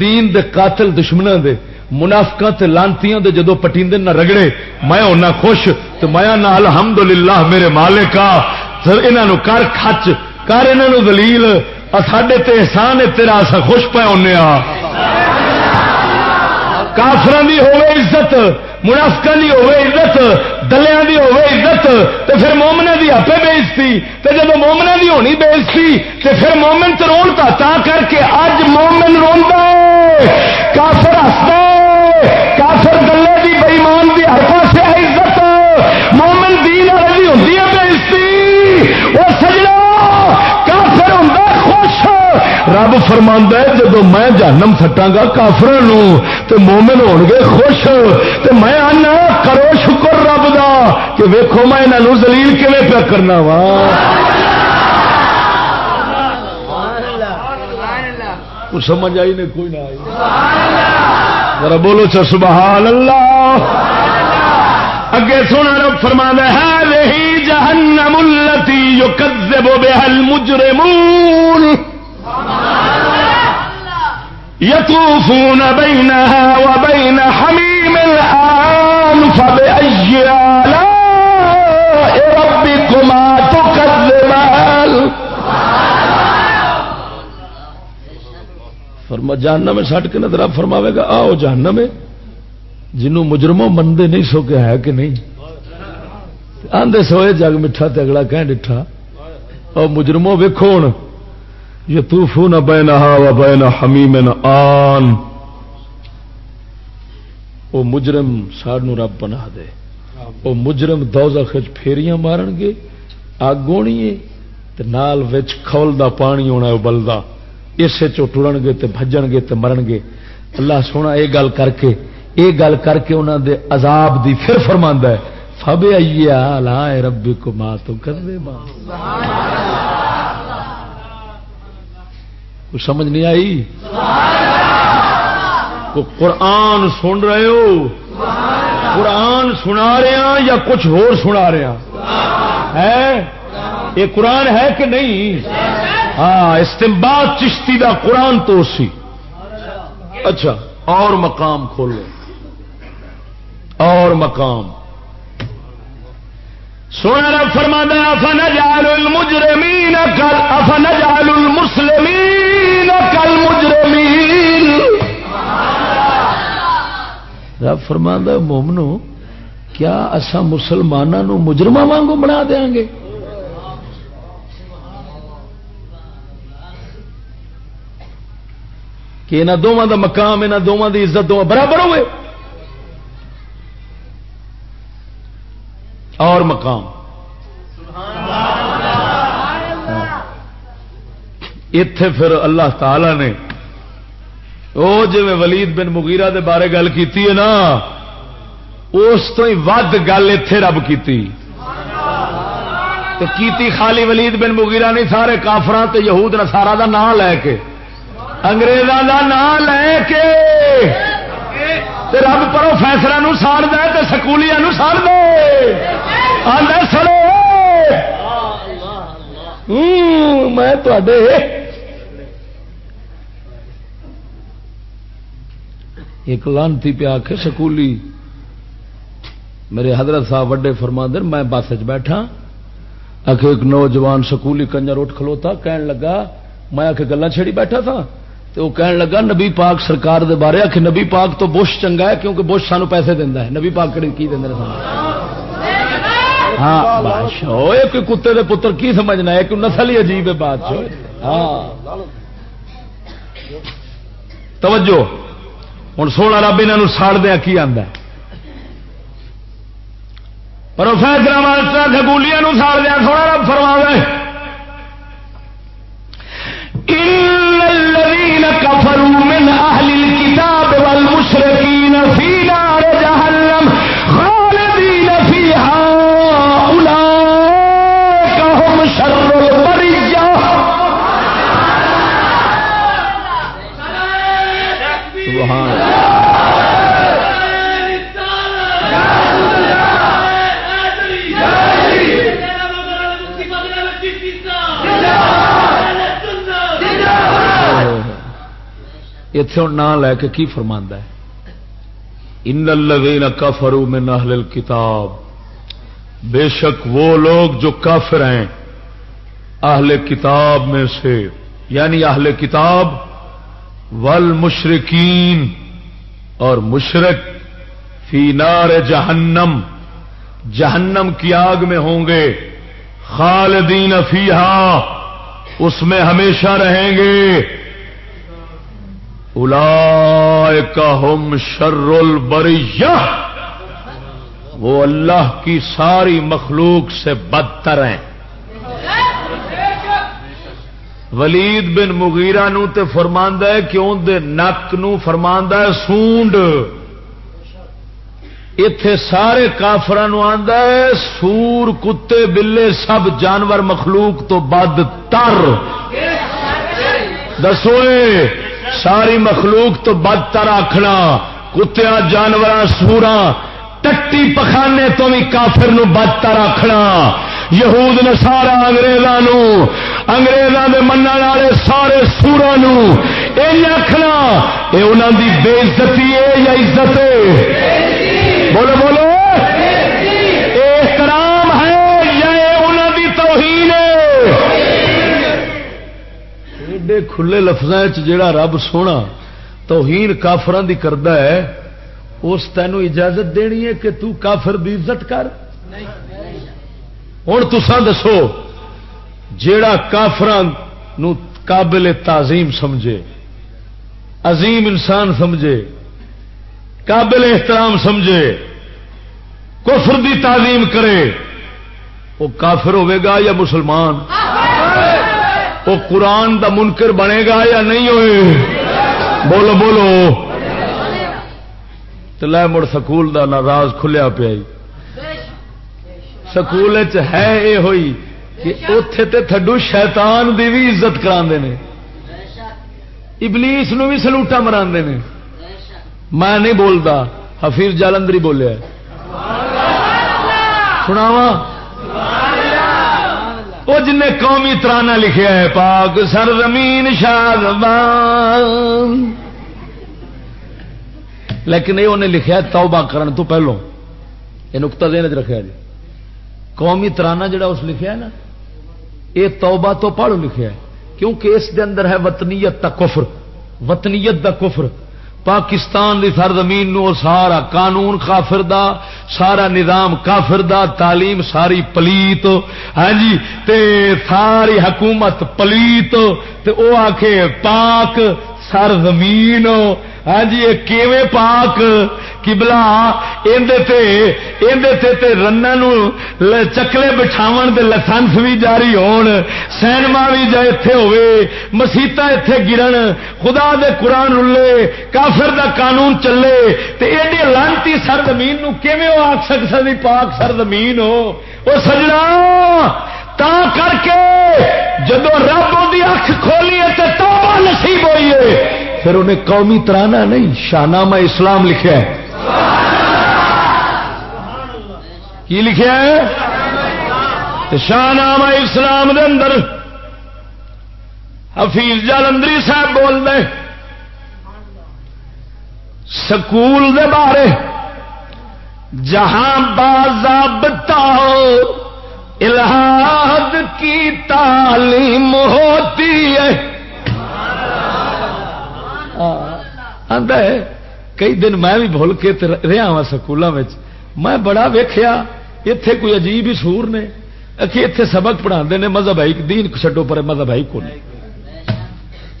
A: دین دے قاتل دشمنوں دے منافقہ تے لانتیاں دے جدو پٹیندے نہ رگڑے، میں ہونا خوش تو میں نہ الحمدللہ میرے مالک آ انہوں کر کچ کر انہوں دلیل ساڈے تے احسان ہے، تیرا اسا خوش پہ ہونے آ۔ کافران دی ہوئے عزت منافقان دی ہوئے عزت، دلیاں دی عزت، تے پھر مومنا دی آپ بےزتی تے جب مومنا دی ہونی بےزتی تے پھر مومن تو رونتا، تا کر کے اج مومن روندا کافر ہستا کافر گلے دی بےمان دی ہر پاس عزت مومن دین دی ہوندی ہے بےزتی وہ سجنا رب فرما جب میں جانم سٹا گا کافر تو مومن ہو گے خوش تو میں آنا کرو شکر رب دا کہ ویکو میں یہاں زلیل کیون پیا کرنا وا؟ سمجھ آئی نے کوئی نہ آئی۔ ذرا بولو چا سبحان اللہ اگے سونا رب فرما ہے نہیں جہنم التی جو کدے بو يطوفون بينها وبين حميم الآن فبأي آلاء ربكما تكذبان؟ فرما جاننا میں سٹ کے نظر آپ فرماوے گا، آؤ جاننا میں۔ جنوں مجرموں منتے نہیں، سو کے ہے کہ نہیں؟ آدھے سوئے جگ میٹھا تے اگلا کہ ڈٹھا۔ اور مجرموں ویکو ہوں یہ توفو نہ بے نہ بے حمیم آن۔ وہ مجرم سانو رب بنا دے۔ وہ مجرم دوزہ خچ پھیریاں مارن گے اگ ہونی نال وچ کھول دا پانی ہونا ہے بلدا۔ اسے چو ٹرن گے تے بھجن گے تے مرن گے۔ اللہ سونا یہ گل کر کے یہ گل کر کے انہوں دے عذاب دی پھر فرما ہے۔ فب آئیے لا ربی کو ماں تو کر دے ماں کچھ سمجھ نہیں آئی؟ کو قرآن سن رہے ہو؟ قرآن سنا رہے ہیں یا کچھ اور سنا رہے ہیں ہے؟ یہ قرآن ہے کہ نہیں؟ ہاں استمباد چشتی دا قرآن تو سی اچھا اور مقام کھولو۔ اور مقام۔ سونا رب افن جال المجرمین کل افن جال رب فرما مومنو کیا اصا مسلمانوں مجرم وانگو بنا دیا گے؟ کہ یہاں دونوں کا مقام یہاں دونوں کی عزت دونوں برابر ہوئے۔ اور مقام۔ اتے پھر اللہ تعالی نے وہ جی ولید بن مغیرہ دے بارے گل کی ہے نا، اس تو ہی ود گل اتے رب کیتی۔ کی کیتی خالی ولید بن مغیرہ نہیں، سارے کافران تے یہود نسارا دا نام لے کے۔ انگریزوں دا نام لے کے۔ تے رب پرو فیصلہ ساڑ دے تے سکولیا ساڑ دے۔ آدھے سڑو میں ایک لانتی پہ آ کے سکولی، میرے حضرت صاحب وڈے فرماندر میں بس چ بیٹھا۔ آخ ایک نوجوان سکولی کنجر اٹھ کھلوتا، کہن لگا، میں آ گلا چھڑی بیٹھا تھا؟ تو وہ کہن لگا، نبی پاک سرکار دے بارے آخ نبی پاک تو بش چنگا ہے، کیونکہ بش سانو پیسے دینا ہے۔ نبی پاک کڑی کی دیں ہاں بادشاہ کوئی کتے دے پتر کی سمجھنا ہے؟ کہ نسل ہی عجیب ہے، بادشاہ۔ ہاں۔ توجہ۔ ہوں سونا رب یہ ساڑ دیا کی آدھا پروفیسر ماسٹر سکولیاں ساڑ دیا، سونا رب فرما الذين کفروا اتوں نام لے کے کی فرما ہے؟ ان الذین کفروا من اہل الكتاب، بے شک وہ لوگ جو کافر ہیں اہل کتاب میں سے یعنی اہل کتاب، والمشرکین اور مشرق فی نار جہنم جہنم کی آگ میں ہوں گے، خالدین فیہا، اس میں ہمیشہ رہیں گے۔ ہم شر البریہ۔ وہ اللہ کی ساری مخلوق سے بدتر ہیں۔ ولید بن مغیرہ نو تے فرماندہ ہے کہ دے نک نو فرماندہ ہے سونڈ۔ اتے سارے کافران آدھا ہے سور، کتے، بلے، سب جانور مخلوق تو بد تر دسوئے ساری مخلوق تو بدتر آخنا کتیا جانور سورا ٹٹی پخانے تو بھی کافر نو بدتر آخنا یہود نے سارا اگریزوں اگریزوں کے من والے سارے سورا یہ آخنا یہ انہوں کی بےزتی ہے یا عزت بولو بولو احترام ہے یا انہوں کی توہین ہے ایڈے کھلے لفظ جڑا رب سونا توہین کافران دی کردا ہے، اس تینوں اجازت دینی ہے کہ تو کافر دی عزت کر۔ ہوں تسان دسو، جیڑا کافران نو قابل تعظیم سمجھے، عظیم انسان سمجھے، قابل احترام سمجھے، کفر دی تعظیم کرے، وہ کافر ہوے گا یا مسلمان؟ وہ قرآن دا منکر بنے گا یا نہیں ہوئے؟ بولو بولو۔ تو لے مڑ سکول دا ناراض کھلیا پیا جی۔ سکول ہے یہ ہوئی کہ اتے تے تھڈو شیطان دی بھی عزت کرا ابلیس نو بھی سلوٹا مرا میں نہیں بولتا حفیظ جالندری بولیا سناواں؟ وہ جن قومی ترانا لکھیا ہے پاک سر زمین لیکن یہ انہیں لکھا توبہ کرن تو پہلو۔ یہ نکتا دین چ رکھا جی۔ قومی ترانا جڑا اس لکھا ہے نا، یہ توبہ تو پڑھو لکھا ہے کیونکہ اس دے اندر ہے وطنیت دا کفر۔ وطنیت دا کفر۔ پاکستان دی سرزمین نو سارا قانون کافر دا، سارا نظام کافر دا، تعلیم ساری پلیت۔ ہاں جی تے ساری حکومت پلیت۔ تے او آکھے پاک سرزمین زمین۔ ہاں جی کیویں پاک کبلا رن چکلے بٹھاو دے لسنس بھی جاری ہون، سینما بھی جا اتے ہوے مسیت اتے گرن، خدا دے قرآن رلے، کافر دا قانون چلے، تے ایڈی لانتی سر زمین آخ سکتا پاک سر زمین ہو؟ وہ سجنا، تا کر کے جب رب کی اکھ کھولی ہے تو نصیب ہوئی ہے پھر انہیں قومی ترانا نہیں، شاہنامہ اسلام لکھا ہے کی لکھا ہے شاہنامہ اسلام دے اندر حفیظ جالندری صاحب بول رہے سکول دے بارے، جہاں بازابتا الہاد کی تعلیم ہوتی ہے ہے، کئی دن میں بھی بھول کے رہا وا ہاں سکولوں میں میں بڑا ویخیا اتے کوئی عجیب ہی سور نے۔ کہ اتے سبق پڑھا نے، مذہب ہے دین چڈو پر مذہب ہے کو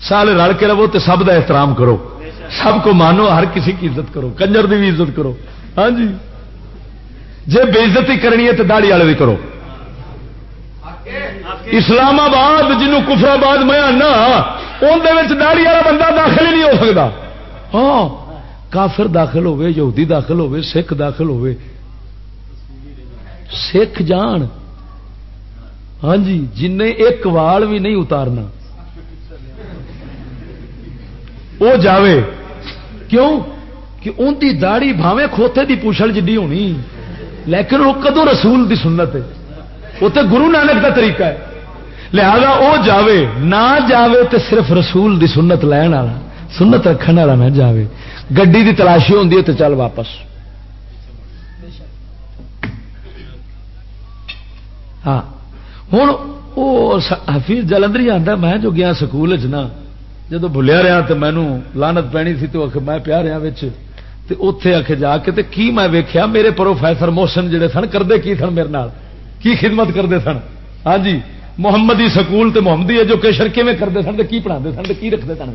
A: سال رل کے رہو تو سب کا احترام کرو۔ سب کو مانو، ہر کسی کی عزت کرو۔ کنجر کی بھی عزت کرو۔ ہاں جی۔ جی بےزتی کرنی ہے تو داڑی والے بھی کرو۔ اسلام آباد جنوب کفر آباد میں آنا اندر داڑی والا بندہ داخل ہی نہیں ہو سکتا ہاں کافر داخل ہوے یہودی داخل ہوے سکھ داخل ہوے سکھ جان۔ ہاں جی جن ایک وال بھی نہیں اتارنا۔ وہ جاوے۔ کیوں؟ کہ ان کی داڑی بھاوے کھوتے دی پوچھل جی ہونی۔ لیکن وہ کدو رسول دی سنت ہے؟ وہ تو گرو نانک کا طریقہ ہے۔ لہذا وہ جاوے، نہ جاوے تو صرف رسول دی سنت لین والا۔ سنت رکھنے والا نہ جاوے۔ گڈی دی تلاشی ہوتی ہے تو چل واپس۔ ہاں۔ ہوں وہ حفیظ جلندری آتا میں جو گیا سکول چ جب بھولیا رہا تو مینو لانت پینی سی تو میں پیا رہا اتے آ کے جا کے کی میں ویکیا میرے پروفیسر موشن جڑے سن کرتے کی سن میرے نال؟ کی خدمت کرتے سن؟ ہاں جی محمدی سکول تے محمدی ایجوکیشن کیون کرتے سن کی پڑھا سن کی رکھتے سن؟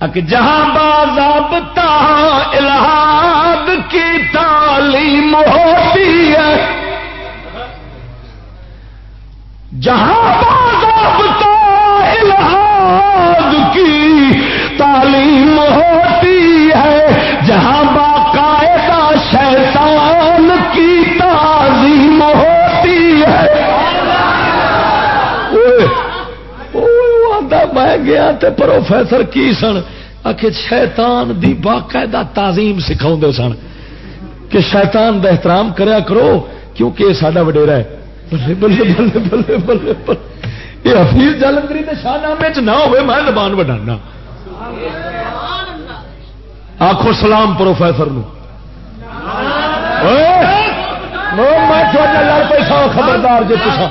A: جہاں باضابطہ الہاد کی تعلیم ہوتی ہے، جہاں باضابطہ الہاد کی تعلیم ہوتی ہے، جہاں باقاعدہ میں گیا تے پروفیسر کی سن؟ آخر شیطان دی باقاعدہ تعظیم سکھاؤ سن۔ کہ شیطان دا احترام کریا کرو کیونکہ یہ سڈا وڈیرا ہے۔ بلے بلے بلے بلے بلے بلے۔ یہ حفیظ جلندری کے شاہ نامے چ نہ ہوئے میں زبان وڈانا۔ آخو سلام پروفیسر نو۔ میں پیسہ خبردار جی پوچھا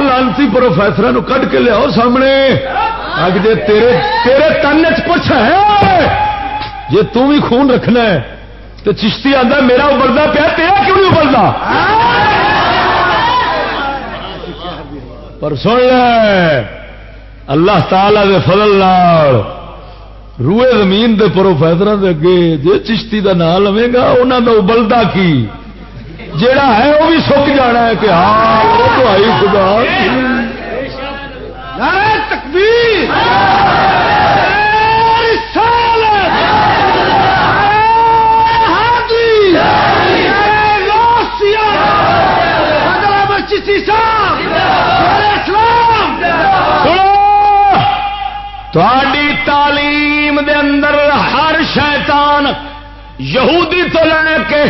A: لانسی پروفیسر کٹ کے لیا سامنے۔ جی تیرے تیرے تن چ ہے۔ جی تھی خون رکھنا ہے تو چشتی آتا میرا ابلتا پیا، تیرا کیوں نہیں ابلتا پر سن اللہ تعالی دے فضل لال روئے زمین دے پروفیسر دے اگے، جے چشتی دا نام لوے گا انہوں دا ابلدا کی؟ جیڑا ہے وہ بھی سک جانا ہے کہ ہاں وہ تو آئی خدا۔ تکبیر۔ تھوڑی تعلیم دے اندر ہر شیطان یہودی تو لے کے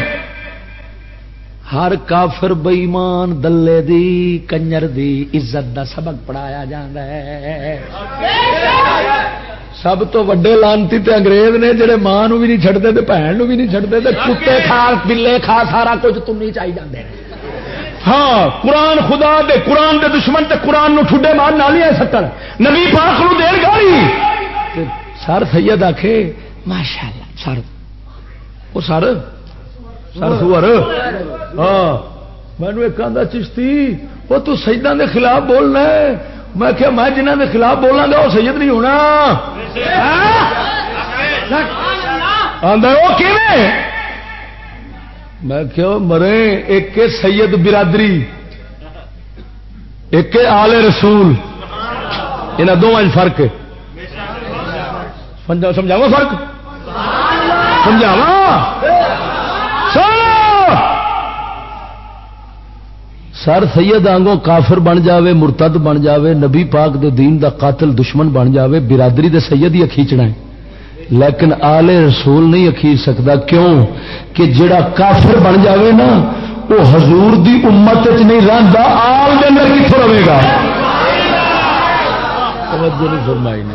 A: ہر کافر بئیمان دلے دی، کنجر دی عزت دا سبق پڑھایا جا سب تو وڈے لانتی تے انگریز نے جڑے ماں بھی نہیں چڑھتے بھن بھی نہیں چڑھتے کتے کھا، بلے کھا، سارا کچھ تم نہیں چاہیے جاتے ہاں قرآن خدا دے، قرآن دے دشمن تے قرآن نو ٹھڈے مار نالی سکن نبی پاک نو دین گاڑی۔ سر سید آخے ماشاء اللہ سر۔ وہ سر؟ سر سور. ہاں. مینو ایک آدھا چشتی، وہ تو سجدان دے خلاف بولنا ہے۔ میں کیا میں جنہ دے خلاف بولوں گا، وہ سید نہیں ہونا۔ آدھا وہ میں کیوں مرے، ایک سید برادری، ایک آل رسول۔ یہاں دونوں فرق سمجھاوا فرق؟ سمجھاوا سر سید آنگوں کافر بن جاوے، مرتد بن جاوے، نبی پاک دے دین دا قاتل دشمن بن جاوے، برادری دے سید ہی کھینچنا ہے۔ لیکن آلے رسول نہیں اخیر سکتا، کیوں؟ کہ جڑا کافر بن جاوے نا، وہ حضور دی امت چ نہیں رہتا آل دے اندر کتوں رہے گا؟ فرمائی نے۔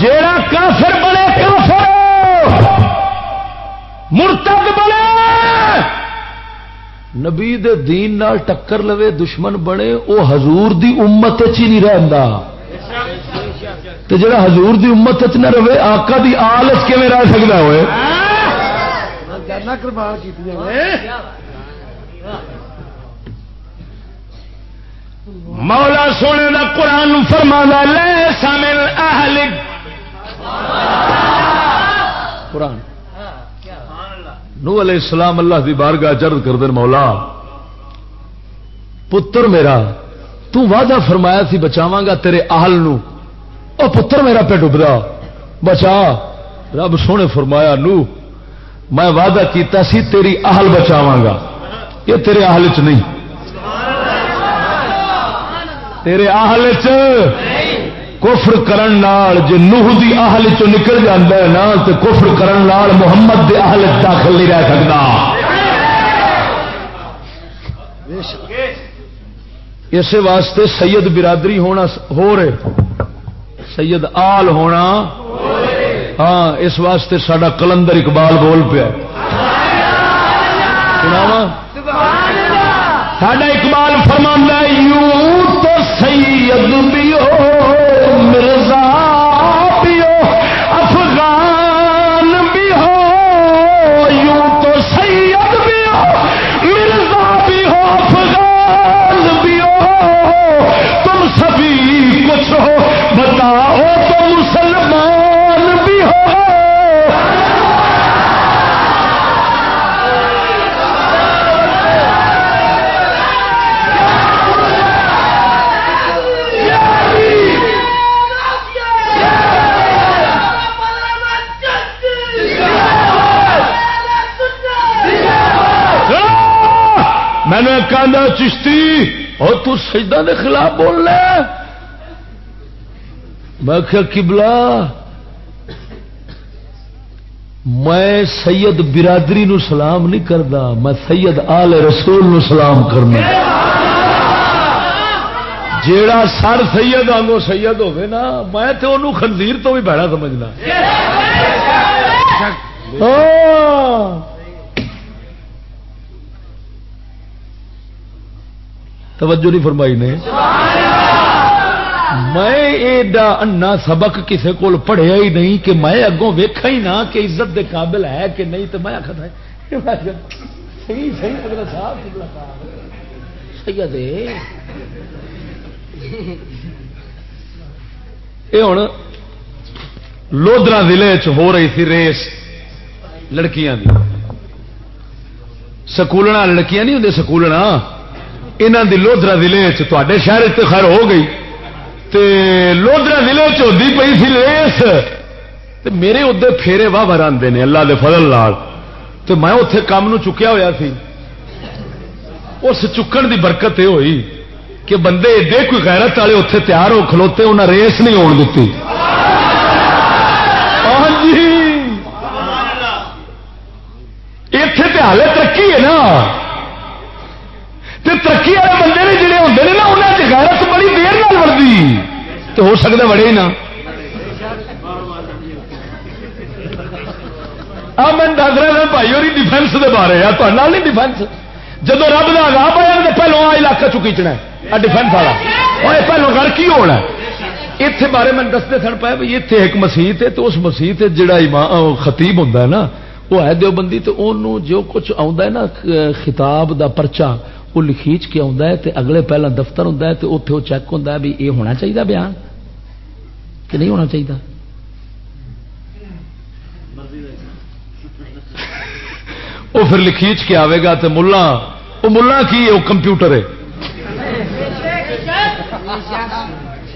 A: جڑا کافر بنے کافر مرتد بنے نبی دے دین نال ٹکر لوے دشمن بنے وہ حضور دی امت ہی نہیں رہتا تو جڑا حضور دی امت چ نہ رہے آقا دی آلت کیون رہ سکتا ہوئے مولا سونے دا قرآن فرما لے سامل اہل۔ قرآن۔ نو علیہ السلام اللہ دی بارگاہ جرد کر دین، مولا، پتر میرا، تو وعدہ فرمایا سی بچاواں گا تیرے اہل نو۔ او پتر میرا پہ ڈبدا بچا، رب سونے فرمایا نو میں وعدہ کیتا سی تیری اہل بچاواں گا۔ یہ تیرے اہل چ نہیں۔ تیرے اہل چ کفر کرن نال جے نوح دی اہل چ نکل جاندا ہے نا، تے کفر کرن نال محمد دے اہل داخل نہیں رہ سکدا۔ اسی واسطے سید برادری ہونا ہو رہے۔ سید آل ہونا۔ ہاں اس واسطے سڈا کلندر اقبال بول پیا۔ سڈا اقبال فرما یوں تو سید بھی میں نے کہا چشتی اور تو سجدہ دے خلاف بول رہا میں کیا کبلا میں سید برادری نو سلام نہیں کرتا میں سید آل رسول نو سلام کرنا۔ جیڑا سر سید آنگو سید ہوگی نا میں تو انہوں خنزیر تو بھی بہڑا سمجھنا۔ توجہ نہیں فرمائی نے۔ میں ایڈا انا سبق کسے کول پڑھیا ہی نہیں کہ میں اگوں ویکھا ہی نہ کہ عزت دے قابل ہے کہ نہیں تو میں آخر صحیح صحیح حضرت صاحب۔ سید یہ ہوں لودرا ضلع چ ہو رہی تھی ریس لڑکیاں دی۔ سکولنا لڑکیاں نہیں ہوں سکولنا۔ یہاں دی لودرا ضلع تے شہر تے خیر ہو گئی۔ تے لودرا ضلع چی پی سی ریس تے میرے ادے پھیرے واہ بار آتے ہیں اللہ دے فضل لال تے میں اتے کام نو چکیا ہوا سی۔ اس چکن دی برکت یہ ہوئی کہ بندے ایڈے کوئی غیرت والے اتنے تیار ہو، کھلوتے انہیں ریس نہیں ہون دیتی اتے ہاں جی۔ تو ہالے ترقی ہے نا۔ تے ترقی والے بندے نے جڑے ہوتے ہیں نا انہیں غیرت بڑی دیر نال بڑھتی تو ہو سکتا بڑے ہی نہ میں دس رہا بھائی اور ڈیفینس کے بارے آ نہیں ڈیفینس جب رب کا آگاہ پایا تو پہلو آ علاقہ چکیچنا ہے؟ ڈیفینس والا۔ اور پہلو گھر کی ہونا اتنے بارے میں دستے سن پایا بھائی اتنے ایک مسیح ہے تو اس مسیح جڑا خطیب ہوں نا، وہ ہے دیوبندی تو انہوں جو کچھ آتا ہے نا خطاب دا پرچا وہ لکھیچ کے آتا ہے تے اگلے پہلا دفتر ہوں تو اتنے وہ چیک ہوں بھی یہ ہونا چاہیے بیان کہ نہیں ہونا چاہیے وہ پھر لکھیچ کے آئے گا تو ملا وہ ملا کی وہ کمپیوٹر ہے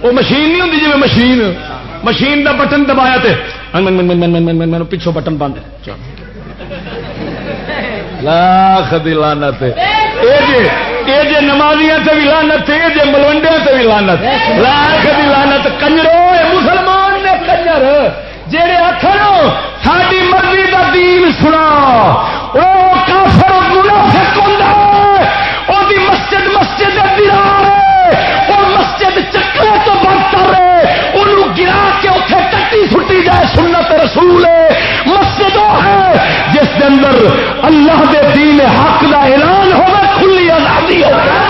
A: وہ مشین نہیں ہوتی جی مشین مشین دا بٹن دبایا تے پچھو بٹن بند لاکھ لانت یہ نمازیاں سے بھی لانت یہ جی ملوڈیا سے بھی لانت لاکھ دی لانت کنجرو مسلمان نے کنجر۔ جہے آخر ساری مرضی کا دین سنا۔ وہ کافر منافق ہوتا ہے۔ وہ مسجد مسجد دیوار وہ مسجد چکرے تو بند کر رہے انہوں گرا کے اتنے ٹٹی سٹی جائے سنت رسول جس کے اندر اللہ دے دین حق کا اعلان ہوگا کھلی آزادی ہوگی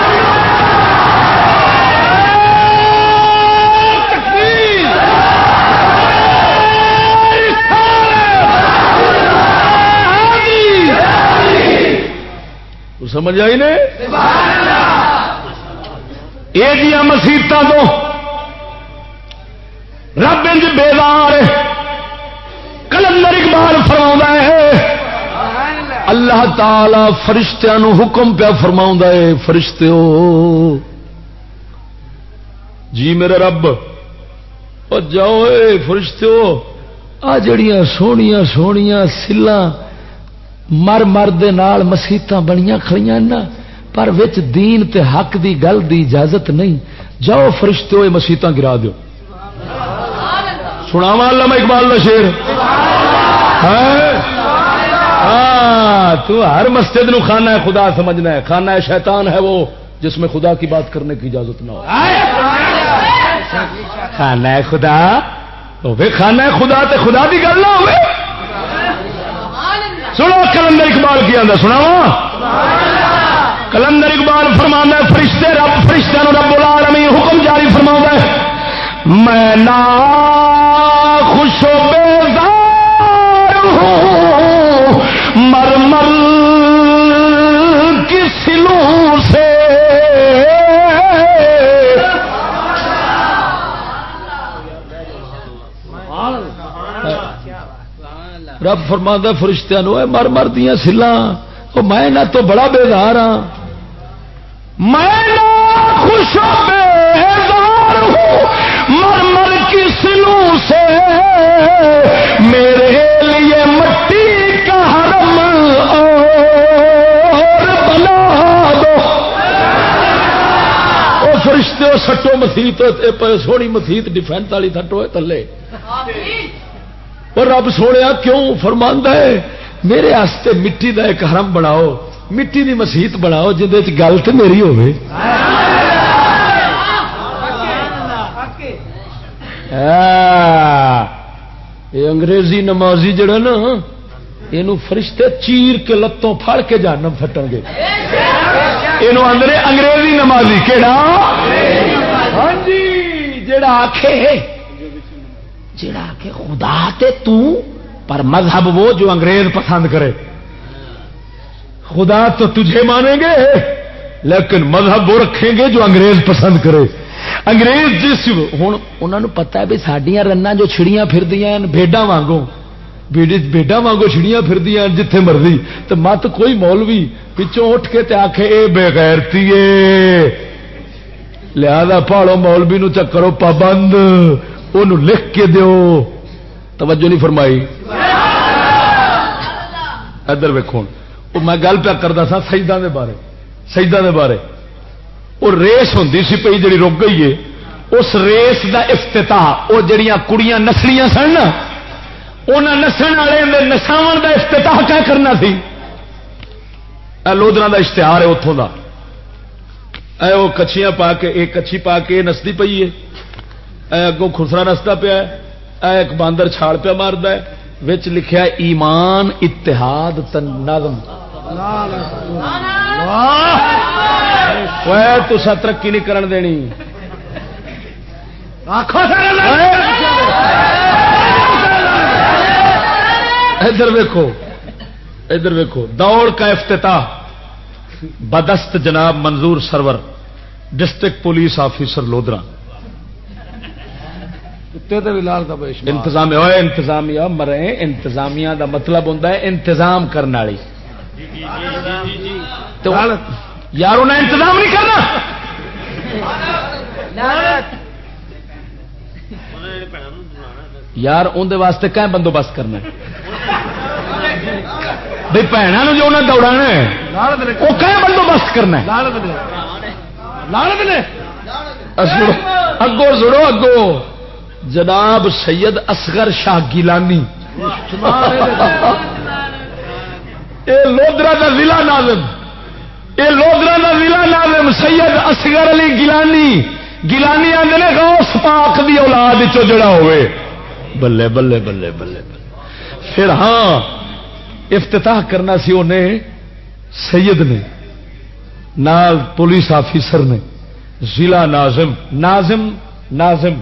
A: سمجھ آئی نے؟ یہ مسیحت تو اللہ تعالی فرشتوں حکم پیا فرما ہے فرشتے ہو جی میرے رب اور جاؤ فرشتے ہو آ جڑیاں سونیاں سونیاں سلان مر مر مسیت بنیا کھڑیاں نا پر وچ دین تے حق دی گل دی اجازت نہیں۔ جاؤ فرشتے ہوئے مسیت گرا دو سنا علامہ اقبال کا شیر ہے ہاں؟ ہاں تو ہر مسجد نو خانہ ہے خدا سمجھنا ہے، خانہ ہے شیطان ہے وہ، جس میں خدا کی بات کرنے کی اجازت نہ ہو۔ خانہ ہے خدا خانہ ہے خدا تے خدا کی گل نہ ہوئے۔ سنو، کلندر اقبال کی آدھا سنا کلندر اقبال فرما فرشتے رب، فرشتہ رب العالمین حکم جاری فرما میں نا خوش و رب فرما فرشتہ مر مر دیا سلا وہ میں نہ تو بڑا بےدار ہاں۔ میں خوش بیدار ہوں۔ مر مر کی سلوں سے میرے لیے مٹی کا حرم اور بنا دو۔ او فرشتے سٹو مسیت سونی مسیت ڈیفینس والی تھٹو تھلے۔ اور رب سونے کیوں فرما ہے؟ میرے آستے مٹی دا ایک حرم بناؤ، مٹی دی مسیت بناؤ جہد گل تو میری ہوگی یہ انگریزی نمازی جڑا نا یہ فرشتے چیر کے لتوں پھڑ کے جانم فٹن گے۔ یہ آدھے انگریزی نمازی کہڑا ہاں جی جڑا آخے جڑا کہ خدا تے تو پر مذہب وہ جو انگریز پسند کرے۔ خدا تو تجھے مانیں گے، لیکن مذہب وہ رکھیں گے جو انگریز پسند کرے۔ انگریز جس ہوں انہوں پتا ہے بھی سڈیا رنگ جو چھڑیاں پھر بےڈا وانگوں۔ بےڈا وانگو چھڑیاں پھر جتھے مرضی۔ تو مت کوئی مولوی پچھوں اٹھ کے تے آخے اے بےغیرتی لہذا پاڑو مولوی نو چکرو پابند۔ وہ لکھ کے دیو۔ توجہ نہیں فرمائی۔ ادھر ویکو وہ میں گل پیا کرتا سا سجدہ دے بارے۔ سجدہ دے بارے۔ وہ ریس ہوں سی پی جی رک گئی ہے۔ اس ریس دا افتتاح وہ جڑیاں کڑیاں نسلیاں سن نا ان والے نساو دا افتتاح کیا کرنا سی؟ لودرا دا اشتہار ہے اتوں کا اے وہ کچھیاں پا کے ایک کچھی پا کے نستی پی ہے۔ اگوں خسرا رستہ پیا اے ایک باندر چھاڑ پیا مارد وچ لکھیا ایمان اتحاد تن نظم تسا ترقی نہیں کرن دینی۔ ادھر ویکو ادھر ویکو دوڑ کا افتتاح۔ بدست جناب Manzoor Sarwar district police officer Lodra انتظام ہوئے انتظامیہ مرے انتظامیہ دا مطلب ہوتا ہے انتظام کرنے والی۔ یار انہیں انتظام نہیں کرنا۔ یار اندر واسطے کہیں بندوبست کرنا بھائی بھنوں جو انہیں دوڑا وہ کہیں بندوبست کرنا اگو سڑو اگو۔ جناب سید اصغر شاہ گیلانی. لودرا کا ضلع نازم. یہ لودرا کا ضلع نازم سید اصغر علی گیلانی. گیلانی آدھے غوث پاک دی اولاد جڑا ہوئے. بلے بلے بلے بلے بلے. پھر ہاں افتتاح کرنا سی انہیں سید نے نال پولیس آفیسر نے، ضلع ناظم ناظم ناظم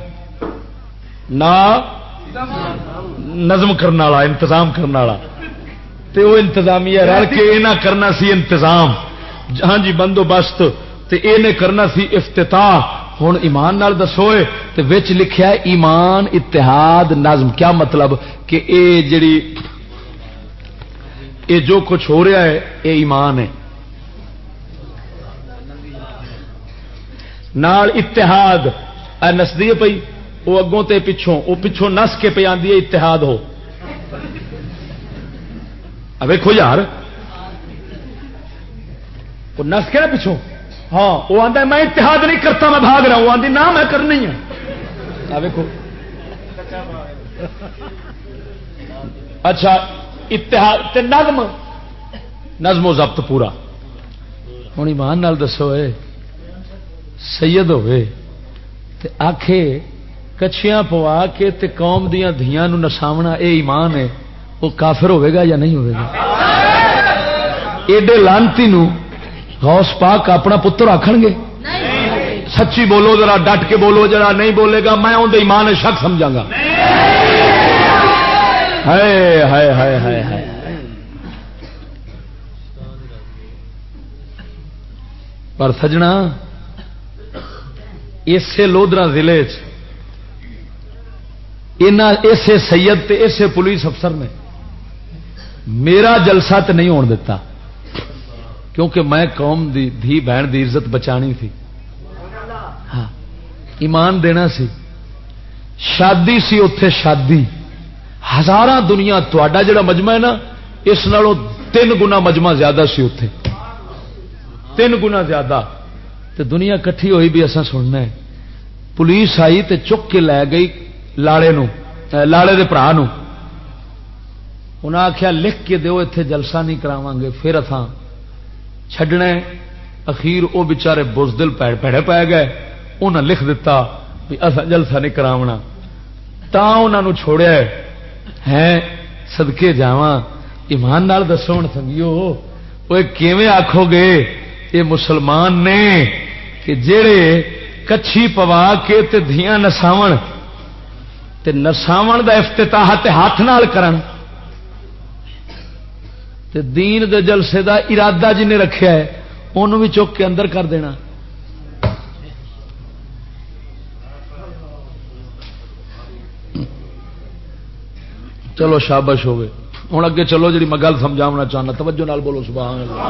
A: نا نظم کرنے والا، انتظام کرنے والا۔ تے وہ انتظامیہ رل کے یہ کرنا سی انتظام۔ ہاں جی بندوبست۔ تے یہ کرنا سی افتتاح۔ ہوں ایمان نال دسوئے تے وچ لکھیا ایمان، اتحاد، نظم۔ کیا مطلب؟ کہ اے جڑی اے جو کچھ ہو رہا ہے، اے ایمان ہے۔ نال اتحاد۔ اے نسدی پئی۔ وہ اگوں تے پچھوں، وہ پچھوں نس کے پہ آدھی ہے، اتحاد ہو۔ ویکو یار۔ وہ نس کے نا پچھوں۔ ہاں وہ آتا میں اتحاد نہیں کرتا، میں بھاگ رہا ہوں۔ آدھی نہ، میں کرنی ہے۔ ویکو اچھا اتحاد نظم۔ نظم و ضبط پورا۔ ہوں ایمان نال دسو سید ہوئے آخے کچھیاں پوا کے تے قوم دیا دیا نساونا اے ایمان ہے، وہ کافر ہوے گا یا نہیں ہوے گا؟ ایڈے لانتی نو غوث پاک اپنا پتر آخن گے؟ سچی بولو، ذرا ڈٹ کے بولو جرا نہیں بولے گا، میں اندر ایمان شک سمجھا گا۔ ہائے ہائے ہائے ہائے ہائے۔ پر سجنا، اسے لودرا ضلع چ اسے سید تے اسے پولیس افسر نے میرا جلسہ تو نہیں ہون دیتا کیونکہ میں قوم دی دھی بہن دی عزت بچانی تھی۔ ہاں ایمان دینا سی۔ شادی سی اتے شادی۔ ہزار دنیا تا جڑا مجمع ہے نا، اس نالوں تین گنا مجمع زیادہ سی اتے تین گنا زیادہ۔ تو دنیا کٹھی ہوئی بھی اصا سننا ہے۔ پولیس آئی تے چک کے لے گئی۔ لاڑے نو لاڑے دے برا انہیں آخیا لکھ کے دو اتے جلسہ نہیں کراواں گے پھر اتنا چڈنا اخیر وہ بچارے بزدل پیڑ پیڑے پی گئے انہیں لکھ دیتا بھی اصا جلسہ نہیں کراونا تا انہوں چھوڑیا ہے سدکے جا ایمان نال دسو ہوں سنگیو وہ کیویں آخو گے یہ مسلمان نے کہ جڑے کچھی پوا کے تے دھیاں نساو تے نساو دا افتتاح تے ہاتھ نال کرن۔ تے دین دے جلسے دا ارادہ جی جن رکھا ہے انہوں بھی چک کے اندر کر دینا۔ چلو شابش ہوگی ہوں اگے چلو جی میں گل سمجھاونا چاہنا، توجہ نال بولو، سبحان اللہ۔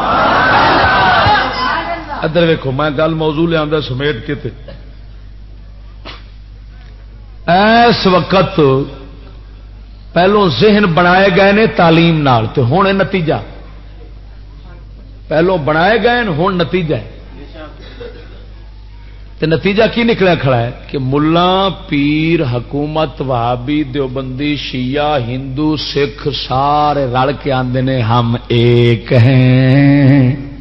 A: ادھر ویکو میں گل موضوع لیا سمیٹ کے تے۔ ایس وقت پہلو ذہن بنائے گئے نے تعلیم نال تو ہوں نتیجہ۔ پہلو بنائے گئے ہوں نتیجہ تے نتیجہ کی نکلیا کھڑا ہے کہ ملا، پیر، حکومت، وہابی، دیوبندی، شیعہ، ہندو، سکھ، سارے رل کے آدھے نے ہم ایک ہیں۔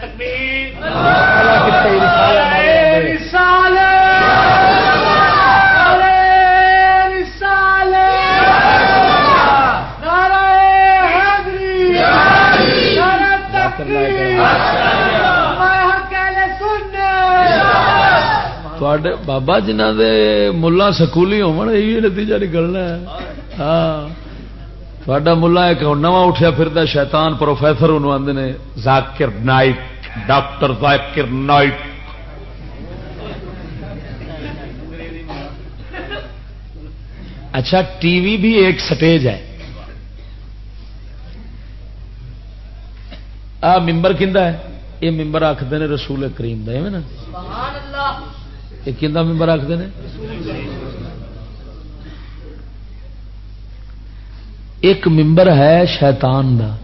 A: تکبیر۔ بابا جنہ دے ملا سکولی ہو نتیجہ نکلنا ہاں ملا ایک نواں اٹھیا پھرتا شیطان پروفیسر آدھے ذاکر نائک ڈاکٹر ذاکر نائٹ اچھا ٹی وی بھی ایک سٹیج ہے۔ آ ممبر کھا ہے؟ یہ ممبر آخر نے رسول کریم دا نا؟ یہ کہ ممبر آخر نے؟ ایک ممبر ہے شیطان دا۔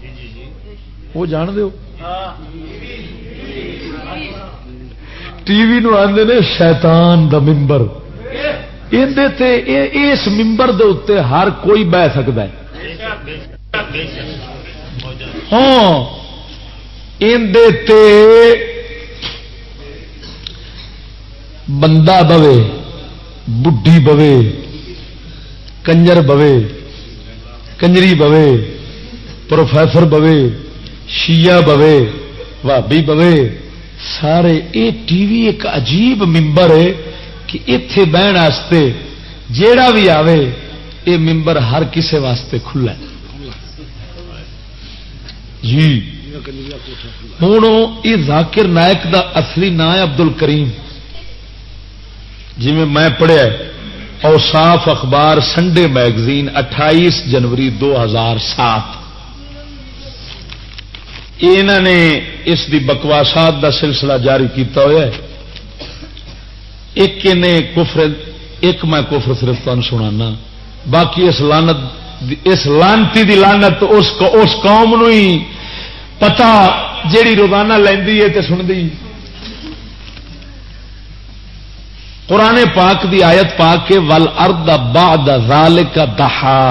A: وہ جان دو ٹی وی نو آدھے نے شیطان دا ممبر اس ممبر دے اتنے ہر کوئی بہ سکتا ہے۔ ہاں بندہ بوے، بڈھی بوے، کنجر بوے، کنجری بوے، پروفیسر بوے، شیعہ بوے بھابی بوے سارے اے ٹی وی ایک عجیب ممبر ہے کہ اتے بہن جیڑا بھی آوے یہ ممبر ہر کسے واسطے کھلا جی۔ ہوں یہ ذاکر نائک دا اصلی نام ہے ابدل کریم جی میں پڑھیا اوساف اخبار سنڈے میگزین اٹھائیس جنوری دو ہزار سات۔ نے اس دی بکواسات دا سلسلہ جاری کیتا ہوا ہے۔ ایک نے کفر، ایک میں کفر صرف تمہیں سنانا۔ باقی اس لانت اس لانتی دی لانت اس اس قوم نو ہی پتا جیڑی روزانہ لینی ہے تو سنتی قرآن پاک دی آیت پاک کے ول ارد بعد ذالک دہا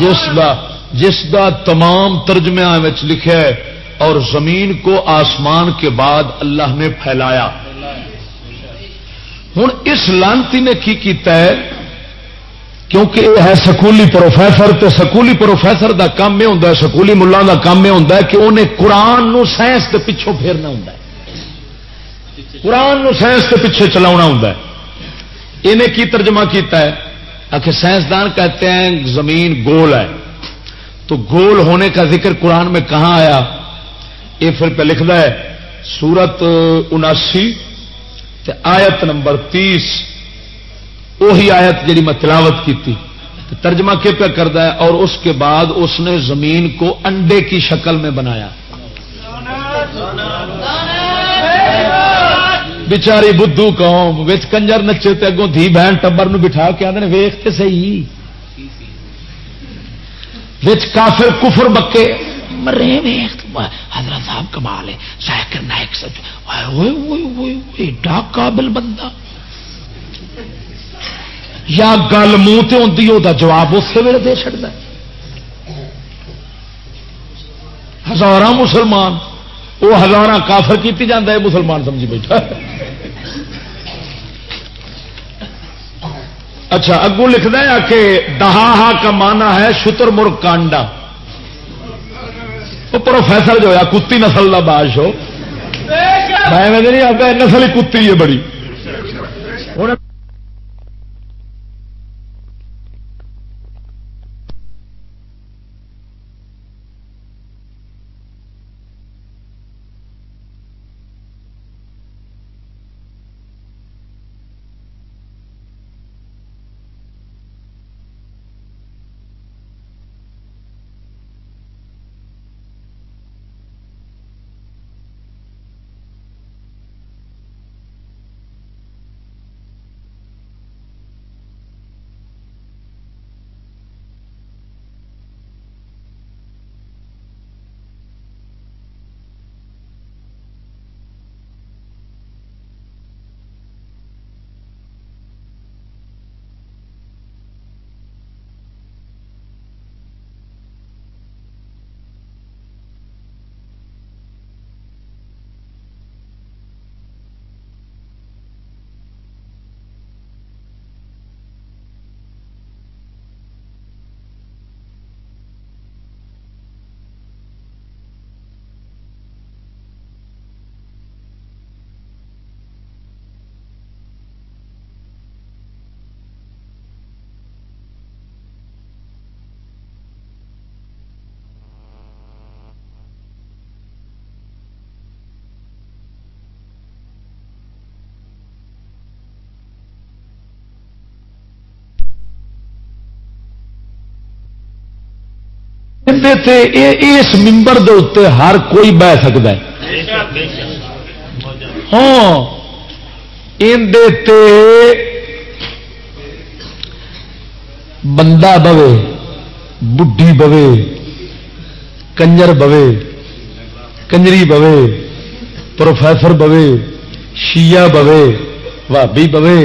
A: جس دا جس دا تمام ترجمہ لکھا ہے اور زمین کو آسمان کے بعد اللہ نے پھیلایا۔ ہوں اس لانتی نے کی کیتا ہے؟ کیونکہ یہ ہے سکولی پروفیسر، تو سکولی پروفیسر دا کام یہ ہوتا ہے، سکولی ملان دا کام یہ ہوتا ہے کہ انہیں قرآن نو سائنس کے پچھوں پھیرنا ہوں قرآن نو سائنس کے پیچھے چلا ہوں انہیں کی ترجمہ کیتا ہے؟ آخر سائنسدان کہتے ہیں، زمین گول ہے۔ تو گول ہونے کا ذکر قرآن میں کہاں آیا؟ یہ پھر پہ لکھتا ہے، سورت اناسی آیت نمبر تیس۔ وہی آیت جی میں تلاوت کی تھی ترجمہ کے پہ کرتا ہے، اور اس کے بعد اس نے زمین کو انڈے کی شکل میں بنایا۔ بچاری بدھو قوم بچ کنجر نچے اگوں دھی بہن ٹبر بٹھا کے آدھے ویخ سی کافر کفر بکے۔ مرے حضرت صاحب کمال ہے سائکر نائک سچ۔ ایڈا قابل بندہ۔ یا گل منہ سے ہوتی وہ جواب اسی ویلے دے چڑتا ہزار مسلمان وہ ہزار کافر کی جانا ہے، مسلمان سمجھی بیٹھا اچھا اگو لکھنا ہے کہ دہا کا مانا ہے شتر مر کانڈا۔ وہ پروفیسر جو ہے، کتی نسل کا باش ہو۔ میں نہیں آتا نسل ہی کتی ہے بڑی۔ تے اس ممبر دے اتنے ہر کوئی بہ سکتا ہے۔ ہاں تے بندہ بوے، بڈھی بوے، کنجر بوے، کنجری بوے، پروفیسر بوے، شیعہ بوے بھابی بوے،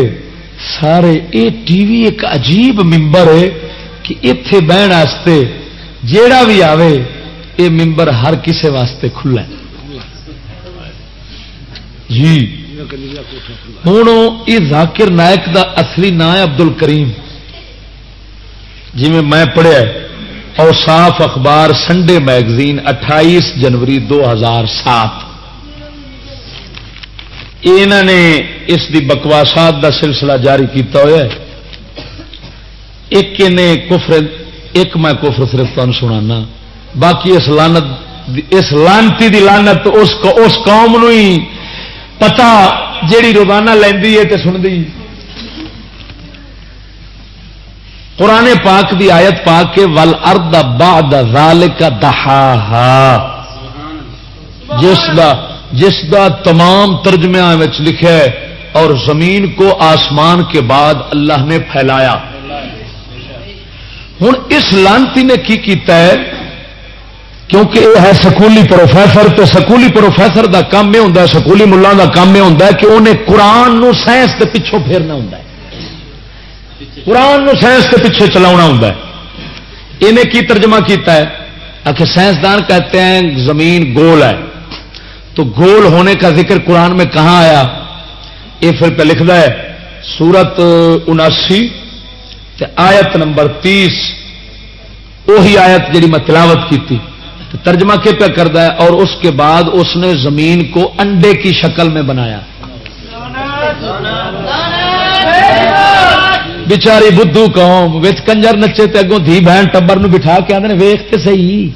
A: سارے، اے ٹی وی ایک عجیب ممبر ہے کہ اتے بہن واسطے جیڑا بھی آوے، اے ممبر ہر کسے واسطے کھلا ہے۔ جی۔ ہوں یہ ذاکر نائک دا اصلی نام ہے ابدل کریم جی میں پڑھیا اور صاف اخبار سنڈے میگزین اٹھائیس جنوری دو ہزار سات۔ انہوں نے اس دی بکواسات دا سلسلہ جاری کیتا ہوا ایک نے کفر ایک میں کفر صرف تمہیں سنانا۔ باقی اس لانت اس لانتی دی لانت اس اس قوم نو ہی پتا جیڑی روزانہ لینی ہے تو سنتی قرآن پاک دی آیت پاک کے ول ارد بعد ذالک دہا جس دا جس دا تمام ترجمہ لکھا ہے اور زمین کو آسمان کے بعد اللہ نے پھیلایا۔ ہوں اس لانتی نے کی کیتا ہے؟ کیونکہ یہ ہے سکولی پروفیسر، تو سکولی پروفیسر دا کام یہ ہوتا ہے، سکولی ملان دا کام یہ ہوتا ہے کہ انہیں قرآن نو سائنس کے پچھوں پھیرنا ہوں قرآن نو سائنس کے پیچھے چلا ہوں انہیں کی ترجمہ کیتا ہے؟ آخر سائنسدان کہتے ہیں، زمین گول ہے۔ تو گول ہونے کا ذکر قرآن میں کہاں آیا؟ یہ پھر پہ لکھتا ہے، سورت اناسی آیت نمبر تیس وہی آیت جی میں تلاوت کی تھی ترجمہ کے پہ کرتا ہے اور اس کے بعد اس نے زمین کو انڈے کی شکل میں بنایا۔ بچاری بدھو قوم، وچ کنجر نچے تے اگوں دھی بہن ٹبر بٹھا کے آدھے ویخ تے صحیح۔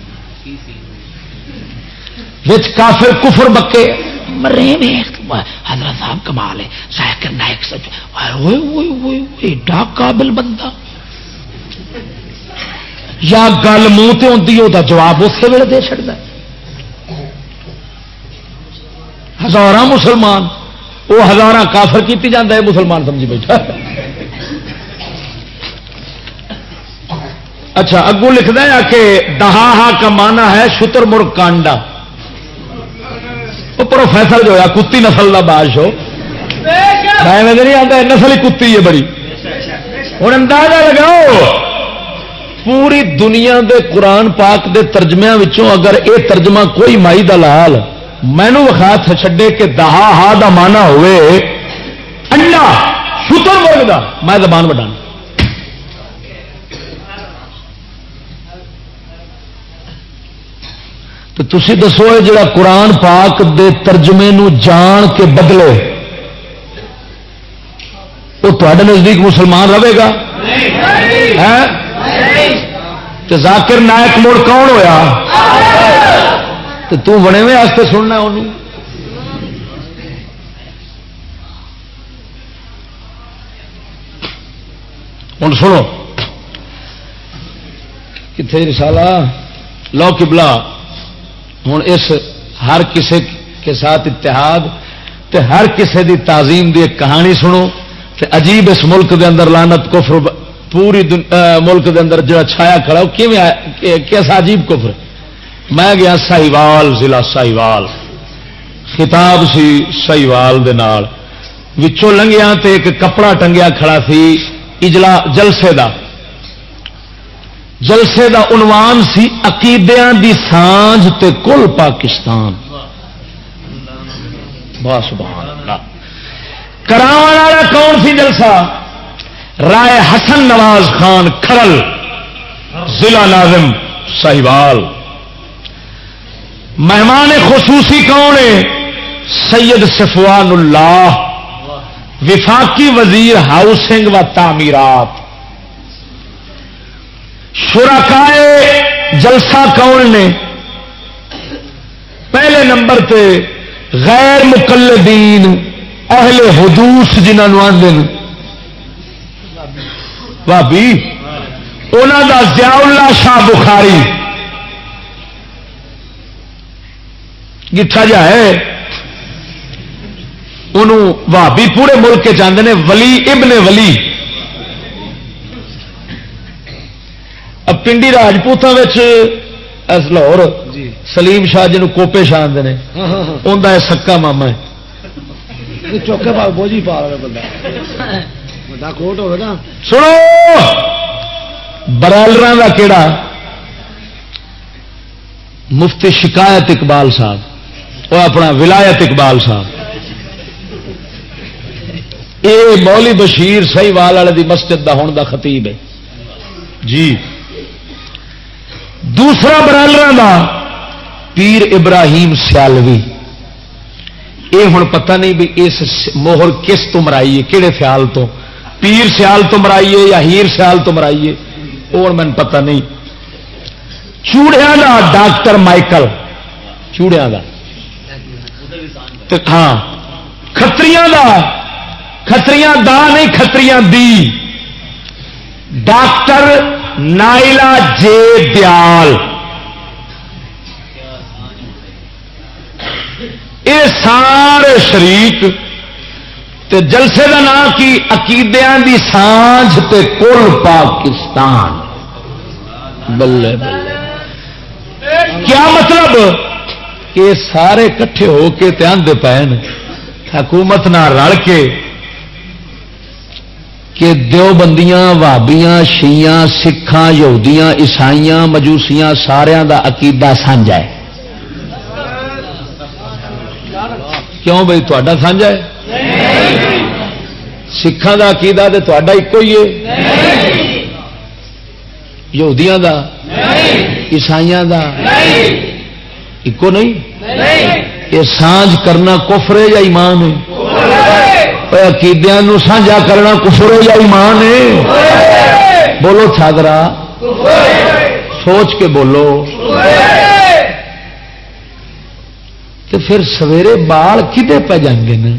A: وچ کافر کفر بکے، مرے حضرت صاحب کمال ہے ذائقر نائک سچ۔ ایڈا قابل بندہ۔ یا گل منہ تے ہوتی وہ جواب اسی ویلے دے چڑتا ہزار مسلمان وہ ہزار کافر کی جاتا ہے مسلمان سمجھی بیٹھا۔ اچھا اگو لکھتا ہے کہ دہا کا مانا ہے شتر مر کانڈا۔ وہ پروفیسر جو ہے کتی نسل کا بادشاہ میں نہیں آتا نسل ہی کتی ہے بڑی ہوں اندازہ لگاؤ پوری دنیا دے قرآن پاک دے ترجمیا اگر یہ ترجمہ کوئی مائی دلال مینو وکھا چھڈے کہ دہا ہا دا مانا ہوئے انڈا شتر مرگ دا میں زبان بڑھا تو تھی دسو جا قرآن پاک دے ترجمے نو جان کے بدلے وہ تے نزدیک مسلمان رہے گا؟ تو ذاکر نائک مڑ کون ہویا؟ تو تو بنے میں واسطے سننا انہوں ہوں سنو کتنے رسالہ؟ لو کبلا ہوں اس ہر کسے کے ساتھ اتحاد تے ہر کسے دی تعظیم دی ایک کہانی سنو تے عجیب اس ملک دے اندر لانت کفر پوری ملک دے اندر جو چھایا کھڑا کیسا عجیب کفر میں گیا ساہیوال ضلع ساہیوال خطاب سی ساہیوال دے نال۔ وچوں لنگیا تے ایک کپڑا ٹنگیا کھڑا سی، اجلا جلسے دا۔ جلسے دا عنوان سی عقیدیاں دی سانج تے کل پاکستان۔ والا کون سی جلسہ؟ رائے حسن نواز خان کھرل، ضلع ناظم ساہیوال مہمان خصوصی کون ہے سید سفوان اللہ، وفاقی وزیر ہاؤسنگ و تعمیرات۔ شرکائے جلسہ کون نے؟ پہلے نمبر تے غیر مقلدین، اہل حدوس جنہوں آدھے بھابی انہوں دا ضیاء اللہ شاہ بخاری۔ گٹھا جا ہے۔ انہوں بھابی پورے ملک کے چاہتے ہیں ولی ابن ولی۔ پنڈی راجپوتوں لاہور سلیم شاہ جی کوپے شاہ
F: ہاں
A: انہیں سکا ماما ہے
F: چوکے پاس بوجھ ہی پا رہا بندہ بڑا کوٹ ہوگا نا
A: سنو برالر کا کیڑا مفتی شکایت اقبال صاحب وہ اپنا ولایت اقبال صاحب یہ مولی بشیر وال والے دی مسجد دا ہون دا خطیب ہے جی دوسرا برالر دا پیر ابراہیم سیالوی۔ یہ ہوں پتہ نہیں بھی اس موہر کس تو مرائیے کہڑے سیال تو؟ پیر سیال تو مرائیے یا ہیر سیال تو مرائیے اور مین پتہ نہیں۔ چوڑیا دا ڈاکٹر مائیکل۔ چوڑیا دا۔ ہاں کتری دا۔ کتری دا نہیں کتری دی۔ ڈاکٹر نائلا جے دیال۔ یہ سارے شریک، تے جلسے کا نام کی عقیدیاں دی سانج تے کل پاکستان۔ بلے بلے۔ کیا مطلب؟ کہ سارے کٹھے ہو کے دھیان دے پین حکومت نہ رل کے کہ دیوبندیاں، وابیاں شیاں سکھاں، یہودیاں، عیسائیاں، مجوسیاں سارا دا عقیدہ سانجا ہے۔ کیوں بھائی تا سانجا ہے؟ سکھان کا عقیدہ تو تا ایک ہی ہے۔ یہودیاں دا، عیسائیاں دا ایکو نہیں؟ یہ سانج کرنا کفر ہے یا ایمان ہے؟ عقیدیا سانجا کرنا کفر یا ایمان ہے بولو چھاگرا سوچ کے بولو تو پھر سویرے بال کدے پہ جان گے نا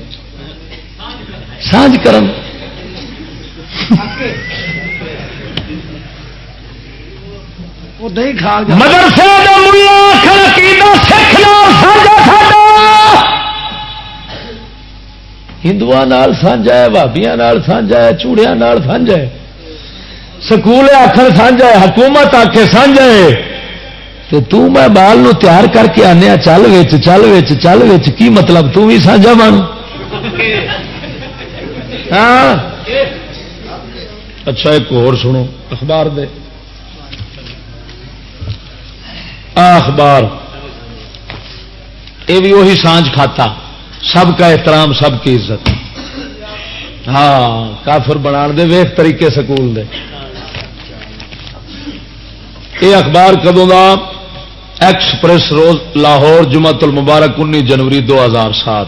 A: سانج کرن
F: جا
A: مدرسے ملا سکھ نال سانجا ساڈا ہندو سانجا ہے بھابیا سانجا ہے چوڑیا سانجا ہے۔ سکول آخر سانجا ہے، حکومت آ کے سانجا ہے۔ تو تو میں بال نو تیار کر کے آنے ہاں، چل وچ چل وچ چل وچ، کی مطلب؟ تو بھی سانجا بن۔ ہاں۔ اچھا ایک اور سنو، اخبار دے۔ آ، اخبار۔ یہ بھی وہی سانج کھاتا۔ سب کا احترام، سب کی عزت۔ ہاں کافر بنا دے، ویخ طریقے سکول دے۔ یہ اخبار کدوں کا ایکسپریس روز لاہور جمعت المبارک انی جنوری دو ہزار سات۔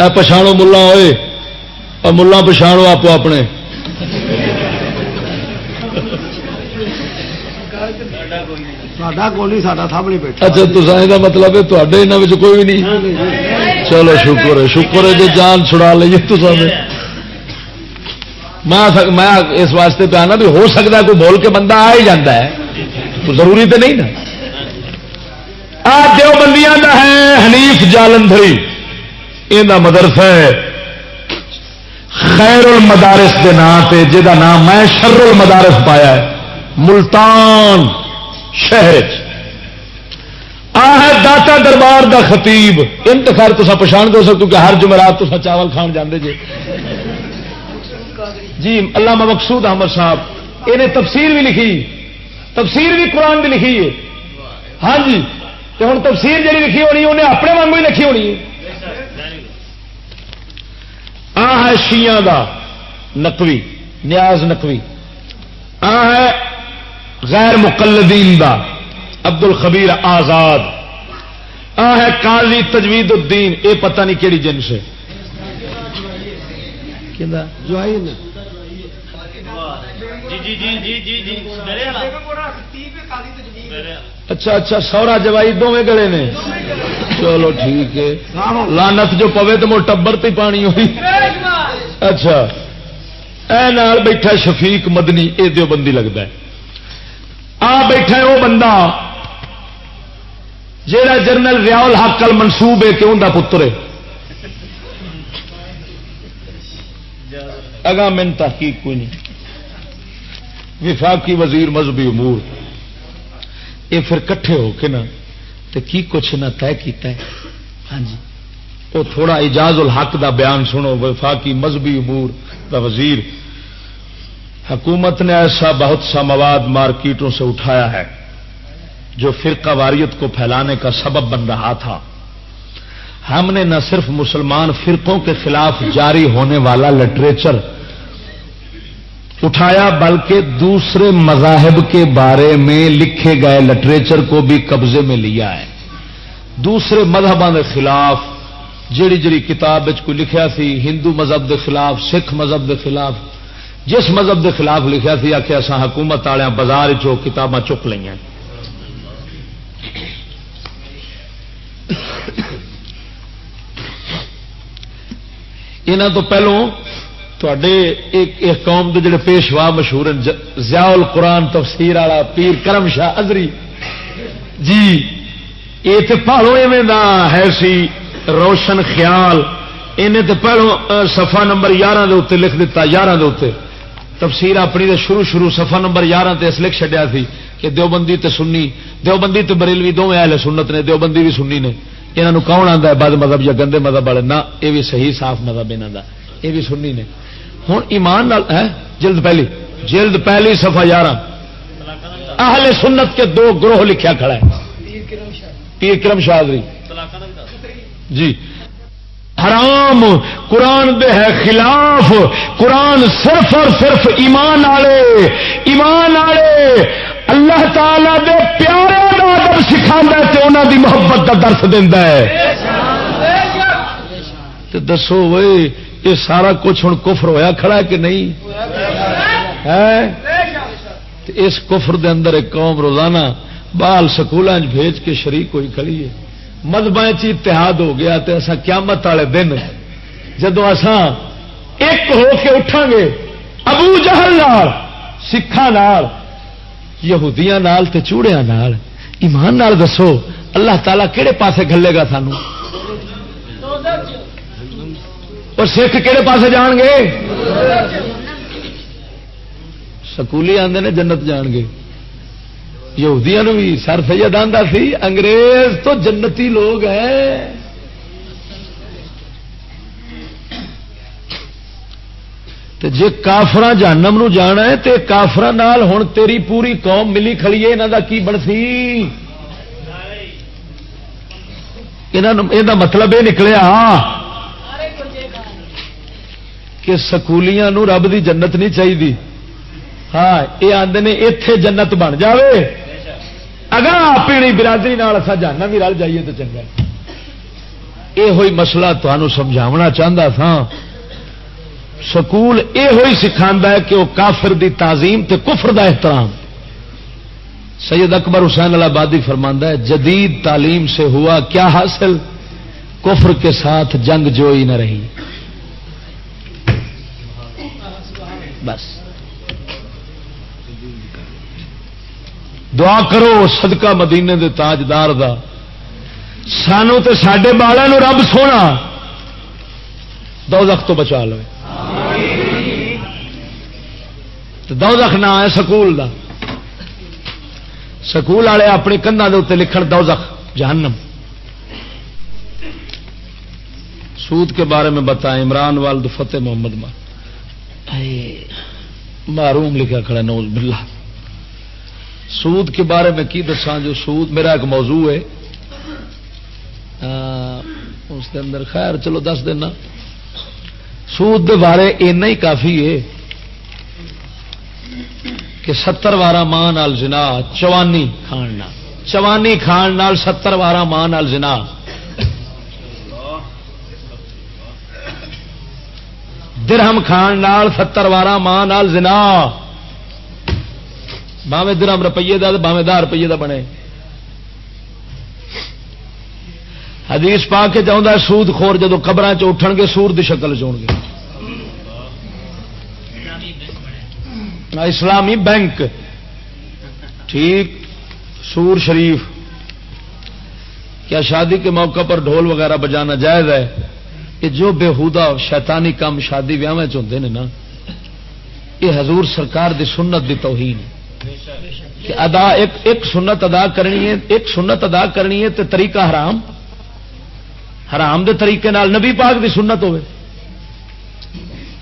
A: اے پچھاڑو ملا ہوئے اور ملا پچھاڑو آپ اپنے۔ اچھا تو مطلب ہے تے یہاں کوئی بھی نہیں چلو شکر ہے شکر ہے جی جان چھڑا لیے تو میں اس واسطے پہ آنا بھی ہو سکتا ہے کوئی بول کے بندہ آ ہی جاتا ہے تو ضروری تو نہیں نا آ دیو بندیاں دا ہے حنیف جالندری یہ مدرسہ ہے خیر المدارس کے نام سے جہاں نام میں شر المدارس پایا ہے ملتان شہر آ داتا دربار دا خطیب۔ انتخاب تو پچھان دو سو کیونکہ ہر جمعرات تو چاول کھان جاندے جی جی علامہ مقصود احمد صاحب یہ تفسیر بھی لکھی۔ تفسیر بھی قرآن بھی لکھی ہے۔ ہاں جی تو ہوں تفسیر جی لکھی ہونی انہیں اپنے وانگو ہی لکھی ہونی آ ہے شیعہ دا نقوی، نیاز نقوی۔ آ ہے غیر مقلدین دا عبد الخبیر آزاد۔ آ ہے قاضی تجوید الدین اے پتہ نہیں کہڑی جنس ہے
F: جو آئی نا۔
A: اچھا اچھا سورا جوائی دونوں گلے نے۔ چلو ٹھیک ہے۔ لانت جو پوے تو مر ٹبر تی پانی ہوئی۔ اچھا۔ اے نال بیٹھا شفیق مدنی اے دیو بندی لگتا ہے۔ آ بیٹھا ہے وہ بندہ۔ جہا جنرل ریال حقل منسوب ہے کہ انہیں پتر ہے۔ اگا من تحقیق کوئی نہیں۔ وفاقی وزیر مذہبی امور۔ یہ پھر کٹھے ہو کے نا تو کی کچھ نہ طے کیتا ہے۔ ہاں جی۔ وہ تھوڑا اجاز الحق دا بیان سنو، وفاقی مذہبی امور دا وزیر۔ حکومت نے ایسا بہت سا مواد مارکیٹوں سے اٹھایا ہے جو فرقہ واریت کو پھیلانے کا سبب بن رہا تھا۔ ہم نے نہ صرف مسلمان فرقوں کے خلاف جاری ہونے والا لٹریچر اٹھایا، بلکہ دوسرے مذاہب کے بارے میں لکھے گئے لٹریچر کو بھی قبضے میں لیا ہے۔ دوسرے مذہبوں کے خلاف، جڑی جڑی کتاب کو لکھا سی، ہندو مذہب کے خلاف، سکھ مذہب کے خلاف جس مذہب کے خلاف لکھا سی آخیا اصا حکومت والے بازار چو کتاباں چک لی تو پہلوں ایک قوم کے جڑے پیشوا مشہور ہیں ضیاء قرآن تفسیر والا پیر کرم شاہ ادری جی یہ تو پہلو ایویں ہے سی، روشن خیال۔ انہیں تو پہلو سفا نمبر یارہ دے لکھ دیتا یارہ دے تفسیر اپنی دے شروع شروع سفا نمبر یارہ تے اس لکھ چڈیا سی کہ دیوبندی تے سنی، دیوبندی تے بریلوی دونوں اہل سنت نے، دیوبندی بھی سنی نے۔ یہاں کون آتا ہے؟ بد مذہب یا گندے مذہب والے؟ نہ یہ بھی صحیح صاف مذہب یہاں کا یہ بھی سنی نے۔ ہوں ایمان ہے جلد پہلی جلد پہلی سفا یارہ۔ اہل سنت کے دو گروہ لکھیا کھڑا ہے۔ پیر کرم شاہری جی۔ حرام، قرآن دے ہے خلاف، قرآن صرف اور صرف ایمان والے ایمان والے اللہ تعالی دے پیارے کا ادب سکھا انہوں دی محبت کا درس دینا ہے۔ دسو وے، یہ سارا کچھ ہوں کفر ہویا کھڑا ہے کہ نہیں؟ ہے؟ اس کفر دے اندر ایک قوم روزانہ بال سکول بھیج کے شریک ہوئی کھڑی ہے۔ مذہب اتحاد ہو گیا تو اصا قیامت والے دن جدو اسان ایک ہو کے اٹھا گے، ابو جہل سکھان یہودیاں نال تے چوڑیاں نال، ایمان نال دسو، اللہ تعالیٰ کہڑے پاسے گلے گا سانو؟ اور سکھ کہڑے پاسے جان گے؟ سکولی آدھے نے جنت جان گے۔ یہودیاں بھی سر سید آتا سی، انگریز تو جنتی لوگ ہیں۔ جی کافر جانم نو جانا ہے تو کافر ہوں تیری پوری قوم ملی کھڑی ہے یہاں کا کی بنسی؟ یہ مطلب یہ نکلیا کہ سکولیاں رب دی جنت نہیں چاہیے ہاں یہ آدھے نے اتے جنت بن جائے اگر پیڑی برادری اصا جانا بھی رل جائیے تو چنگا یہ ہوئی مسئلہ تمہوں سمجھاونا چاہتا تھا سکول یہ ہوئی سکھا ہے کہ وہ کافر دی تعظیم تے کفر دا احترام۔ سید اکبر حسین آبادی فرماندہ ہے، جدید تعلیم سے ہوا کیا حاصل؟ کفر کے ساتھ جنگ جوئی نہ رہی۔ بس۔ دعا کرو صدقہ مدینے دے تاجدار دا۔ سانو تے سڈے بالوں رب سونا۔ دو تو بچا لو دوزخ نہ ہے سکول دا۔ سکول والے اپنی کندا اتنے لکھن دوزخ جہنم۔ سود کے بارے میں بتائیں عمران والد فتح محمد معروم لکھا کھڑا نوز بلا سود کے بارے میں کی دساں جو سود میرا ایک موضوع ہے؟ اس کے اندر خیر، چلو دس دینا۔ سود دے بارے اینا ہی کافی ہے کہ ستر وارا ماں نال جنا، چوانی کھان چوانی کھان نال ستر وارا ماں نال جنا۔ درہم کھان نال ستر وارا ماں نال جنا۔ باوے درہم روپیے کا باوے دہ روپیے کا بنے۔ حدیث پا کے چاہتا سود خور جدو قبر چٹھ گے، سور کی شکل چون گے۔ اسلامی بینک۔ ٹھیک، سور شریف۔ کیا شادی کے موقع پر ڈھول وغیرہ بجانا جائز ہے؟ یہ جو بےحودہ شیطانی کام شادی ویاہ ہوتے ہیں نا، یہ حضور سرکار دی سنت دی توہین کہ ادا ایک ایک سنت ادا کرنی ہے، ایک سنت ادا کرنی ہے تو طریقہ حرام۔ حرام دے طریقے نال نبی پاک دی سنت ہوئے۔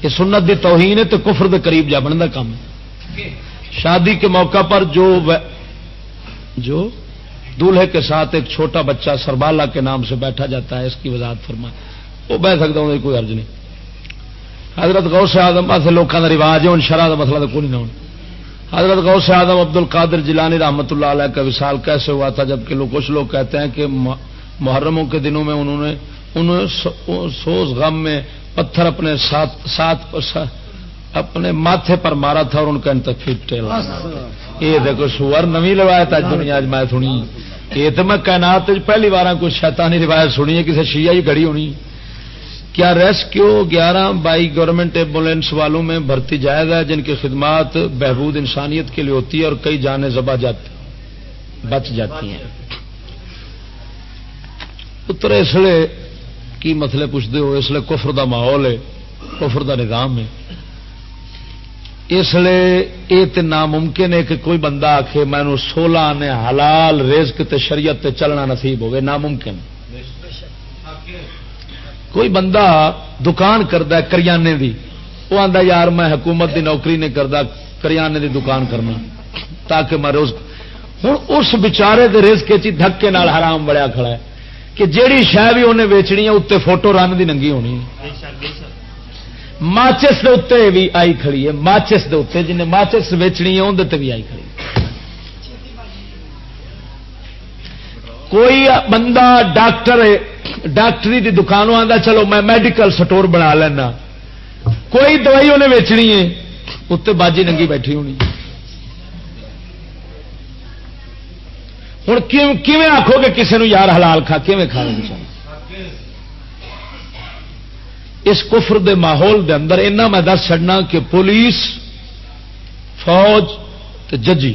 A: یہ سنت دی توہین ہے تو کفر دے قریب جا بننے کا کام ہے۔ شادی کے موقع پر جو جو دولہے کے ساتھ ایک چھوٹا بچہ سربالا کے نام سے بیٹھا جاتا ہے، اس کی وضاحت فرما وہ بہ سکتا ہوں کوئی عرض نہیں۔ حضرت گو سے آدم لوگوں کا رواج ہے، ان شرح کا مسئلہ تو کوئی نہیں ہونا۔ حضرت گو سے آدم عبد القادر جیلانی رحمۃ اللہ علیہ کا وشال کیسے ہوا تھا جبکہ لوگ کچھ لوگ کہتے ہیں کہ محرموں کے دنوں میں انہوں نے انہوں سوز غم میں پتھر اپنے ساتھ ساتھ اپنے ماتھے پر مارا تھا اور ان کا انتخاب یہ دیکھو، سور نوی روایت آج دنیا میں سنی۔ یہ تو میں کائنات پہلی بار ہاں، کوئی شیطانی روایت سنی ہے، کسی شیعہ ہی کھڑی ہونی۔ کیا ریسکیو گیارہ بائی گورنمنٹ ایمبولینس والوں میں بھرتی جائز ہے جن کی خدمات بہبود انسانیت کے لیے ہوتی ہے اور کئی جانیں زبا جاتی بچ جاتی ہیں؟ اتر اس لیے کی مسئلے پوچھتے ہو، اس لیے کفر دا ماحول ہے، کفر دا نظام ہے۔ اس لیے یہ تو ناممکن ہے کہ کوئی بندہ آخ میں سولہ نے حلال، رزق تے شریعت تے چلنا نصیب ہوگی ناممکن۔ کوئی بندہ دکان کرتا کریانے دی وہ آتا یار میں حکومت دی نوکری نہیں کرتا کریانے دی دکان کرنا تاکہ میں روز ہوں اس بچارے کے رزق چی دھکے نال حرام بڑیا کھڑا ہے کہ جیڑی شہ بھی انہیں ویچنی ہے اتنے فوٹو رن دی ننگی ہونی ماچس کے اتنے بھی آئی کھڑی ہے ماچس کے اتنے جنہیں ماچس ویچنی ہے اندر بھی آئی کھڑی کوئی بندہ ڈاکٹر ڈاکٹری دی دکانوں آتا چلو میں میڈیکل سٹور بنا لینا۔ کوئی دوائی انہیں ویچنی ہے اتنے باجی ننگی بیٹھی ہونی۔ ہوں کیون آخو گے کسی نے یار حلال کھا کھا چاہیے اس کفر دے ماحول دے اندر اینا میں دس چڑنا کہ پولیس، فوج تے ججی۔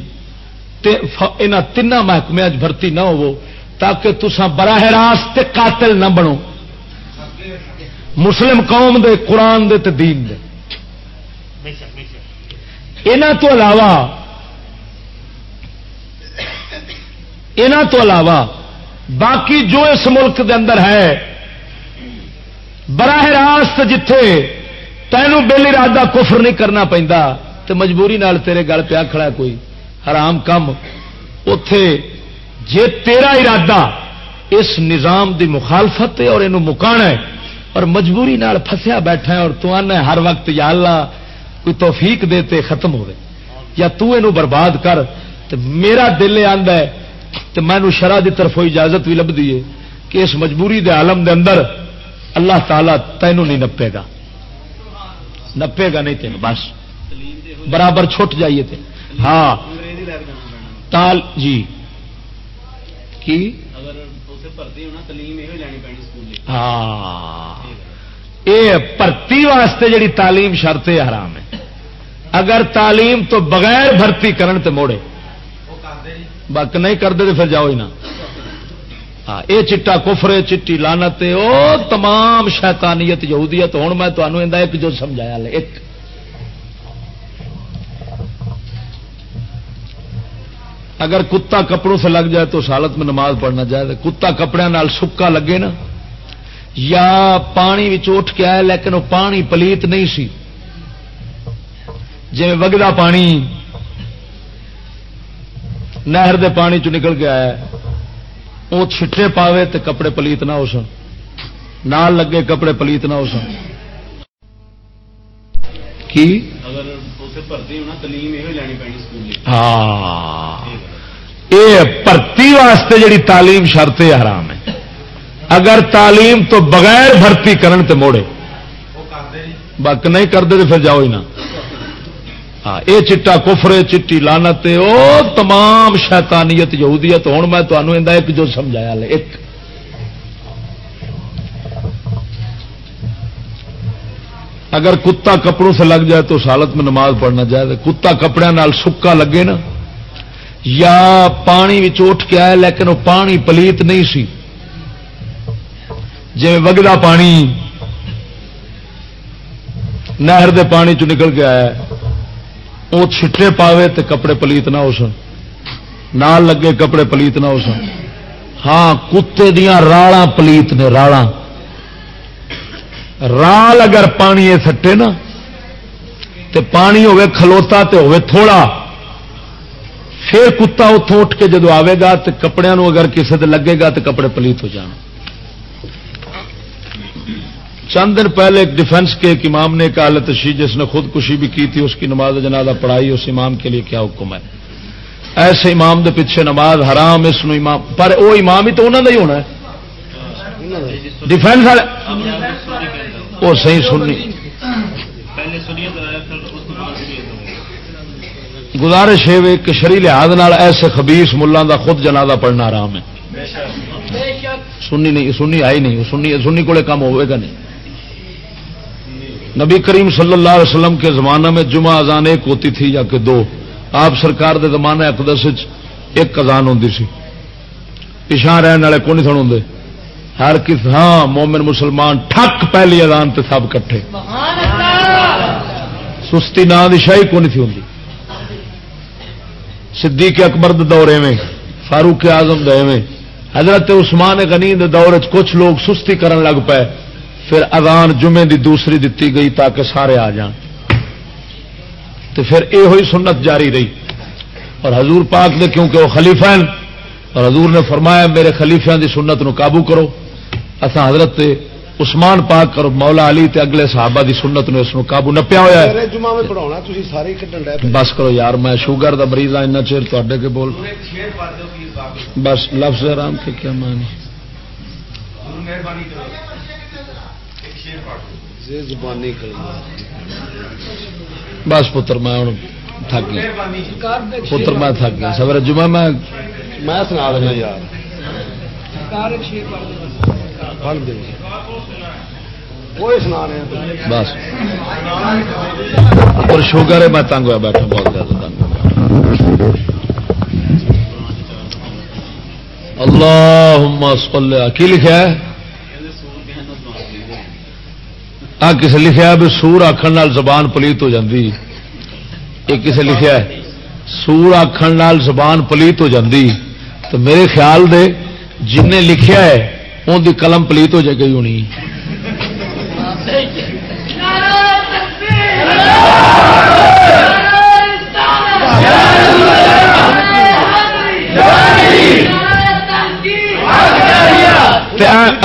A: ان تین محکمے بھرتی نہ ہو تاکہ تسا براہ راست قاتل نہ بنو۔ مسلم قوم دے، قرآن دے تے دین دے۔ تو علاوہ تو علاوہ باقی جو اس ملک دے اندر ہے، براہ راست جتھے تینوں بل ارادہ کفر نہیں کرنا پہنتا تو مجبوری نال تیرے گل پیا کھڑا کوئی، حرام کم اتے جے تیرا ارادہ اس نظام دی مخالفت ہے اور یہ مکانا ہے اور مجبوری نال فسیا بیٹھا ہے اور تو آنا ہر وقت یا اللہ کوئی توفیق دے ختم ہو یا تو یہ برباد کر تو میرا دل آدھا ہے تو مینو شرح کی طرف اجازت بھی لبھی ہے کہ اس مجبوری دے عالم دے اندر اللہ تعالیٰ تینوں نہیں نپے گا۔ نپے گا نہیں تین بس۔ برابر چھٹ جائیے تھے ہاں۔ تال جی۔ کی؟ ہاں۔ یہ بھرتی واسطے جڑی تعلیم شرط حرام ہے۔ اگر تعلیم تو بغیر بھرتی کرن تے موڑے۔ بک نہیں۔ کرتے تو پھر جاؤ ہی نہ۔ یہ چٹا کفرے چٹی لانت او تمام شیطانیت یہودیت ہوں میں تمہیں ایک جو سمجھایا لے ایک۔ اگر کتا کپڑوں سے لگ جائے تو اس حالت میں نماز پڑھنا چاہے کتا کپڑے نال سکا لگے نا۔ یا پانی اٹھ کے آئے لیکن وہ پانی پلیت نہیں سی۔ جی وگدا پانی نہر دے پانی چ نکل کے آیا وہ چھٹے پاوے تے کپڑے پلیت نہ ہو سن۔ نال لگے کپڑے پلیت نہ ہو سن۔ کی؟ ہاں۔ یہ بھرتی واسطے جڑی تعلیم شرط حرام ہے۔ اگر تعلیم تو بغیر بھرتی کرن تے موڑے۔ بک نہیں کرتے تو پھر جاؤ ہی نہ۔ ہاں، یہ چٹا کفرے چٹی لانت او تمام شیطانیت یہودیت۔ ہوں میں تمہیں ایک جو سمجھایا لے، ایک۔ اگر کتا کپڑوں سے لگ جائے تو اس حالت میں نماز پڑھنا چاہے کتا کپڑے نال سکا لگے نا۔ یا پانی اٹھ کے آئے لیکن وہ پانی پلیت نہیں سی۔ جی وگدا پانی نہر دے پانی چ نکل کے آیا وہ چھٹے پاوے تے کپڑے پلیت نہ ہو سن۔ نال لگے کپڑے پلیت نہ ہو سن۔ ہاں کتے دیا راڑا پلیت نے راڑا رال اگر پانی سٹے نا، تے پانی ہوے کھلوتا تے ہوے تھوڑا۔ پھر کتا اتوں اٹھ کے جدو آئے گا تو کپڑے نو اگر کسی سے لگے گا تو کپڑے پلیت ہو جان۔ چند دن پہلے ایک ڈیفنس کے ایک امام نے ایک حالت تشیح جس نے خودکشی بھی کی تھی، اس کی نماز جنازہ پڑھائی، اس امام کے لیے کیا حکم ہے؟ ایسے امام دے پیچھے نماز حرام، اس نو امام، پر وہ امام ہی تو انہوں ہی ہونا ہے۔ ڈیفینس والے وہ صحیح سننی گزارش ہے کہ شری لحاظ ایسے خبیس ملان دا خود جنازہ پڑھنا آرام ہے۔ سنی نہیں سنی آئی نہیں سنی سنی کو کام ہوئے گا نہیں۔ نبی کریم صلی اللہ علیہ وسلم کے زمانہ میں جمعہ اذان ایک ہوتی تھی یا کہ دو۔ آپ سرکار دے زمانے اقدس ایک اذان ہوں سی۔ پچھا رہن والے کون سن ہوں ہر کس ہاں مومن مسلمان ٹھک پہلی اذان تے سب کٹھے۔ سستی نام کی شاہی کون تھی ہوں صدیق اکبر دور ایویں، فاروق آزم دے حضرت عثمان غنی دور کچھ لوگ سستی کرن لگ پے۔ پھر اذان جمعے دی دوسری دتی گئی تاکہ سارے آ جان۔ تو پھر یہ ہوئی سنت جاری رہی۔ اور حضور پاک نے کیونکہ وہ خلیفہ ہیں، اور حضور نے فرمایا میرے خلیفیا دی سنت نو قابو کرو۔ اصا حضرت عثمان پاک کرو مولا علی تے اگلے صحابہ دی سنت نو اس نو قابو نپیا ہوا ہے۔ بس کرو یار میں شوگر دا مریض ہاں چیر تے کے بول۔ بس لفظ آرام کے کیا مانی بس پتر میں ہوں تھک گیا۔ پتر میں تھک گیا۔ سویر جمعہ میں میں سنا دینا یار۔ بس۔ اور شوگر ہے میں تنگ ہوا بیٹھا بہت زیادہ تنگ اللہ کی لکھا ہے؟ آ کسی لکھا بھی سور آخر زبان پلیت ہو جاتی یہ کسی لکھا ہے سور آخر زبان پلیت ہو جاتی تو میرے خیال دے جن نے لکھا ہے ان کی قلم پلیت ہو جائے گئی ہونی۔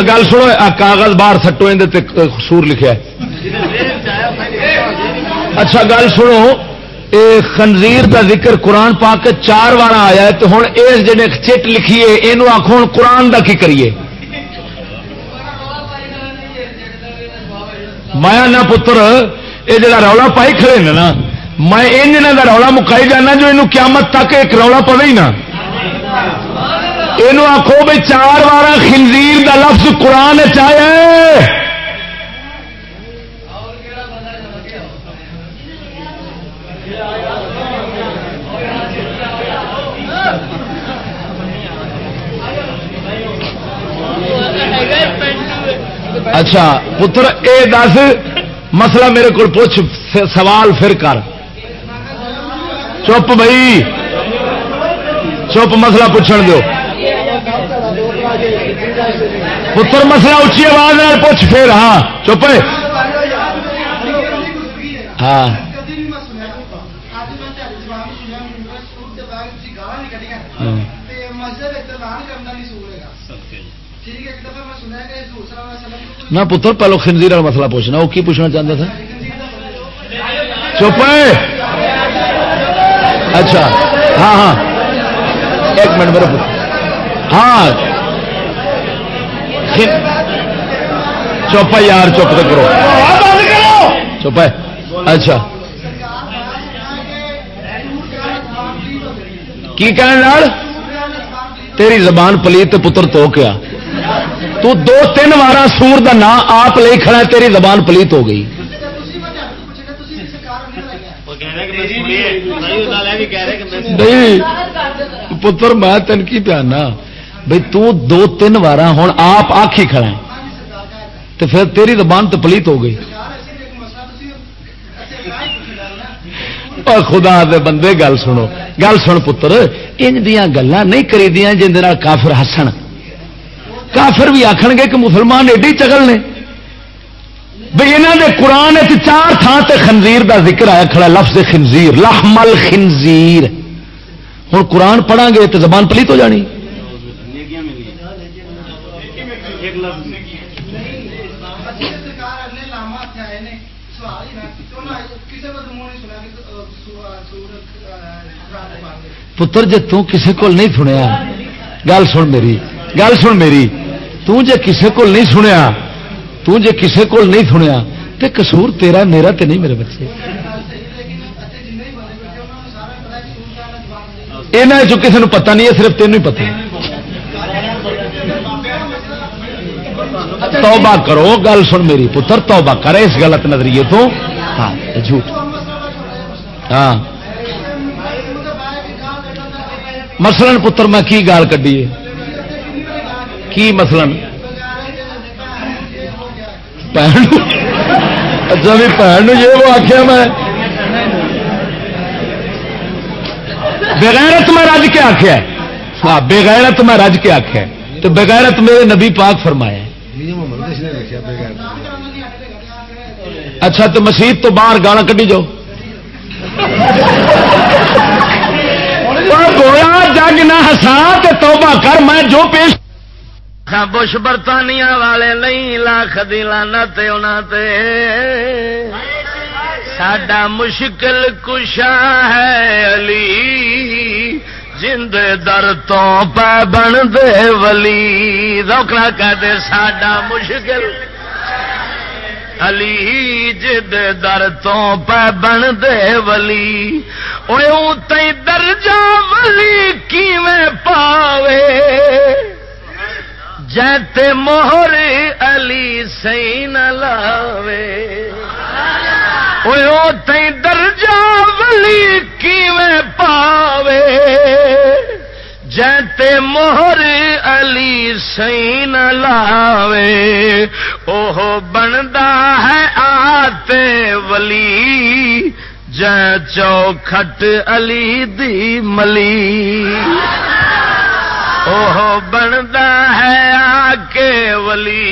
A: گل سنو کاغذ باہر سٹو سور لکھا اچھا گل سنو۔ اے خنزیر دا ذکر قرآن پا کے چار بار آیا ہے تو ہوں اس جی چٹ لکھیے یہ آخو قرآن دا کی کریے؟ مایا نہ پتر یہ جڑا رولا پائی کھڑے نا، میں ان رولا مکائی جانا جو یہ قیامت تک ایک رولا پڑے ہی نا۔ یہ آخو بھائی چار بار خنزیر دا لفظ قرآن چاہے اچھا پتر اے دس مسئلہ میرے کو پوچھ سوال پھر کر۔ چپ بھائی۔ چپ مسئلہ پوچھن دو۔ پتر مسئلہ اچھی آواز پوچھ پھر ہاں چپ ہاں۔ نہ پتر، پہلو خنزیر والا مسئلہ پوچھنا، وہ کی پوچھنا چاہتا تھا چپ اچھا ہاں ہاں۔ ایک منٹ، میرے ہاں۔ چپ یار، چپ تو کرو۔ چپ اچھا۔ کی کہنے تیری زبان پلیت پتر تو کیا؟ تو دو تین وار سور کا نام آپ لے کھڑا تیری زبان پلیت ہو گئی۔ پتر میں تین کی پیانا۔ بھائی تو دو تین وار ہوں آپ آخ ہی کھڑا تو پھر تیری زبان تو پلیت ہو گئی۔ خدا دے بندے گل سنو۔ گل سن پتر ان دیا گلا نہیں کری دیا جن کافر ہسن۔ کافر بھی آخر گے کہ مسلمان ایڈی چگل نے۔ بھائی یہاں دے قرآن چار تھان تے خنزیر دا ذکر آیا کھڑا لفظ خنزیر لحمل خنزیر ہوں قرآن پڑھا گے تو زبان پلیت ہو جانی۔ پتر جی تسے کول نہیں سنیا، گل سن میری۔ گل سن میری۔ تجے کسے کول نہیں سنیا تجے کسے کول نہیں سنیا تو قصور تیرا میرا تے نہیں میرے بچے۔ یہاں کسی پتا نہیں ہے صرف تینوں ہی پتا توبہ کرو گل سن میری پتر توبہ کر اس غلط نظریے تو۔ ہاں جھوٹ۔ ہاں۔ مثلا پتر میں کی گال کھی کی مثلا؟ اچھا بھی بھن یہ وہ آخیا میں. بغیرت میں رج کے آخیا ہاں بغیرت میں رج کے آخیا تو بغیرت میرے نبی پاک فرمایا اچھا تو مسیح تو باہر گانا کٹی جاؤ. گویا جگ نہ ہسا توبہ کر، میں جو پیش بش برطانیہ والے نہیں، لاکھ دلانا ساڈا مشکل کشا ہے علی، جند در تو پہ بن دے ولی۔ روکنا کہتے ساڈا مشکل۔ علی جد در تو پہ بن دے ولی۔ تی درجہ ولی کی میں پاوے؟ جیتے موہر علی سی نہ لاوے تی درجہ ولی کی میں پاوے۔ جیتے موہر علی سی نہ لاوے۔ اوہ بندا ہے آتے ولی۔ جے چوکھٹ علی دی ملی۔ اوہ بندا ہے آ کے ولی۔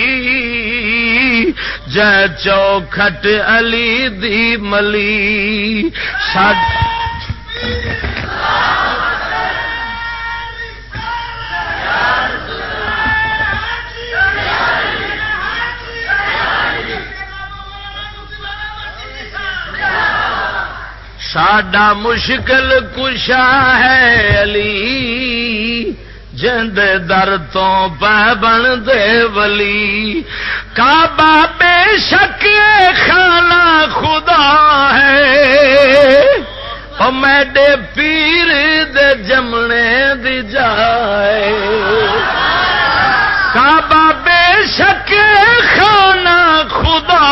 A: جے چوکھٹ علی دی ملی۔ ساڈا مشکل کشا ہے علی۔ جند در تو پہ بن دے ولی۔ کعبہ بے شک خانہ خدا ہے۔ اور میڈے پیر دے جمنے دی جائے۔ کعبہ بے شک خانہ خدا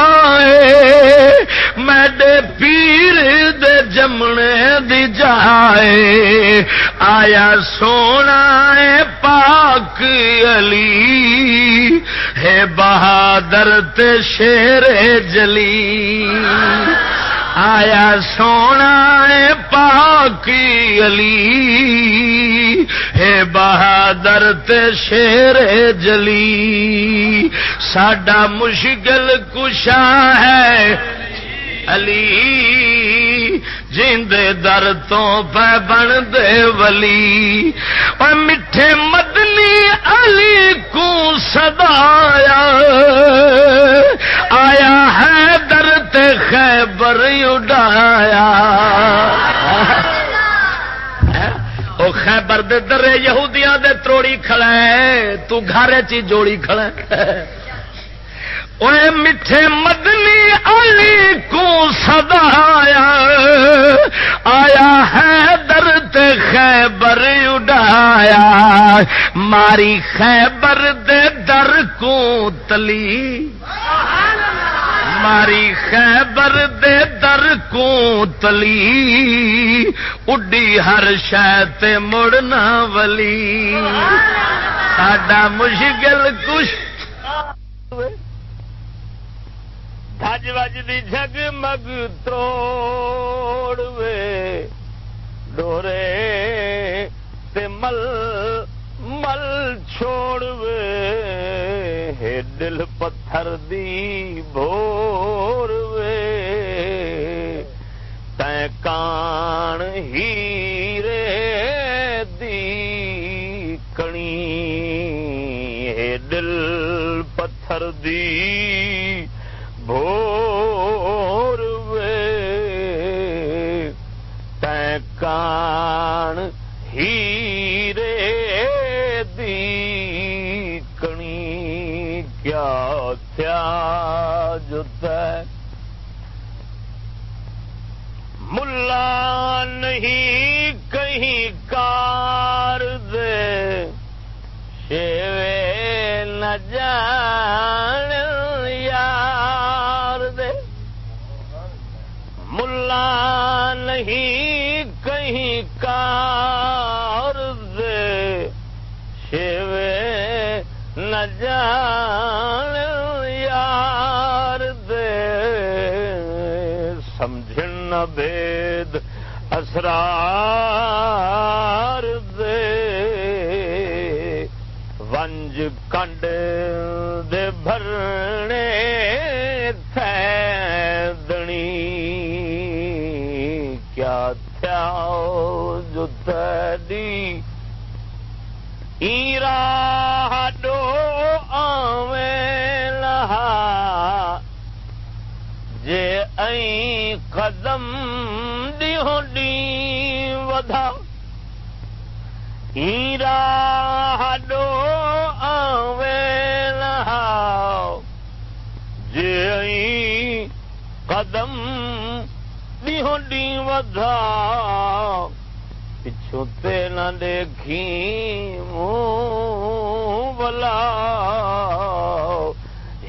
A: ہے۔ میڈے پیر دے جمنے دی جائے۔ آیا سونا ہے پاک علی۔ ہے بہادر تے شیر جلی۔ آیا سونا ہے پاک علی۔ ہے بہادر تے شیر جلی۔ ساڈا مشکل کشا ہے۔ علی جند در تو پہ بن دے ولی۔ اور میٹھے مدنی علی کو سدایا آیا ہے در تے خیبر اڈایا۔ او خیبر دے درے یہودیاں دے تروڑی کھڑا ہے، تو گھر چی جوڑی کھڑا ہے۔ اے میٹھے مدنی علی کو سدایا آیا ہے درد خیبر اڈایا ماری خیبر دے در کو تلی۔ ماری خیبر دے در کو تلی۔ اڈی ہر شہ مڑنا ولی۔ ساڈا مشکل کچھ وج وج دی جگ مگ تروڑ وے ڈورے تے مل مل چھوڑ وے دل پتھر دی بھور وے تے کان ہیرے دی کنی دل پتھر دی بھور وے کان ہیرے دی کنی کیا تھیا جو ملا نہیں کہیں کار دے شیوے نہ جان یار دے ملا نہیں کہیں کار دے شیوے نہ جان یار دے۔ سمجھ نہ بید اسرار دے۔ ونج کنڈ دے بھرنے دنی جو تیری ایرا ڈو آویں لہا۔ جے این قدم دی ہونڈی ودھا۔ ایرا ہڈو آویں لہا۔ جے این قدم دی ہونڈی ودھا پچھوں تے نہ دیکھی منہ بلا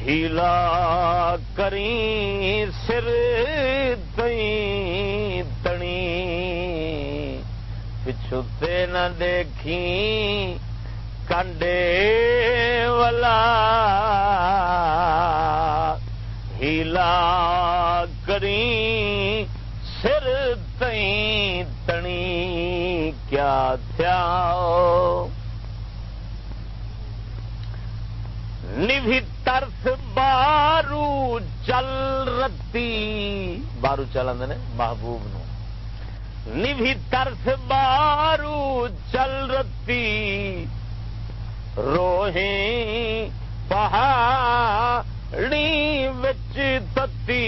A: ہیلا کری سر تئی تنی پچھوتے نہ دیکھی کنڈے والا ہیلا کری تئی تنی کیا تھیا نبھی ترس بارو چل رتی بارو چل آدھے محبوب نو نبھی ترس بارو چل رتی روہیں پہاڑی وچ تتی